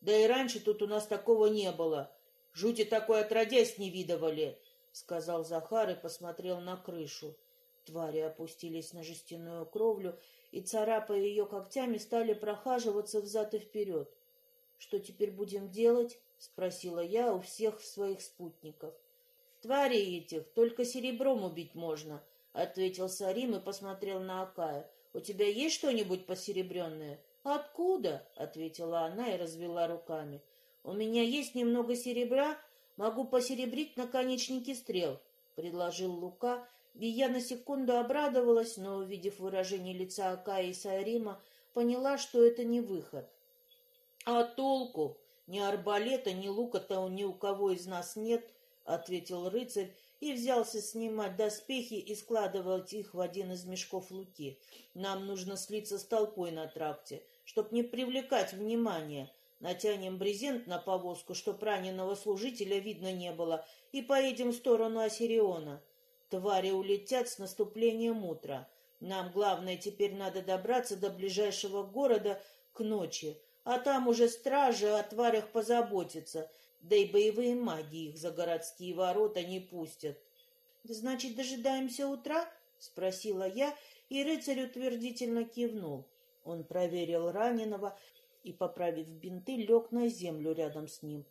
«Да и раньше тут у нас такого не было. Жути такой отродясь не видывали сказал Захар и посмотрел на крышу. Твари опустились на жестяную кровлю и, царапая ее когтями, стали прохаживаться взад и вперед. — Что теперь будем делать? — спросила я у всех своих спутников. — Твари этих только серебром убить можно, — ответил Сарим и посмотрел на Акая. — У тебя есть что-нибудь посеребренное? — Откуда? — ответила она и развела руками. — У меня есть немного серебра, Могу посеребрить наконечники стрел, — предложил Лука, и я на секунду обрадовалась, но, увидев выражение лица Акаи и Сайрима, поняла, что это не выход. — А толку? Ни арбалета, ни лука-то ни у кого из нас нет, — ответил рыцарь и взялся снимать доспехи и складывать их в один из мешков Луки. Нам нужно слиться с толпой на тракте, чтоб не привлекать внимания. Натянем брезент на повозку, чтоб раненого служителя видно не было, и поедем в сторону Осириона. Твари улетят с наступлением утра. Нам, главное, теперь надо добраться до ближайшего города к ночи, а там уже стражи о тварях позаботятся, да и боевые маги их за городские ворота не пустят. — Значит, дожидаемся утра? — спросила я, и рыцарь утвердительно кивнул. Он проверил раненого и, поправив бинты, лег на землю рядом с ним.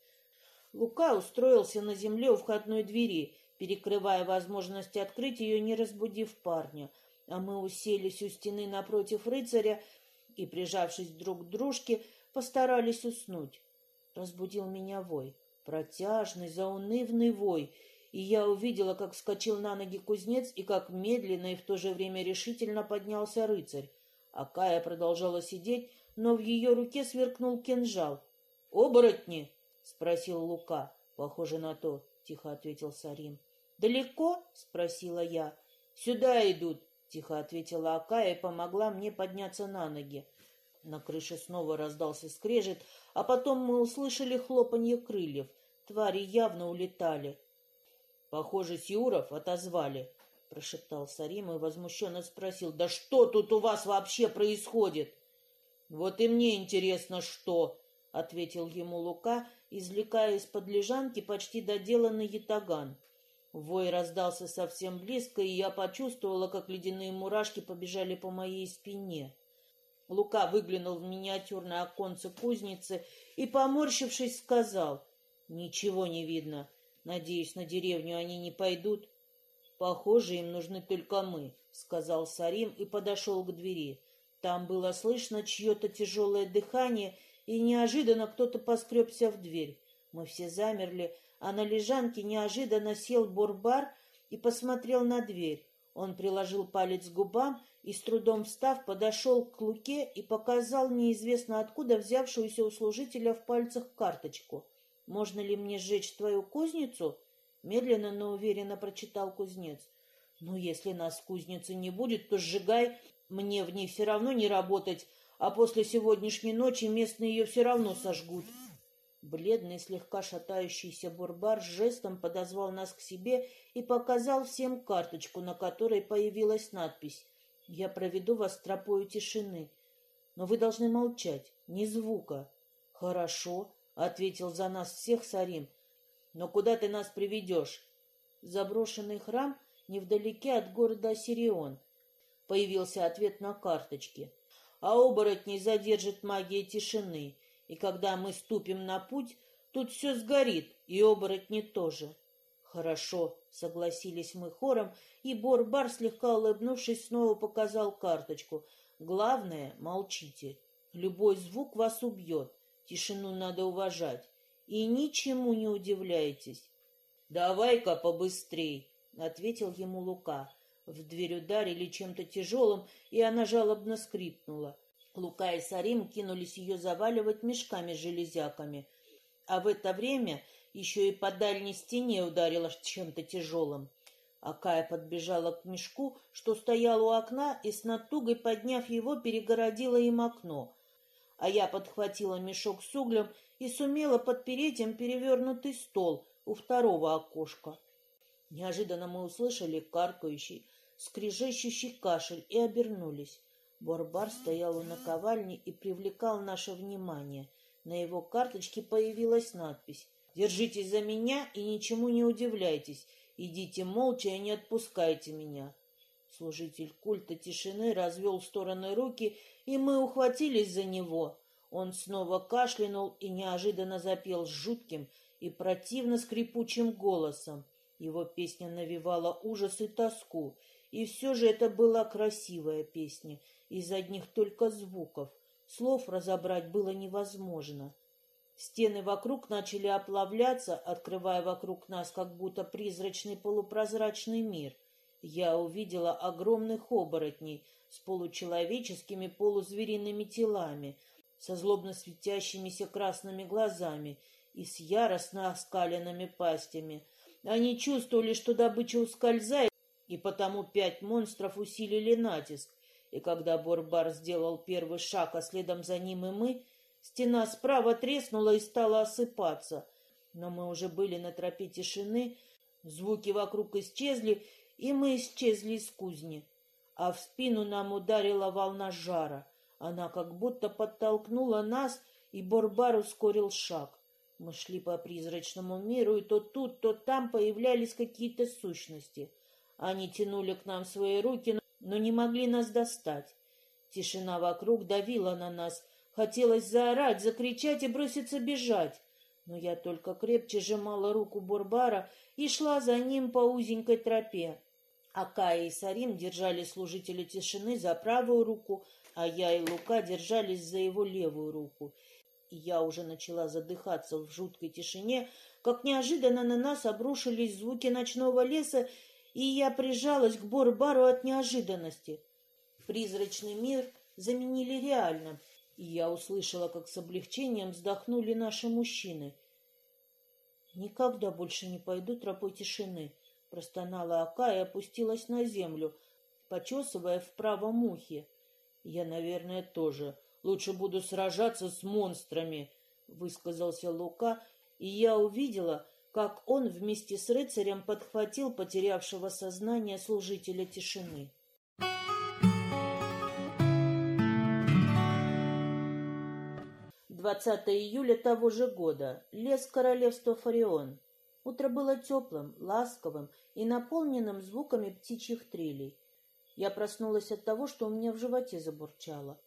Лука устроился на земле у входной двери, перекрывая возможность открыть ее, не разбудив парня, а мы уселись у стены напротив рыцаря и, прижавшись друг к дружке, постарались уснуть. разбудил меня вой. Протяжный, заунывный вой, и я увидела, как вскочил на ноги кузнец и как медленно и в то же время решительно поднялся рыцарь. А Кая продолжала сидеть, но в ее руке сверкнул кинжал. «Оборотни!» — спросил Лука. «Похоже на то», — тихо ответил Сарим. «Далеко?» — спросила я. «Сюда идут», — тихо ответила Акая и помогла мне подняться на ноги. На крыше снова раздался скрежет, а потом мы услышали хлопанье крыльев. Твари явно улетали. «Похоже, Сиуров отозвали», — прошептал Сарим и возмущенно спросил. «Да что тут у вас вообще происходит?» «Вот и мне интересно, что...» — ответил ему Лука, извлекая из-под лежанки почти доделанный ятаган. Вой раздался совсем близко, и я почувствовала, как ледяные мурашки побежали по моей спине. Лука выглянул в миниатюрное оконце кузницы и, поморщившись, сказал, «Ничего не видно. Надеюсь, на деревню они не пойдут». «Похоже, им нужны только мы», — сказал Сарим и подошел к двери. Там было слышно чье-то тяжелое дыхание, и неожиданно кто-то поскребся в дверь. Мы все замерли, а на лежанке неожиданно сел Бурбар и посмотрел на дверь. Он приложил палец к губам и, с трудом встав, подошел к Луке и показал неизвестно откуда взявшуюся у служителя в пальцах карточку. «Можно ли мне сжечь твою кузницу?» Медленно, но уверенно прочитал кузнец. «Ну, если нас кузнице не будет, то сжигай. Мне в ней все равно не работать, а после сегодняшней ночи местные ее все равно сожгут». Бледный, слегка шатающийся Бурбар жестом подозвал нас к себе и показал всем карточку, на которой появилась надпись я проведу вас тропою тишины, но вы должны молчать, ни звука. Хорошо, ответил за нас всех Сарим. Но куда ты нас приведешь? Заброшенный храм невдалеке от города Осирион. Появился ответ на карточке. А оборотней задержит магия тишины, и когда мы ступим на путь, тут все сгорит, и оборотни тоже. Хорошо, согласились мы хором, и Борбар, слегка улыбнувшись, снова показал карточку. Главное, молчите. Любой звук вас убьет. Тишину надо уважать. И ничему не удивляйтесь. Давай-ка побыстрей, ответил ему Лука. В дверь ударили чем-то тяжелым, и она жалобно скрипнула. Лука и Сарим кинулись ее заваливать мешками с железяками. А в это время еще и по дальней стене ударила чем-то тяжелым. Акая подбежала к мешку, что стоял у окна, и с натугой, подняв его, перегородила им окно. А я подхватила мешок с углем и сумела подпереть им перевернутый стол у второго окошка. Неожиданно мы услышали каркающий, скрежещущий кашель и обернулись. Борбар стоял у наковальни и привлекал наше внимание. На его карточке появилась надпись Держитесь за меня и ничему не удивляйтесь. Идите молча и не отпускайте меня. Служитель культа тишины развел в стороны руки, и мы ухватились за него. Он снова кашлянул и неожиданно запел с жутким и противно скрипучим голосом. Его песня навевала ужас и тоску, и все же это была красивая песня, из одних только звуков. Слов разобрать было невозможно. Стены вокруг начали оплавляться, открывая вокруг нас как будто призрачный полупрозрачный мир. Я увидела огромных оборотней с получеловеческими полузвериными телами, со злобно светящимися красными глазами и с яростно оскаленными пастями. Они чувствовали, что добыча ускользает, и потому пять монстров усилили натиск. И когда Борбар сделал первый шаг, а следом за ним и мы, Стена справа треснула и стала осыпаться. Но мы уже были на тропе тишины, звуки вокруг исчезли, и мы исчезли из кузни. А в спину нам ударила волна жара. Она как будто подтолкнула нас, и Борбар ускорил шаг. Мы шли по призрачному миру, и то тут, то там появлялись какие-то сущности. Они тянули к нам свои руки, но не могли нас достать. Тишина вокруг давила на нас, Хотелось заорать, закричать и броситься бежать. Но я только крепче сжимала руку Бурбара и шла за ним по узенькой тропе. Акая и Сарим держали служителя тишины за правую руку, а я и Лука держались за его левую руку. и я уже начала задыхаться в жуткой тишине, как неожиданно на нас обрушились звуки ночного леса, и я прижалась к Борбару от неожиданности. Призрачный мир заменили реальным, и я услышала, как с облегчением вздохнули наши мужчины. «Никогда больше не пойду тропой тишины», — простонала Ака и опустилась на землю, почесывая в правом ухе. «Я, наверное, тоже. Лучше буду сражаться с монстрами», — высказался Лука, и я увидела, как он вместе с рыцарем подхватил потерявшего сознание служителя тишины. 20 июля того же года. Лес королевства Фарион. Утро было теплым, ласковым и наполненным звуками птичьих трелей. Я проснулась от того, что у меня в животе забурчало.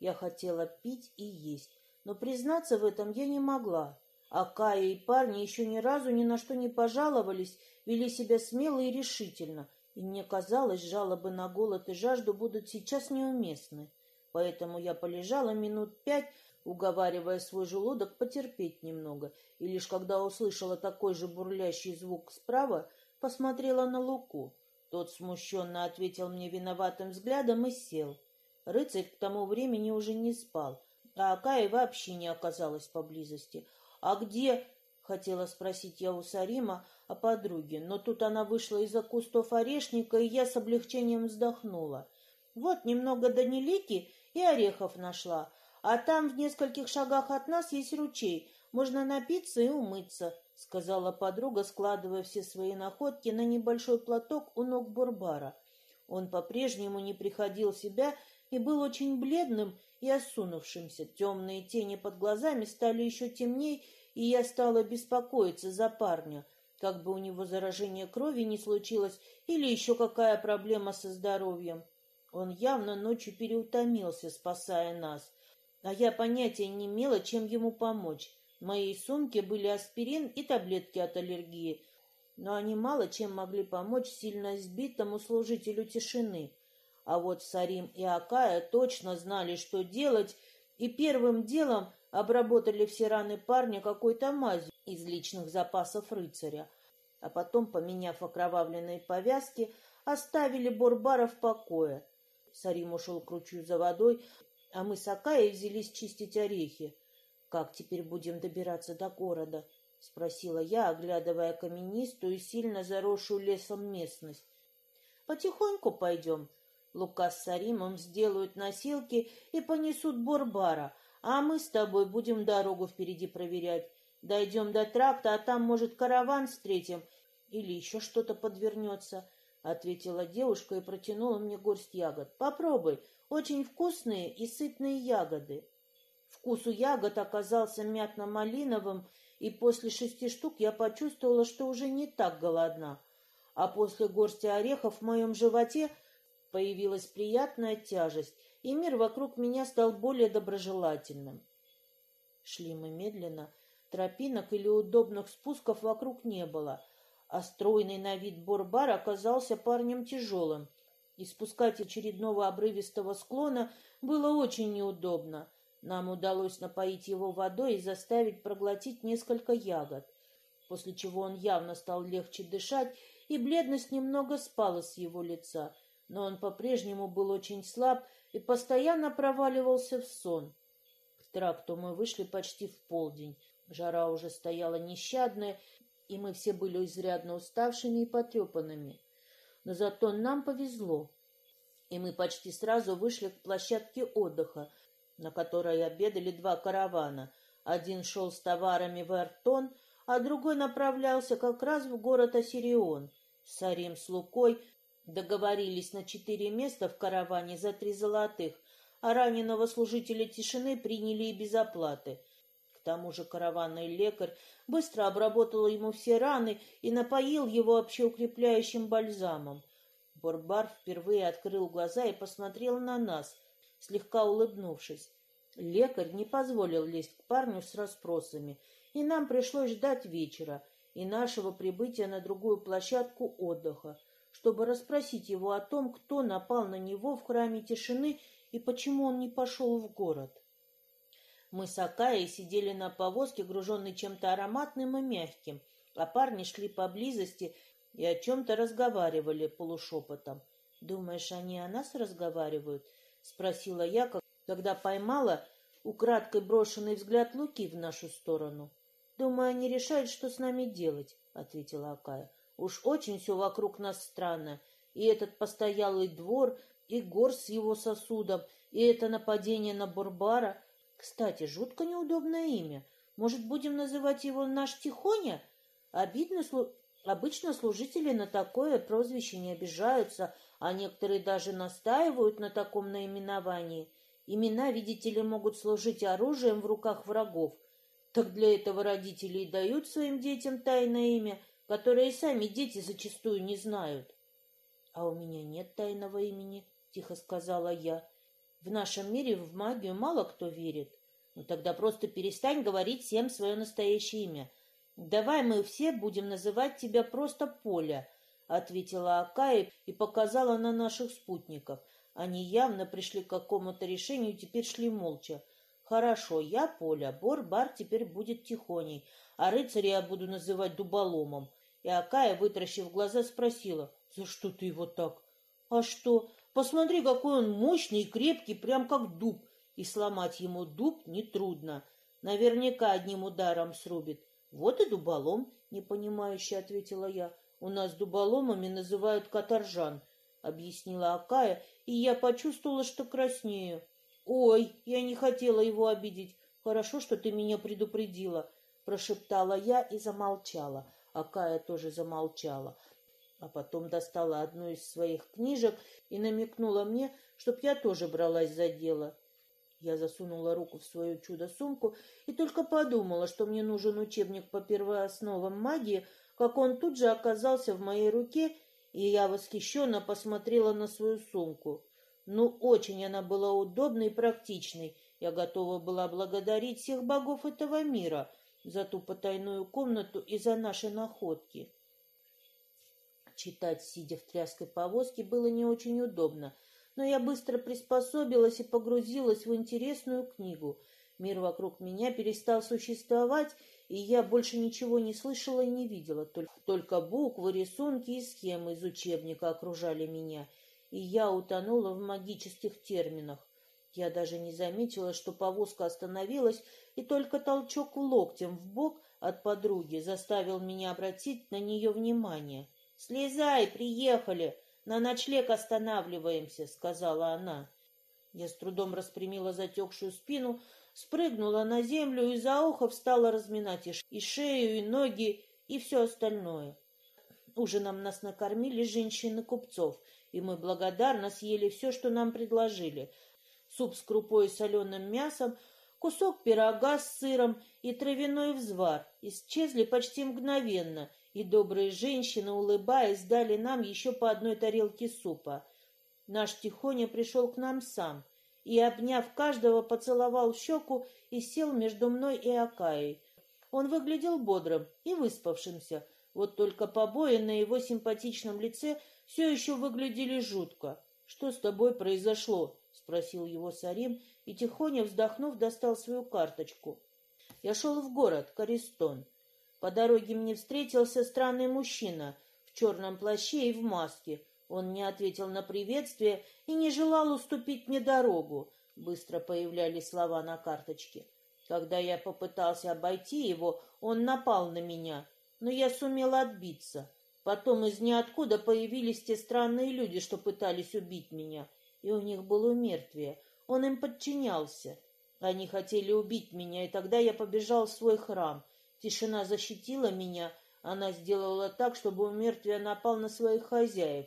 Я хотела пить и есть, но признаться в этом я не могла. А Кая и парни еще ни разу ни на что не пожаловались, вели себя смело и решительно, и мне казалось, жалобы на голод и жажду будут сейчас неуместны. Поэтому я полежала минут пять, уговаривая свой желудок потерпеть немного, и лишь когда услышала такой же бурлящий звук справа, посмотрела на Луку. Тот смущенно ответил мне виноватым взглядом и сел. Рыцарь к тому времени уже не спал, а Акая вообще не оказалась поблизости. «А где?» — хотела спросить я у Сарима о подруге, но тут она вышла из-за кустов орешника, и я с облегчением вздохнула. «Вот немного Данилики и орехов нашла, а там в нескольких шагах от нас есть ручей, можно напиться и умыться», — сказала подруга, складывая все свои находки на небольшой платок у ног Бурбара. Он по-прежнему не приходил в себя и был очень бледным и осунувшимся. Темные тени под глазами стали еще темней, и я стала беспокоиться за парня, как бы у него заражение крови не случилось или еще какая проблема со здоровьем. Он явно ночью переутомился, спасая нас а я понятия не имела, чем ему помочь. В моей сумке были аспирин и таблетки от аллергии, но они мало чем могли помочь сильно сбитому служителю тишины. А вот Сарим и Акая точно знали, что делать, и первым делом обработали все раны парня какой-то мазью из личных запасов рыцаря, а потом, поменяв окровавленные повязки, оставили Борбара в покое. Сарим ушел к ручью за водой, а мы с Акаей взялись чистить орехи. «Как теперь будем добираться до города?» — спросила я, оглядывая каменистую, сильно заросшую лесом местность. «Потихоньку пойдем. Лука с Саримом сделают носилки и понесут Борбара, а мы с тобой будем дорогу впереди проверять. Дойдем до тракта, а там, может, караван встретим или еще что-то подвернется», — ответила девушка и протянула мне горсть ягод. «Попробуй, очень вкусные и сытные ягоды. Вкус у ягод оказался мятно-малиновым, и после шести штук я почувствовала, что уже не так голодна. А после горсти орехов в моем животе появилась приятная тяжесть, и мир вокруг меня стал более доброжелательным. Шли мы медленно, тропинок или удобных спусков вокруг не было, а стройный на вид Борбар оказался парнем тяжелым — и спускать очередного обрывистого склона было очень неудобно. Нам удалось напоить его водой и заставить проглотить несколько ягод, после чего он явно стал легче дышать, и бледность немного спала с его лица, но он по-прежнему был очень слаб и постоянно проваливался в сон. К тракту мы вышли почти в полдень. Жара уже стояла нещадная, и мы все были изрядно уставшими и потрепанными но зато нам повезло, и мы почти сразу вышли к площадке отдыха, на которой обедали два каравана. Один шел с товарами в Эртон, а другой направлялся как раз в город Осирион. Сарим с Лукой договорились на четыре места в караване за три золотых, а раненого служителя тишины приняли и без оплаты — тому же караванный лекарь быстро обработал ему все раны и напоил его общеукрепляющим бальзамом. Борбар впервые открыл глаза и посмотрел на нас, слегка улыбнувшись. Лекарь не позволил лезть к парню с расспросами, и нам пришлось ждать вечера и нашего прибытия на другую площадку отдыха, чтобы расспросить его о том, кто напал на него в храме тишины и почему он не пошел в город. Мы с Акаей сидели на повозке, груженной чем-то ароматным и мягким, а парни шли поблизости и о чем-то разговаривали полушепотом. «Думаешь, они о нас разговаривают?» — спросила я, когда поймала украдкой брошенный взгляд Луки в нашу сторону. «Думаю, они решают, что с нами делать», — ответила Акая. «Уж очень все вокруг нас странно. И этот постоялый двор, и гор с его сосудом, и это нападение на Бурбара. Кстати, жутко неудобное имя. Может, будем называть его наш Тихоня? Обидно, слу... обычно служители на такое прозвище не обижаются, а некоторые даже настаивают на таком наименовании. Имена, видите ли, могут служить оружием в руках врагов. Так для этого родители и дают своим детям тайное имя, которое и сами дети зачастую не знают. — А у меня нет тайного имени, — тихо сказала я. В нашем мире в магию мало кто верит. Ну тогда просто перестань говорить всем свое настоящее имя. Давай мы все будем называть тебя просто Поля, ответила Акая и показала на наших спутников. Они явно пришли к какому-то решению и теперь шли молча. Хорошо, я Поля, Бор-Бар теперь будет Тихоней, а рыцаря я буду называть Дуболомом. И Акая, вытращив глаза, спросила, за что ты его так? А что, Посмотри, какой он мощный и крепкий, прям как дуб. И сломать ему дуб нетрудно. Наверняка одним ударом срубит. Вот и дуболом, непонимающе ответила я. У нас дуболомами называют каторжан, объяснила Акая, и я почувствовала, что краснею. Ой, я не хотела его обидеть. Хорошо, что ты меня предупредила, прошептала я и замолчала. Акая тоже замолчала а потом достала одну из своих книжек и намекнула мне, чтоб я тоже бралась за дело. Я засунула руку в свою чудо-сумку и только подумала, что мне нужен учебник по первоосновам магии, как он тут же оказался в моей руке, и я восхищенно посмотрела на свою сумку. Ну, очень она была удобной и практичной. Я готова была благодарить всех богов этого мира за ту потайную комнату и за наши находки. Читать, сидя в тряской повозке, было не очень удобно, но я быстро приспособилась и погрузилась в интересную книгу. Мир вокруг меня перестал существовать, и я больше ничего не слышала и не видела. Только, буквы, рисунки и схемы из учебника окружали меня, и я утонула в магических терминах. Я даже не заметила, что повозка остановилась, и только толчок локтем в бок от подруги заставил меня обратить на нее внимание. «Слезай, приехали! На ночлег останавливаемся», — сказала она. Я с трудом распрямила затекшую спину, спрыгнула на землю и за ухо стала разминать и шею, и ноги, и все остальное. Ужином нас накормили женщины купцов, и мы благодарно съели все, что нам предложили. Суп с крупой и соленым мясом, кусок пирога с сыром и травяной взвар исчезли почти мгновенно — и добрые женщины, улыбаясь, дали нам еще по одной тарелке супа. Наш Тихоня пришел к нам сам и, обняв каждого, поцеловал щеку и сел между мной и Акаей. Он выглядел бодрым и выспавшимся, вот только побои на его симпатичном лице все еще выглядели жутко. «Что с тобой произошло?» — спросил его Сарим, и Тихоня, вздохнув, достал свою карточку. «Я шел в город, Користон. По дороге мне встретился странный мужчина в черном плаще и в маске. Он не ответил на приветствие и не желал уступить мне дорогу. Быстро появлялись слова на карточке. Когда я попытался обойти его, он напал на меня, но я сумела отбиться. Потом из ниоткуда появились те странные люди, что пытались убить меня, и у них было умертвие. Он им подчинялся. Они хотели убить меня, и тогда я побежал в свой храм — Тишина защитила меня, она сделала так, чтобы умертвие напал на своих хозяев,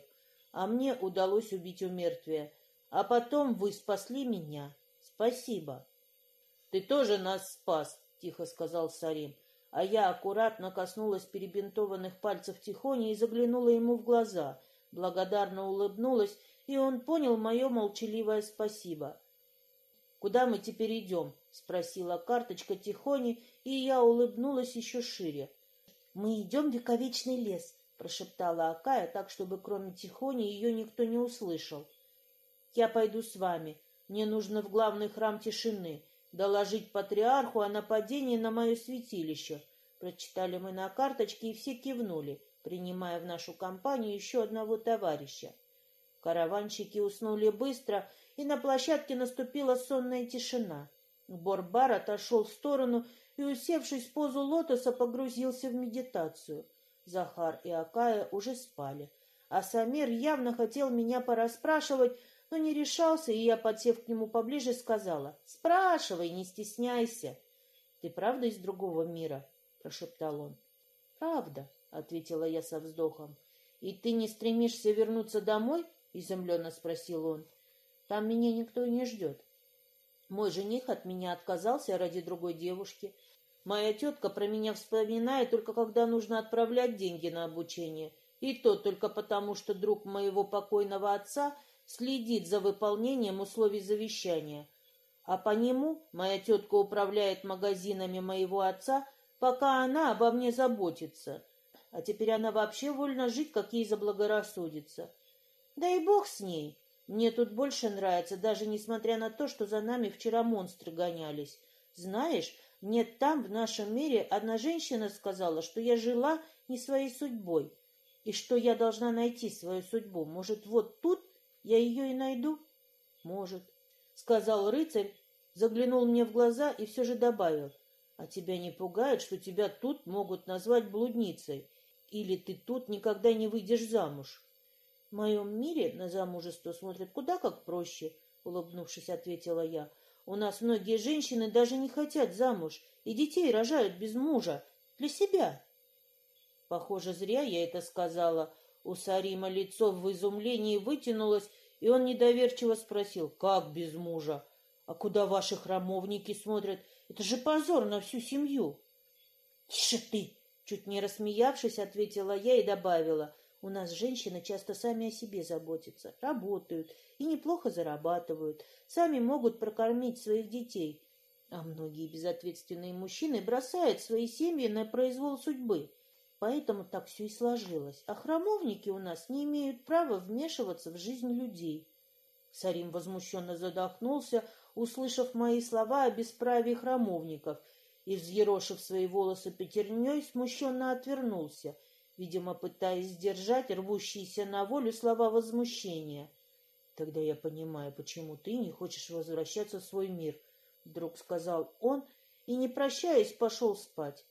а мне удалось убить умертвие. А потом вы спасли меня. Спасибо. — Ты тоже нас спас, — тихо сказал Сарим. А я аккуратно коснулась перебинтованных пальцев Тихони и заглянула ему в глаза. Благодарно улыбнулась, и он понял мое молчаливое спасибо. «Куда мы теперь идем?» — спросила карточка Тихони, и я улыбнулась еще шире. «Мы идем в вековечный лес», — прошептала Акая так, чтобы кроме Тихони ее никто не услышал. «Я пойду с вами. Мне нужно в главный храм тишины. доложить патриарху о нападении на мое святилище. Прочитали мы на карточке и все кивнули, принимая в нашу компанию еще одного товарища. Караванщики уснули быстро, и на площадке наступила сонная тишина. Борбар отошел в сторону и, усевшись в позу лотоса, погрузился в медитацию. Захар и Акая уже спали, а Самир явно хотел меня порасспрашивать, но не решался, и я, подсев к нему поближе, сказала, «Спрашивай, не стесняйся». «Ты правда из другого мира?» — прошептал он. «Правда», — ответила я со вздохом. «И ты не стремишься вернуться домой?» — изумленно спросил он. «Там меня никто и не ждет. Мой жених от меня отказался ради другой девушки. Моя тетка про меня вспоминает только когда нужно отправлять деньги на обучение. И то только потому, что друг моего покойного отца следит за выполнением условий завещания. А по нему моя тетка управляет магазинами моего отца, пока она обо мне заботится. А теперь она вообще вольна жить, как ей заблагорассудится. Да и бог с ней. Мне тут больше нравится, даже несмотря на то, что за нами вчера монстры гонялись. Знаешь, мне там, в нашем мире, одна женщина сказала, что я жила не своей судьбой, и что я должна найти свою судьбу. Может, вот тут я ее и найду? Может, — сказал рыцарь, заглянул мне в глаза и все же добавил. А тебя не пугает, что тебя тут могут назвать блудницей? Или ты тут никогда не выйдешь замуж? В моем мире на замужество смотрят куда как проще, — улыбнувшись, ответила я. У нас многие женщины даже не хотят замуж и детей рожают без мужа, для себя. Похоже, зря я это сказала. У Сарима лицо в изумлении вытянулось, и он недоверчиво спросил, как без мужа? А куда ваши храмовники смотрят? Это же позор на всю семью. Тише ты! Чуть не рассмеявшись, ответила я и добавила. У нас женщины часто сами о себе заботятся, работают и неплохо зарабатывают, сами могут прокормить своих детей. А многие безответственные мужчины бросают свои семьи на произвол судьбы. Поэтому так все и сложилось. А храмовники у нас не имеют права вмешиваться в жизнь людей. Сарим возмущенно задохнулся, услышав мои слова о бесправии храмовников, и, взъерошив свои волосы пятерней, смущенно отвернулся, видимо, пытаясь сдержать рвущиеся на волю слова возмущения. «Тогда я понимаю, почему ты не хочешь возвращаться в свой мир», — вдруг сказал он, и, не прощаясь, пошел спать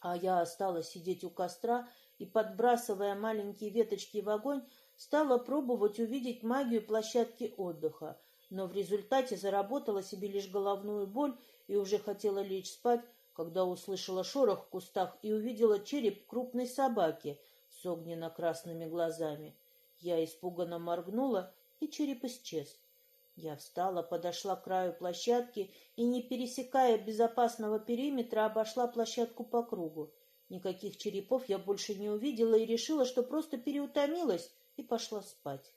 а я осталась сидеть у костра и, подбрасывая маленькие веточки в огонь, стала пробовать увидеть магию площадки отдыха, но в результате заработала себе лишь головную боль и уже хотела лечь спать, когда услышала шорох в кустах и увидела череп крупной собаки с огненно-красными глазами. Я испуганно моргнула, и череп исчез. Я встала, подошла к краю площадки и, не пересекая безопасного периметра, обошла площадку по кругу. Никаких черепов я больше не увидела и решила, что просто переутомилась и пошла спать.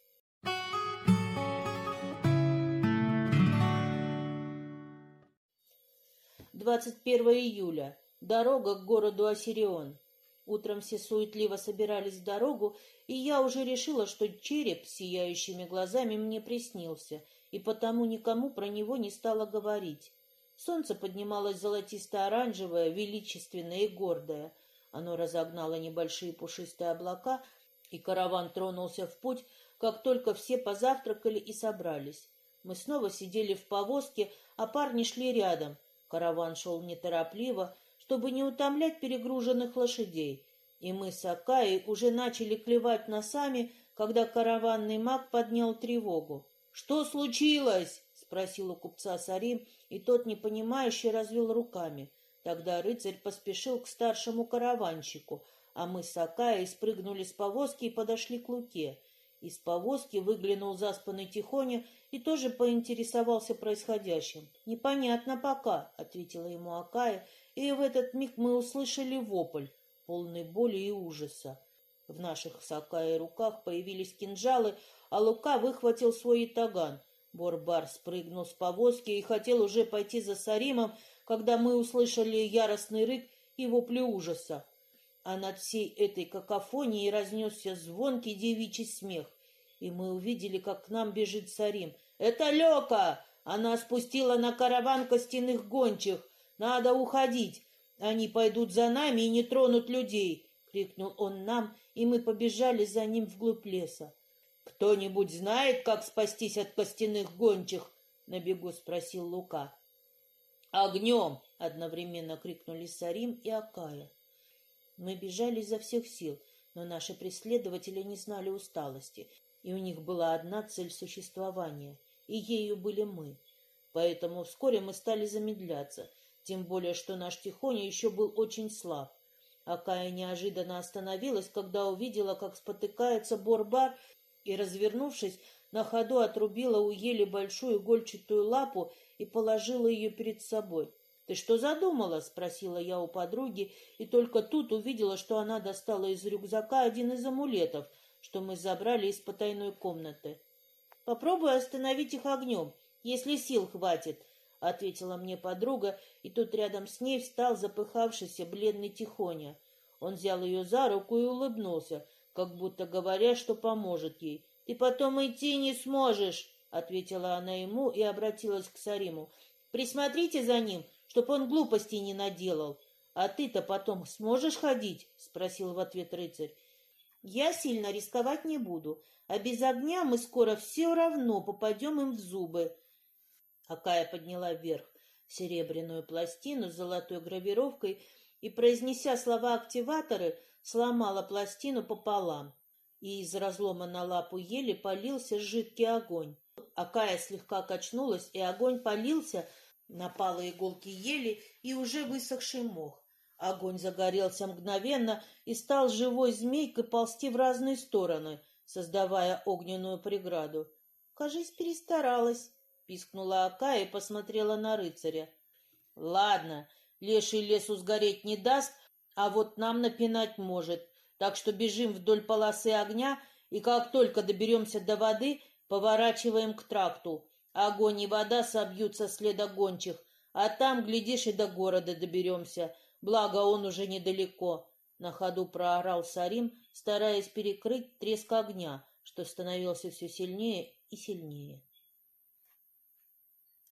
Двадцать первое июля. Дорога к городу Осирион. Утром все суетливо собирались в дорогу, и я уже решила, что череп с сияющими глазами мне приснился, и потому никому про него не стала говорить. Солнце поднималось золотисто-оранжевое, величественное и гордое. Оно разогнало небольшие пушистые облака, и караван тронулся в путь, как только все позавтракали и собрались. Мы снова сидели в повозке, а парни шли рядом. Караван шел неторопливо, чтобы не утомлять перегруженных лошадей, и мы с Акаей уже начали клевать носами, когда караванный маг поднял тревогу. «Что случилось?» — спросил у купца Сарим, и тот, непонимающе, развел руками. Тогда рыцарь поспешил к старшему караванщику, а мы с Акаей спрыгнули с повозки и подошли к Луке. Из повозки выглянул заспанный Тихоня и тоже поинтересовался происходящим. «Непонятно пока», — ответила ему Акая, и в этот миг мы услышали вопль, полный боли и ужаса. В наших с Акаей руках появились кинжалы, а Лука выхватил свой итаган. Борбар спрыгнул с повозки и хотел уже пойти за Саримом, когда мы услышали яростный рык и вопли ужаса. А над всей этой какофонией разнесся звонкий девичий смех, и мы увидели, как к нам бежит Сарим. «Это Лёка!» Она спустила на караван костяных гончих. Надо уходить. Они пойдут за нами и не тронут людей!» — крикнул он нам, и мы побежали за ним вглубь леса. «Кто-нибудь знает, как спастись от костяных гончих?» — на бегу спросил Лука. «Огнем!» — одновременно крикнули Сарим и Акая. Мы бежали изо всех сил, но наши преследователи не знали усталости, и у них была одна цель существования, и ею были мы. Поэтому вскоре мы стали замедляться, тем более, что наш Тихоня еще был очень слаб. Акая неожиданно остановилась, когда увидела, как спотыкается Борбар, и, развернувшись, на ходу отрубила у ели большую игольчатую лапу и положила ее перед собой. «Ты что задумала?» — спросила я у подруги, и только тут увидела, что она достала из рюкзака один из амулетов, что мы забрали из потайной комнаты. «Попробуй остановить их огнем, если сил хватит», — ответила мне подруга, и тут рядом с ней встал запыхавшийся бледный Тихоня. Он взял ее за руку и улыбнулся, как будто говоря, что поможет ей. «Ты потом идти не сможешь», — ответила она ему и обратилась к Сариму. «Присмотрите за ним, чтоб он глупостей не наделал. А ты-то потом сможешь ходить?» — спросил в ответ рыцарь. «Я сильно рисковать не буду, а без огня мы скоро все равно попадем им в зубы». Акая подняла вверх серебряную пластину с золотой гравировкой и, произнеся слова активаторы, сломала пластину пополам, и из разлома на лапу ели полился жидкий огонь. Акая слегка качнулась, и огонь полился на палые иголки ели и уже высохший мох. Огонь загорелся мгновенно и стал живой змейкой ползти в разные стороны, создавая огненную преграду. «Кажись, перестаралась», — пискнула Ака и посмотрела на рыцаря. «Ладно, леший лесу сгореть не даст, а вот нам напинать может, так что бежим вдоль полосы огня, и как только доберемся до воды, поворачиваем к тракту. Огонь и вода собьются следа гончих, а там, глядишь, и до города доберемся, благо он уже недалеко». На ходу проорал Сарим, стараясь перекрыть треск огня, что становился все сильнее и сильнее.